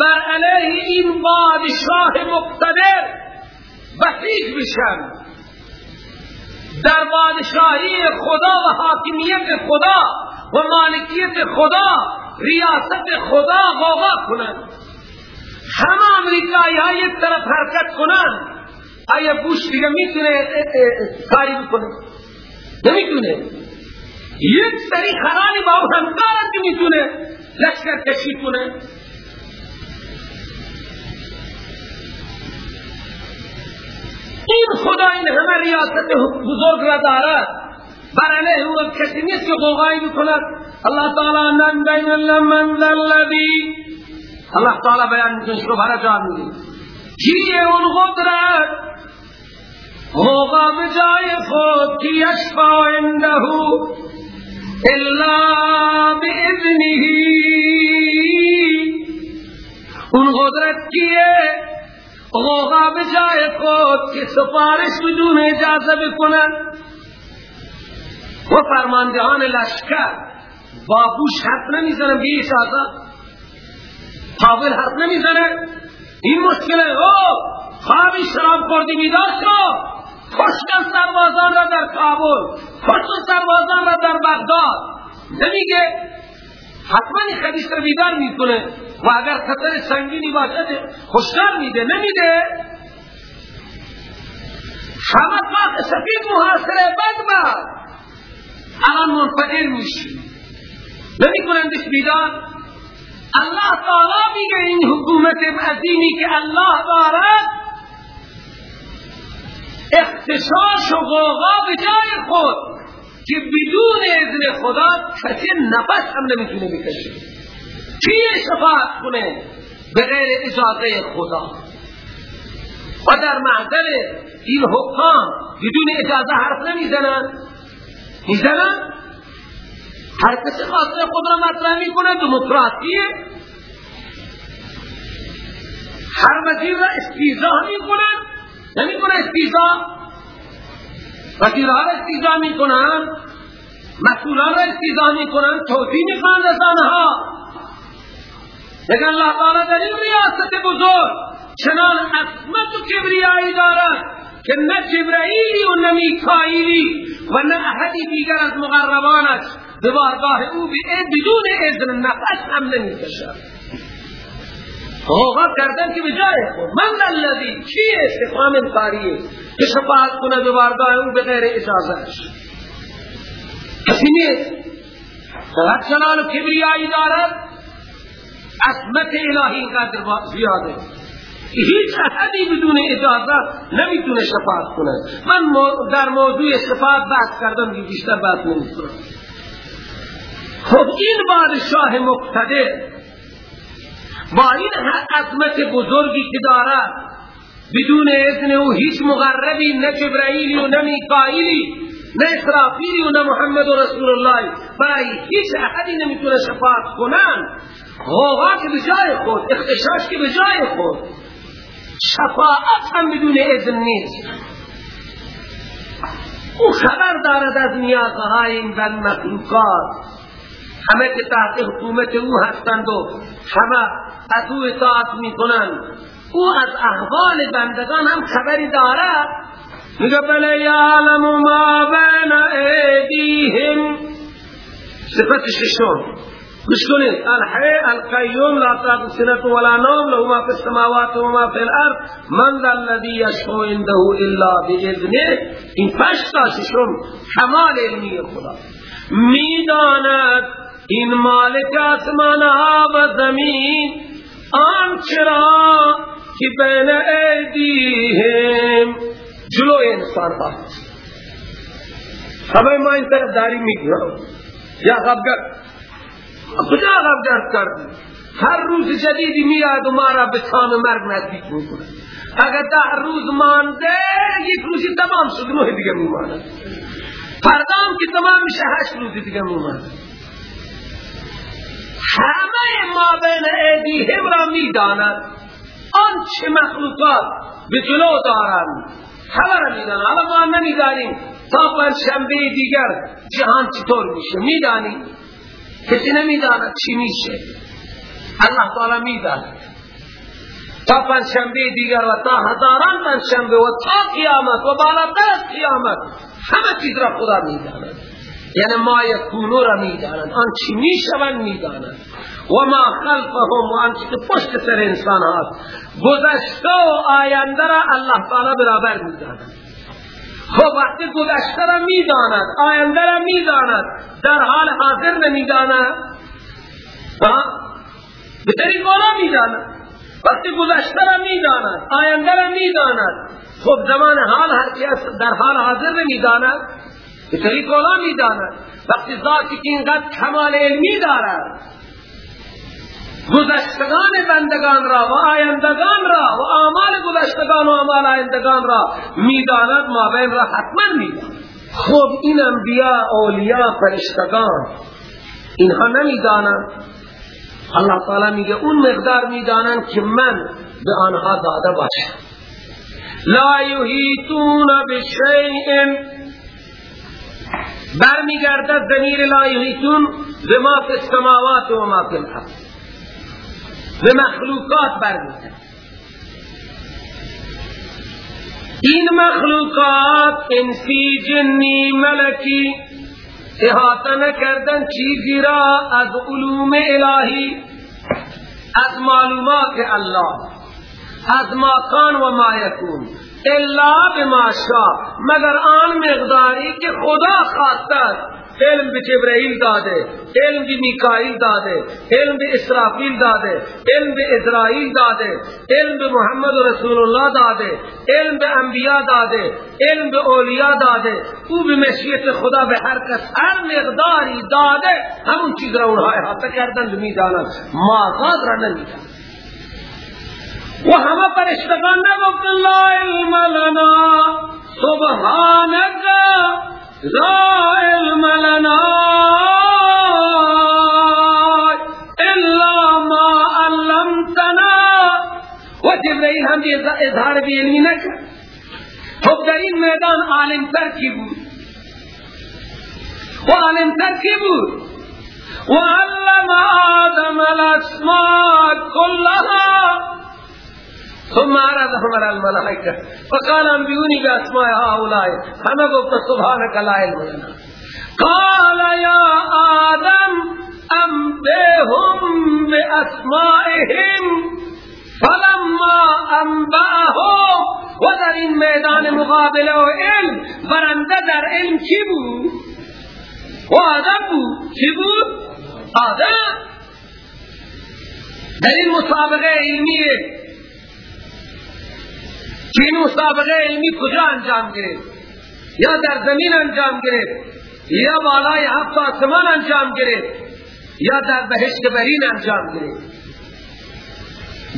بر علیه این بادشاه مقتدر بسیج میشن. در بادشاهی خدا و حاکمیت خدا و مالکیت خدا ریاست خدا غوغا کنند همه امریکایی ها یک طرف حرکت کنند. آیا بوش دیگه می‌تونه کاری بکنه؟ نمی‌تونه. یک سری خرالی با او همکارن که می‌تونه لشکر کشی کنه. این خدا این همه ریاست بزرگ را دارد. بر او کسی نیست که غوغایی بکند. اللہ تعالی من بین لمن الذی اللہ تعالی بیان می‌کنه شبهه جان کیه اون قدرت؟ ہوگا بجائے خود کی اشفا عنده؟ الا باذنه اون قدرت کیه؟ ہوگا بجائے خود کی سفارش بدون اجازه بکنن و فرماندهان لشکر. باپوش حرف نمی‌زنه به این سازا قابل حرف نمی‌زنه. این مشکله. او خوابی شراب خوردی بیدار شو. کشتن سربازان را در کابل. کشتن سربازان را در بغداد. نمیگه. حتما این خدیش را بیدار می‌کنه. و اگر خطر سنگینی باشد خوشدار میده. نمیده. همه پاک سفید محاصره. بد با الان منفجر میشی. نمی کنندش بیدار. الله تعالی میگه این حکومت عظیمی که الله دارد اختشاش و غوغا به جای خود که بدون اذن خدا کسی نفس هم نمی‌تونه بکشه. کی شفاعت کنه بغیر اجازه خدا؟ و در معذر این حکام بدون اجازه حرف نمی‌زنن. می‌زنن؟ هر کسی خواست خود را مطرح می‌کنه دموکراسیه هر وزیر را استیزا می‌کنن. نمی‌کنه استیزا. وزیرها را استیزا می‌کنن. مسئولان را استیزا می‌کنن. توضیح می‌کنن رسانها لیکن اللہ تعالی در این ریاست بزرگ. چنان عظمت و کبریایی دارد. که نه جبرائیلی و نه میکائیلی و نه احدی دیگر از مقربانش. به بارگاه او بدون اذن نفس هم نمی کشد خوغا کردن که بجای خود. من الذی کی استفام کاریه که شفاعت کنه به بارگاه او بغیر اجازهش کسی نیست؟ فقط جلال و کبریایی دارد. عصمت الهی قدر زیاده. هیچ احدی بدون اجازه نمی‌تونه شفاعت کنه. من در موضوع شفاعت بحث کردم بیشتر بحث نمی‌تونم خب این بادشاه مقتدر با این عظمت بزرگی که دارد بدون اذن او هیچ مغربی نه جبرائیلی و نه میکائیلی نه اسرافیلی و نه محمد و رسول الله برای هیچ احدی نمی‌تونه شفاعت کنن. غوغا که بجای خود اختشاش که بجای خود. شفاعت هم بدون اذن نیست. او خبر دارد از نیازهای این بن مخلوقات. همه که تحت حکومت او هستند و همه از او اطاعت می‌کنند. او از احوال بندگان هم خبری دارد. میگه بله یعلم ما بین ایدیهم. صفت ششم. گوش کنید الحی القیوم لا تاخذ سنة ولا نوم له ما في السماوات وما في الأرض. من ذا الذي يشفع عنده إلا بإذنه؟ این پشتا ششم کمال علمی خدا. میداند این مالک آسمان ها و زمین. آن چرا که بین ایدیهم. جلو انسان ها. همه ما این طرف داری میگیم یا غبگر کجا غفلت کردی. هر روز جدیدی میاد و ما را به تام مرگ نزدیک می‌کنه. اگر ده روز مانده یک روزی تمام شد نوه دیگه میماند. فردام که تمام میشه هشت روزی دیگه میماند. همه ما بین ایدیهم را می‌داند. آنچه مخلوقات به جلو دارند. همه را می‌داند. حالا ما نمی‌دانیم. تا پنج شنبه دیگر جهان چطور میشه؟ می‌دانیم. کسی نمی‌داند چی میشه. الله تعالی می‌داند. تا پنجشنبه دیگر و تا هزاران پنجشنبه و تا قیامت و بالاتر از قیامت همه چیز را خدا می‌داند. یعنی ما یکونو را می‌داند. آن چی می‌شوند می‌داند. و ما خلفهم و آنچه که پشت سر انسان هست گذشته و آینده را الله تعالی برابر می‌داند. خب وقتی گذشته را می‌داند آینده را می‌داند در حال حاضر نمی‌داند به طریق اولا می‌داند. وقتی گذشته را می‌داند آینده را می‌داند خب زمان حال در حال حاضر نمی‌داند به طریق اولا می‌داند. وقتی ذاتی که اینقدر کمال علمی دارد گذشتگان بندگان را و آیندگان را و آمال گذشتگان و آمال آیندگان را می‌داند ما بین را حتما می‌داند خب این انبیاء اولیاء فرشتگان اینها نمی‌دانند. الله تعالی میگه اون مقدار می‌دانند که من به آنها داده باشم. لا یحیطون بشیء. برمیگردد ضمیر لا یحیطون به ما فی السماوات و ما فی الارض. به مخلوقات برمیگرد این مخلوقات انسی جنی ملکی احاطه نکردن چیزی را از علوم الهی از معلومات الله از ما کان و ما یکون الا بما شاء. مگر آن مقداری که خدا خواسته علم به جبرائیل داده علم به میکائیل داده علم به اسرافیل داده علم به اسرائیل داده علم به محمد رسول الله داده علم به انبیاء داده علم به اولیاء داده. او به مشیت خدا به هر کس هر مقداری داده همون چیز را اونها احاطه کردن می‌دانند. ما را نمی‌دانند و همه فرشتگان نگفتن لا علم لنا سبحانك لا لنا الا ما علمتنا. و جبرائیل هم اظهار بی علمی خب در این میدان عالمتر کی بود؟ و عالمتر کی بود؟ و علم آدم الاسماء كلها ثم عرضهم على الملائكة فقال انبئوني بأسماء هؤلاء انا قلت سبحانك لا علم لنا قال يا آدم انبئهم بأسمائهم فلما انبأهم و در این میدان مقابله و علم برنده در علم کی بود؟ و آدم بود کی بود؟ آدم در این مسابقه علمیه که این مسابقه علمی کجا انجام گرفت؟ یا در زمین انجام گرفت؟ یا بالای هفت آسمان انجام گرفت؟ یا در بهشت برین انجام گرفت؟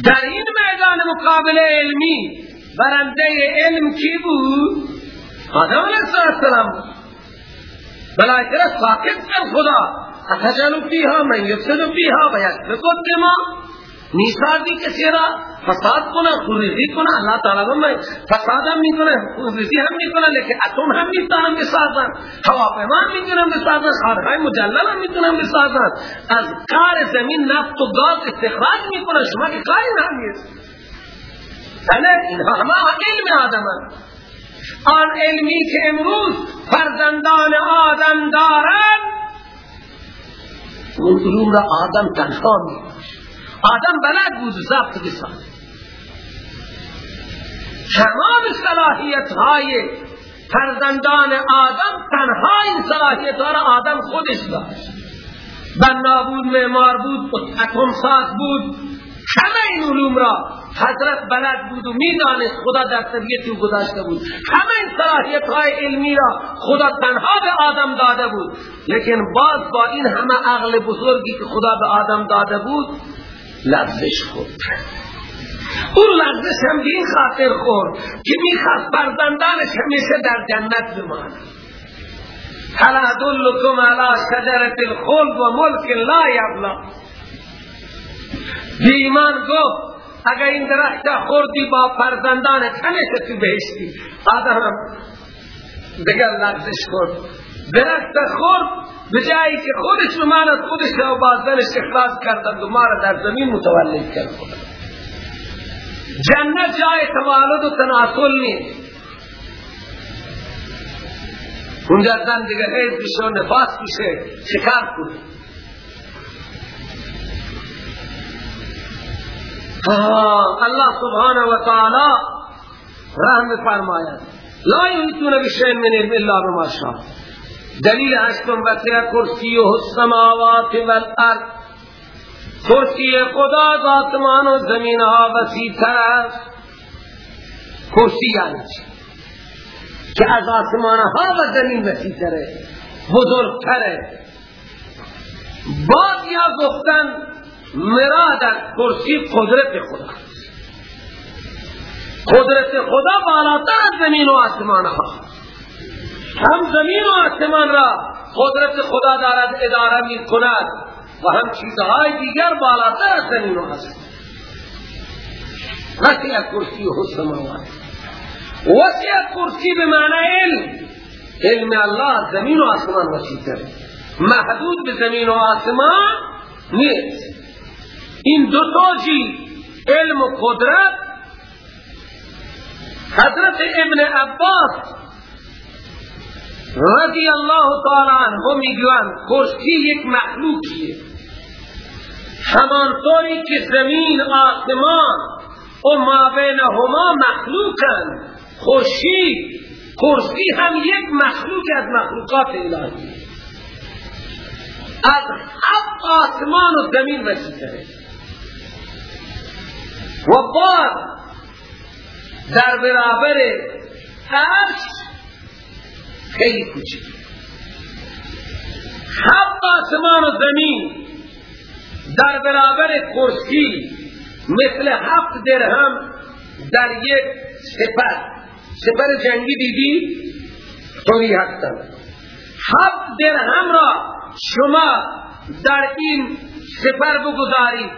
در این میدان مقابله علمی برنده علم کی بود؟ آدم علیه السلام ملائکه را ساکت کر خدا. اتجلو فیها من یفسد فیها و یسفق الدماء می‌سازی کسی را فساد کنه خوریزی کنه اللہ تعالی میں فساد هم می‌کنه خوریزی هم می‌کنه لیکن اتم هم می‌تونن بسازن هواپیمان می‌تونن بسازن خارهای مجلل هم می‌تونن بسازن. از کار زمین نفت و گاز استخراج می‌کنه شما که کاری نمیست بله اینها همه علم آدم آن علمی که امروز فرزندان آدم دارن اون علوم را آدم تنها می‌کنه. آدم بلد بود ضبط بسازه. تمام صلاحیت های فرزندان آدم تنها این صلاحیت ها را آدم خودش داشت. بنا بود معمار بود اتم ساز بود. همه این علوم را حضرت بلد بود و می‌دانست خدا در طبیعت او گذاشته بود. همه این صلاحیت های علمی را خدا تنها به آدم داده بود. لیکن باز با این همه عقل بزرگی که خدا به آدم داده بود لرزش خورد. اون لرزش هم این خاطر خورد که می‌خواست فرزندانش همیشه در جنت بماند. هل ادلکم علی شجرت الخلد و ملک لا یبلا بی ایمان گفت اگر این درخت خوردی با فرزندانت همیشه تو بهشتی. آدم دیگر لرزش خورد. درخت خورد به جایی که خودش بماند خودش و بازنش اخلاص کردند و ما را در زمین متولد کرد. جنت جای توالد و تناسل نیست. اونجا زن دیگه حیث بشه و نفاس بشه شکار کنه. الله سبحانه و تعالی رحم فرماید. لا یحیطون بشیء من علم الا بما شاء. دلیل هشتم وسیع کرسی و السماوات والارض کرسی خدا آسمان و زمین ها وسیع تر است. کرسی یعنی که از آسمان ها و زمین وسیع تره بزرگ تره بعد یا گفتن مراد از کرسی قدرت خدا قدرت خدا بالاتر از زمین و آسمان هم زمین و آسمان را قدرت خدا دارد اداره می کند و هم چیزهای دیگر بالاتر از زمین و آسمان. وسیع کرسی و السماوات وسیع کرسی به معنی علم. علم الله زمین و آسمان وسیع محدود به زمین و آسمان نیست. این دو توجی علم و قدرت. حضرت ابن عباس رضی الله تعالی عنه می‌گویند کرسی یک مخلوقیه. همانطوری که زمین آسمان و ما بینهما مخلوقن خورشید کرسی هم یک مخلوق از مخلوقات الهی. از هفت آسمان و زمین وسیعه و بعد در برابر عرش خیلی کوچک هفت آسمان و زمین در برابر کرسی مثل هفت درهم در یک سپر. سپر جنگی دیدی؟ طوری هستن هفت درهم را شما در این سپر بگذارید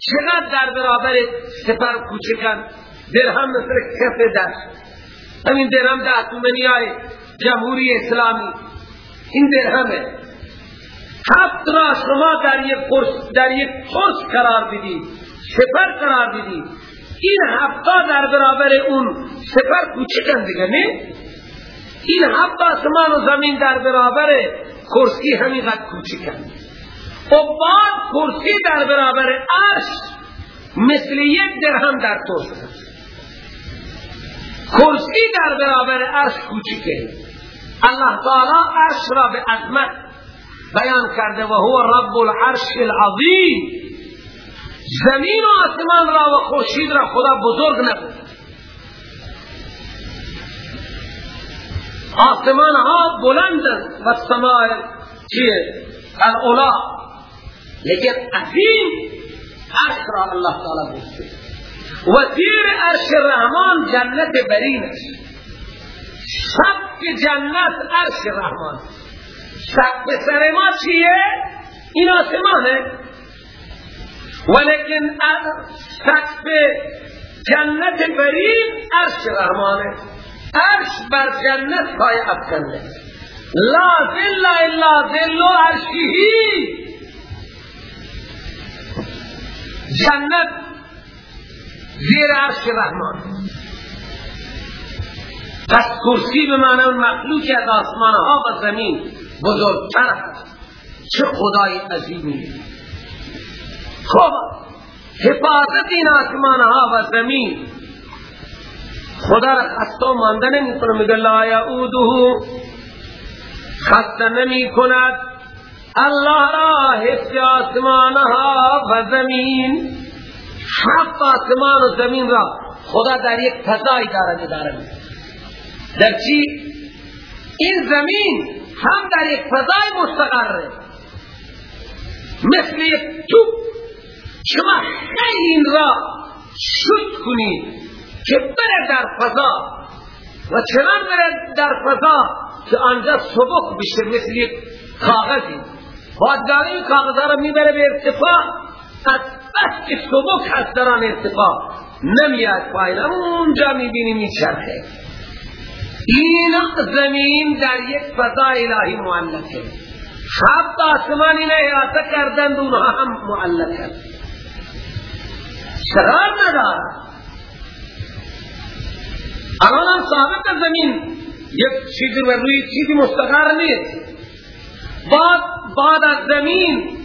چقدر در برابر سپر کوچکن؟ درهم مثل کف دست. همین درهم ده تومنی های جمهوری اسلامی این درهمه. هفت را شما در یک قرص در یک قرص قرار بدید سپر قرار بدید. این هفتا در برابر اون سپر کوچکن دیگه نه؟ این هفت آسمان و زمین در برابر کرسی همینقدر کوچکن. و بعد کرسی در برابر عرش مثل یک درهم در توست کرسی در برابر عرش کوچکه. الله تعالی عرش را به عظمت بیان کرده و هو رب العرش العظیم. زمین و آسمان را و خورشید را خدا بزرگ نبود. آسمان ها بلندن و سماع چیه؟ الاولا لیکن عظیم عرش را الله تعالی گفته و زیر عرش رحمان جنت برینش. سب جنت عرش رحمان. سب سر ما چیه؟ این آسمانه. ولیکن سقف جنت برین عرش رحمانه. عرش بر جنت پای افکنده. لا ذل الا ذل عرشی جنت زیر عرش رحمان. پس کرسی به معنی مخلوقی از آسمان ها و زمین بزرگتر هست چه خدای عظیمی. خب حفاظت این آسمان ها و زمین. خدا را خسته و مانده نمی کنه میگه لا یعوده خسته نمی کند. الله را حفظ آسمان ها و زمین. حق آسمان و زمین را خدا در یک فضای دارد دارد در چی؟ این زمین هم در یک فضای مستقره. مثل یک توپ. شما خیلی این را شد کنید که بره در فضا. و چنان بره در فضا که آنجا سبک بشه مثل یک کاغذی. بادگاری این را می‌بره به ارتفاع. از بس که سبک هست در آن ارتفاع. نمیاد پایین. اونجا می‌بینی میچرخه. این زمین در یک فضا الهی معلقه هفت آسمان اینه احاطه کردند اونها هم معلق کرد شرار ندارد الان ثابت زمین یک چیزی و روی چیزی مستقر نیست. بعد بعد از زمین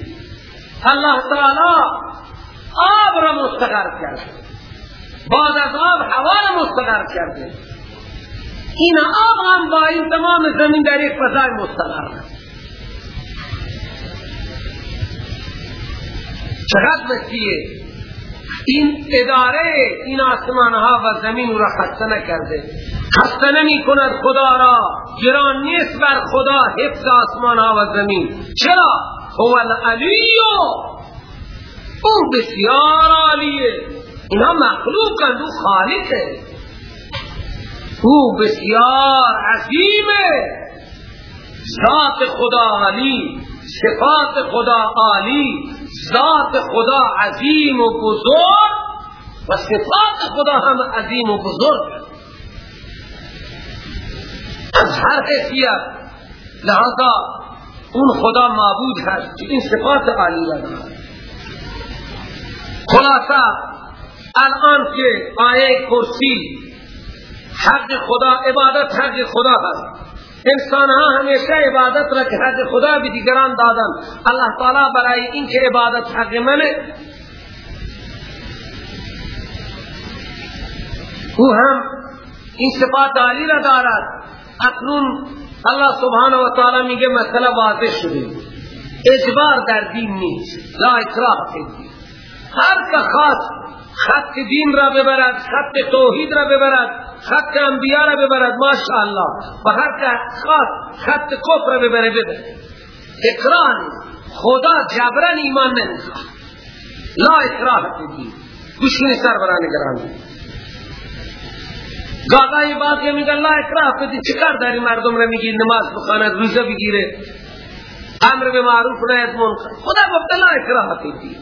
الله تعالی آب را مستقر کرده. بعد از آب هوا را مستقر کرده. این آب هم با این تمام زمین در یک فضای مستقر چقدر وسیعه. این اداره این آسمان ها و زمین را خسته نکرده. خسته نمی کند خدا را. گران نیست بر خدا حفظ آسمان ها و زمین. چرا؟ هو العلیو. او بسیار عالیه. اینا مخلوقند او خالقه. او بسیار عظیمه. ذات خدا علی صفات خدا عالی ذات خدا عظیم و بزرگ و صفات خدا هم عظیم و بزرگ. از هر حیثیت لحظا اون خدا معبود هست که این صفات عالی را دارد. خلاصا الان که آیه کرسی حق خدا عبادت حق خدا هست انسان ها ہمیشہ عبادت را که حق خدا بھی دیگران دادن. اللہ تعالی برای این که عبادت حق منه. او هم این صفات عالی را دارد. اکنون الله سبحانه و تعالی میگه مسئله واضح شده. اجبار در دین نیست. لا اکراه الدین. هر که خواست خط دین را ببرد خط توحید را ببرد خط انبیاء را ببرد ماشاءالله. و هر خط خط کفر را ببره ببرد اکران خدا جبران ایمان نمی‌خواد لا اکراه فی الدین گوشین سر برای نگران گاگایی بات که میگه لا اکراه فی الدین چکار داری مردم را میگی؟ نماز بخواند روزه بگیره. امر به معروف نهی منکر. خدا گفت لا اکراه فی الدین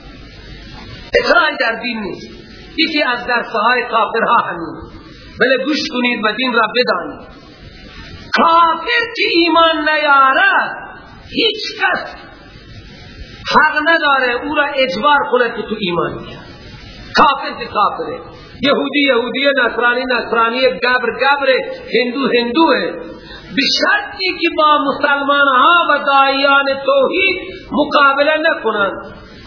در دین نیست. یکی از درسهای کافرها همین بله گوش کنید و دین را بدانید. کافر که ایمان نیارد هیچ کس حق نداره او را اجبار کنه که تو ایمان بیار کافر که کافره. یهودی یهودی نصرانی نصرانی گبر گبر هندو هندوه. بشرطی که با مسلمان ها و دایان توحید مقابله نکنند.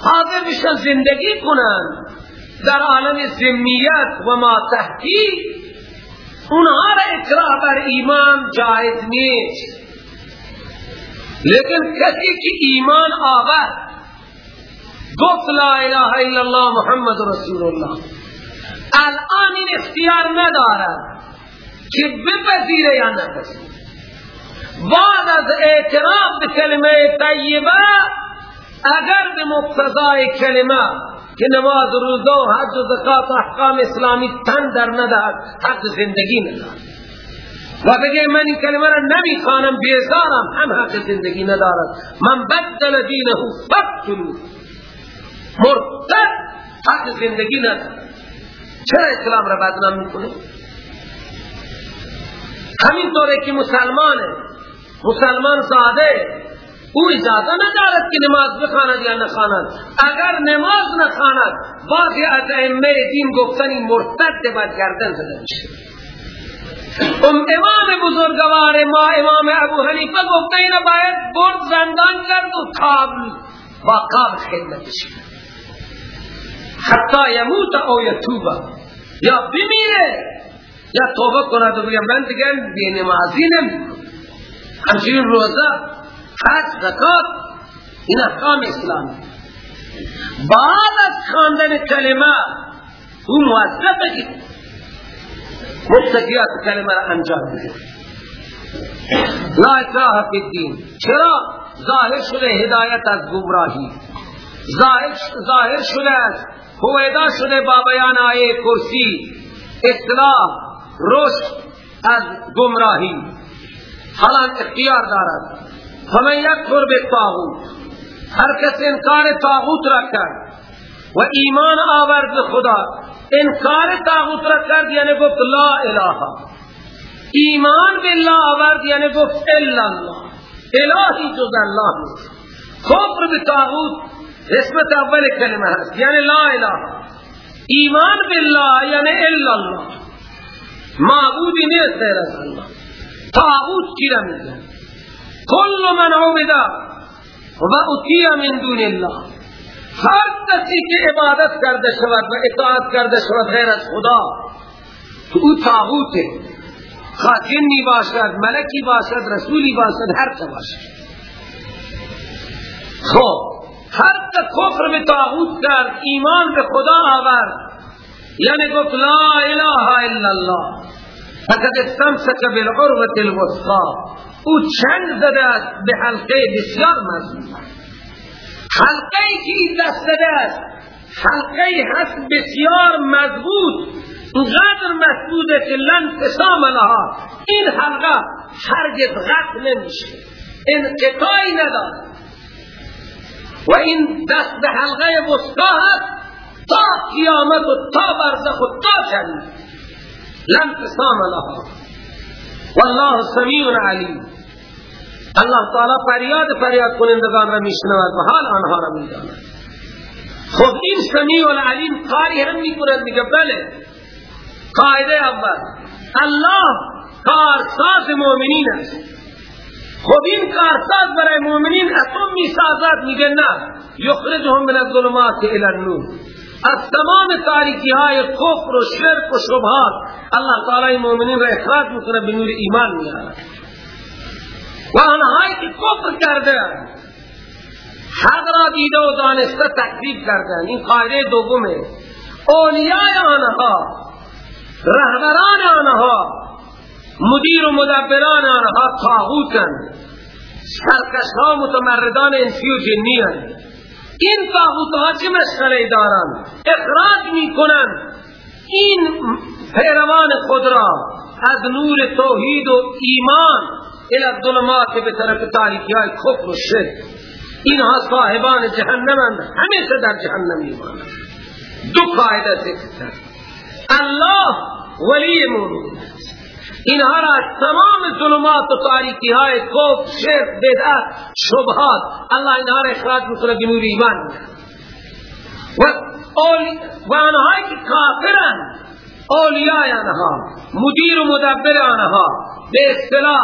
حاضر بشن زندگی کنند. در عالم زمیت و ما تحقیق اونها را اکراه بر ایمان جایز نیست. لیکن کسی که ایمان آورد گفت لا اله الا الله محمد رسول الله. الان این اختیار ندارد که بپذیره یا نپذیره. بعد از اعتراف به کلمه طیبه اگر به مقتضای کلمه که نماز روزه و حج و زکات احکام اسلامی تن در ندهد حق زندگی ندارد و بگه من این کلمه را نمی‌خوانم بیزارم هم حق زندگی ندارد. من بدل دینه فقتلو مرتد حق زندگی ندارد. چرا اسلام را بدنام می‌کنه؟ همین طوره که مسلمانه. مسلمان زاده او اجازه ندارد که نماز بخواند یا نخواند اگر نماز نخواند بعضی از ائمه دین گفتن این مرتد باید گردن زده ام امام بزرگوار ما امام ابو حنیفه گفته اینه باید برد زندان کرد و کابل با کابل خدمتش حتی یموت او یتوبه یا بمیره یا توبه کند و بگم من دیگر بی نمازی نمی همچنین روزه حج زکات. این احکام اسلامی بعد از خواندن کلمه او موظفه که مستقیات کلمه را انجام بده. لا اکراه فی الدین. چرا؟ ظاهر شده هدایت از گمراهی. ظاهر شده است هویدا شده با بیان آیه کرسی. اصلاح رشد از گمراهی. حالا اختیار دارد. فمن یکفر بالطاغوت هر کس انکار طاغوت را کرد و ایمان آورد خدا انکار طاغوت را کرد یعنی گفت لا اله. ایمان بالله آورد یعنی گفت الا الله. الهی جز الله نیست. کفر بطاغوت اسمت اول کلمه هست یعنی لا اله. ایمان بالله یعنی الا الله. معبودی نیست غیر از الله. طاغوت کی را میگن کل من عبد و اتی من دون الله. هر کسی که عبادت کرده شود و اطاعت کرده شود غیر از خدا او تاغوت ہے خواه باشد ملکی باشد رسولی باشد هر چه باشد. خب هر که کفر به تاغوت کرد ایمان به خدا آورد یعنی گفت لا اله الا الله. فقد استمسك بالعروة الوثقى او چند زده است به حلقه بسیار مضبوط حلقه که این دست زده است حلقه هست بسیار مضبوط. قدر مسدوده که لن تسام لها. این حلقه هرگز غط نمیشه. انقطاعی نداره. و این دست حلقه وسطا هست تا قیامت و تا برزخ و تا شدید لن تسام لها. والله سمیع علیم الله تعالی فریاد فریاد کنندگان را میشنود و حال آنها را می‌داند. خب این سمیع العلیم کاری هم می‌کند میگه بله. قاعده اول. الله کارساز مؤمنین است. خب این کارساز برای مؤمنین اتم می‌سازد میگه نه. یخرجهم من الظلمات الى النور. از تمام تاریکی های کفر و شرک و شبهات الله تعالی مؤمنین را اخراج می‌کنه به نور ایمان میاره و آنهایی که کفر کرده حق را دیده و دانسته تکذیب کردن این قاعده دومه. اولیای آنها رهبران آنها مدیر و مدبران آنها تاغوتن سرکشها متمردان انسی و جنی این تاغوت ها چه مسئله دارن؟ اخراج می کنن این پیروان خود را از نور توحید و ایمان الى الظلمات به طرف تاریکی های کفر و شرک. اینها صاحبان جهنم همیشه در جهنم میمانند. دو قاعده ذکر الله ولی مومن. اینها را تمام ظلمات و تاریکی های کفر شرک بدعت شبهات الله اینها را اخراج می‌کنه به ایمان. و و آنهایی که کافرن اولیای آنها مدیر و مدبر آنها به اصطلاح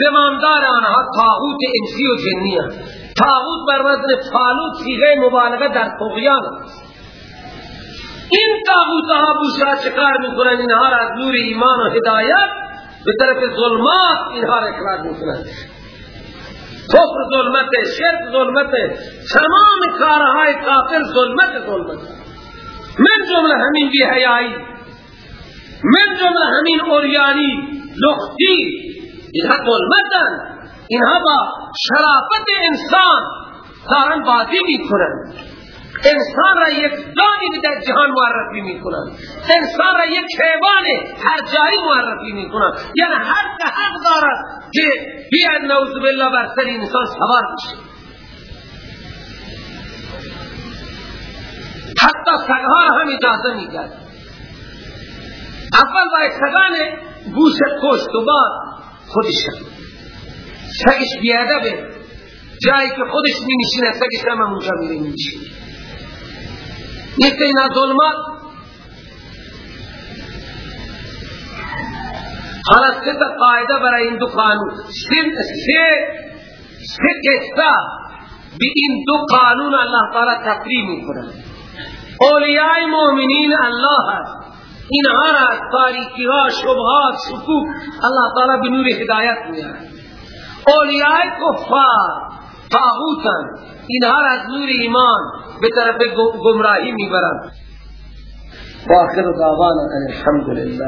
زماندار آنها تاغوت انسی و جنی هست تاغوت بر وزن فالوت سیغه مبالغه در تغیان این تاغوت ها بوشا چکار می‌کنن؟ اینها را از نور ایمان و هدایت به طرف ظلمات اینها را اخراج می‌کنن. کفر ظلمت شرک ظلمت تمام کارهای کافر ظلمت ظلمت. من جمله همین بی حیائی من جمله همین اوریانی لختی اینها ظلمتن. اینها با شرافت انسان دارن بازی می‌کنن. انسان را یک جانی در جهان معرفی می‌کنن انسان را یک حیوان هر جایی معرفی می‌کنن یعنی هر که حق دارد که بیاد نوز بالله بر سر انسان سوار بشه. حتی سگها هم اجازه میگرد اول باید سگان گوش کشت و بعد خودش سگش بیادبه. جایی که خودش می نشینه سگش هم اونجا می نشینه یک اینا ظلمات حالا سه تا قاعده برای این دو قانون سه سه قصه به این دو قانون الله تعالی تقریم می‌کنه اولیاء مؤمنین الله هست اینها را از تاریکی ها شبهات شکوک الله تعالی به هدایت میاره اولیاء کفار طاغوتن اینها را از نور ایمان به طرف گمراهی می‌برند و آخر دعوانا الحمدلله.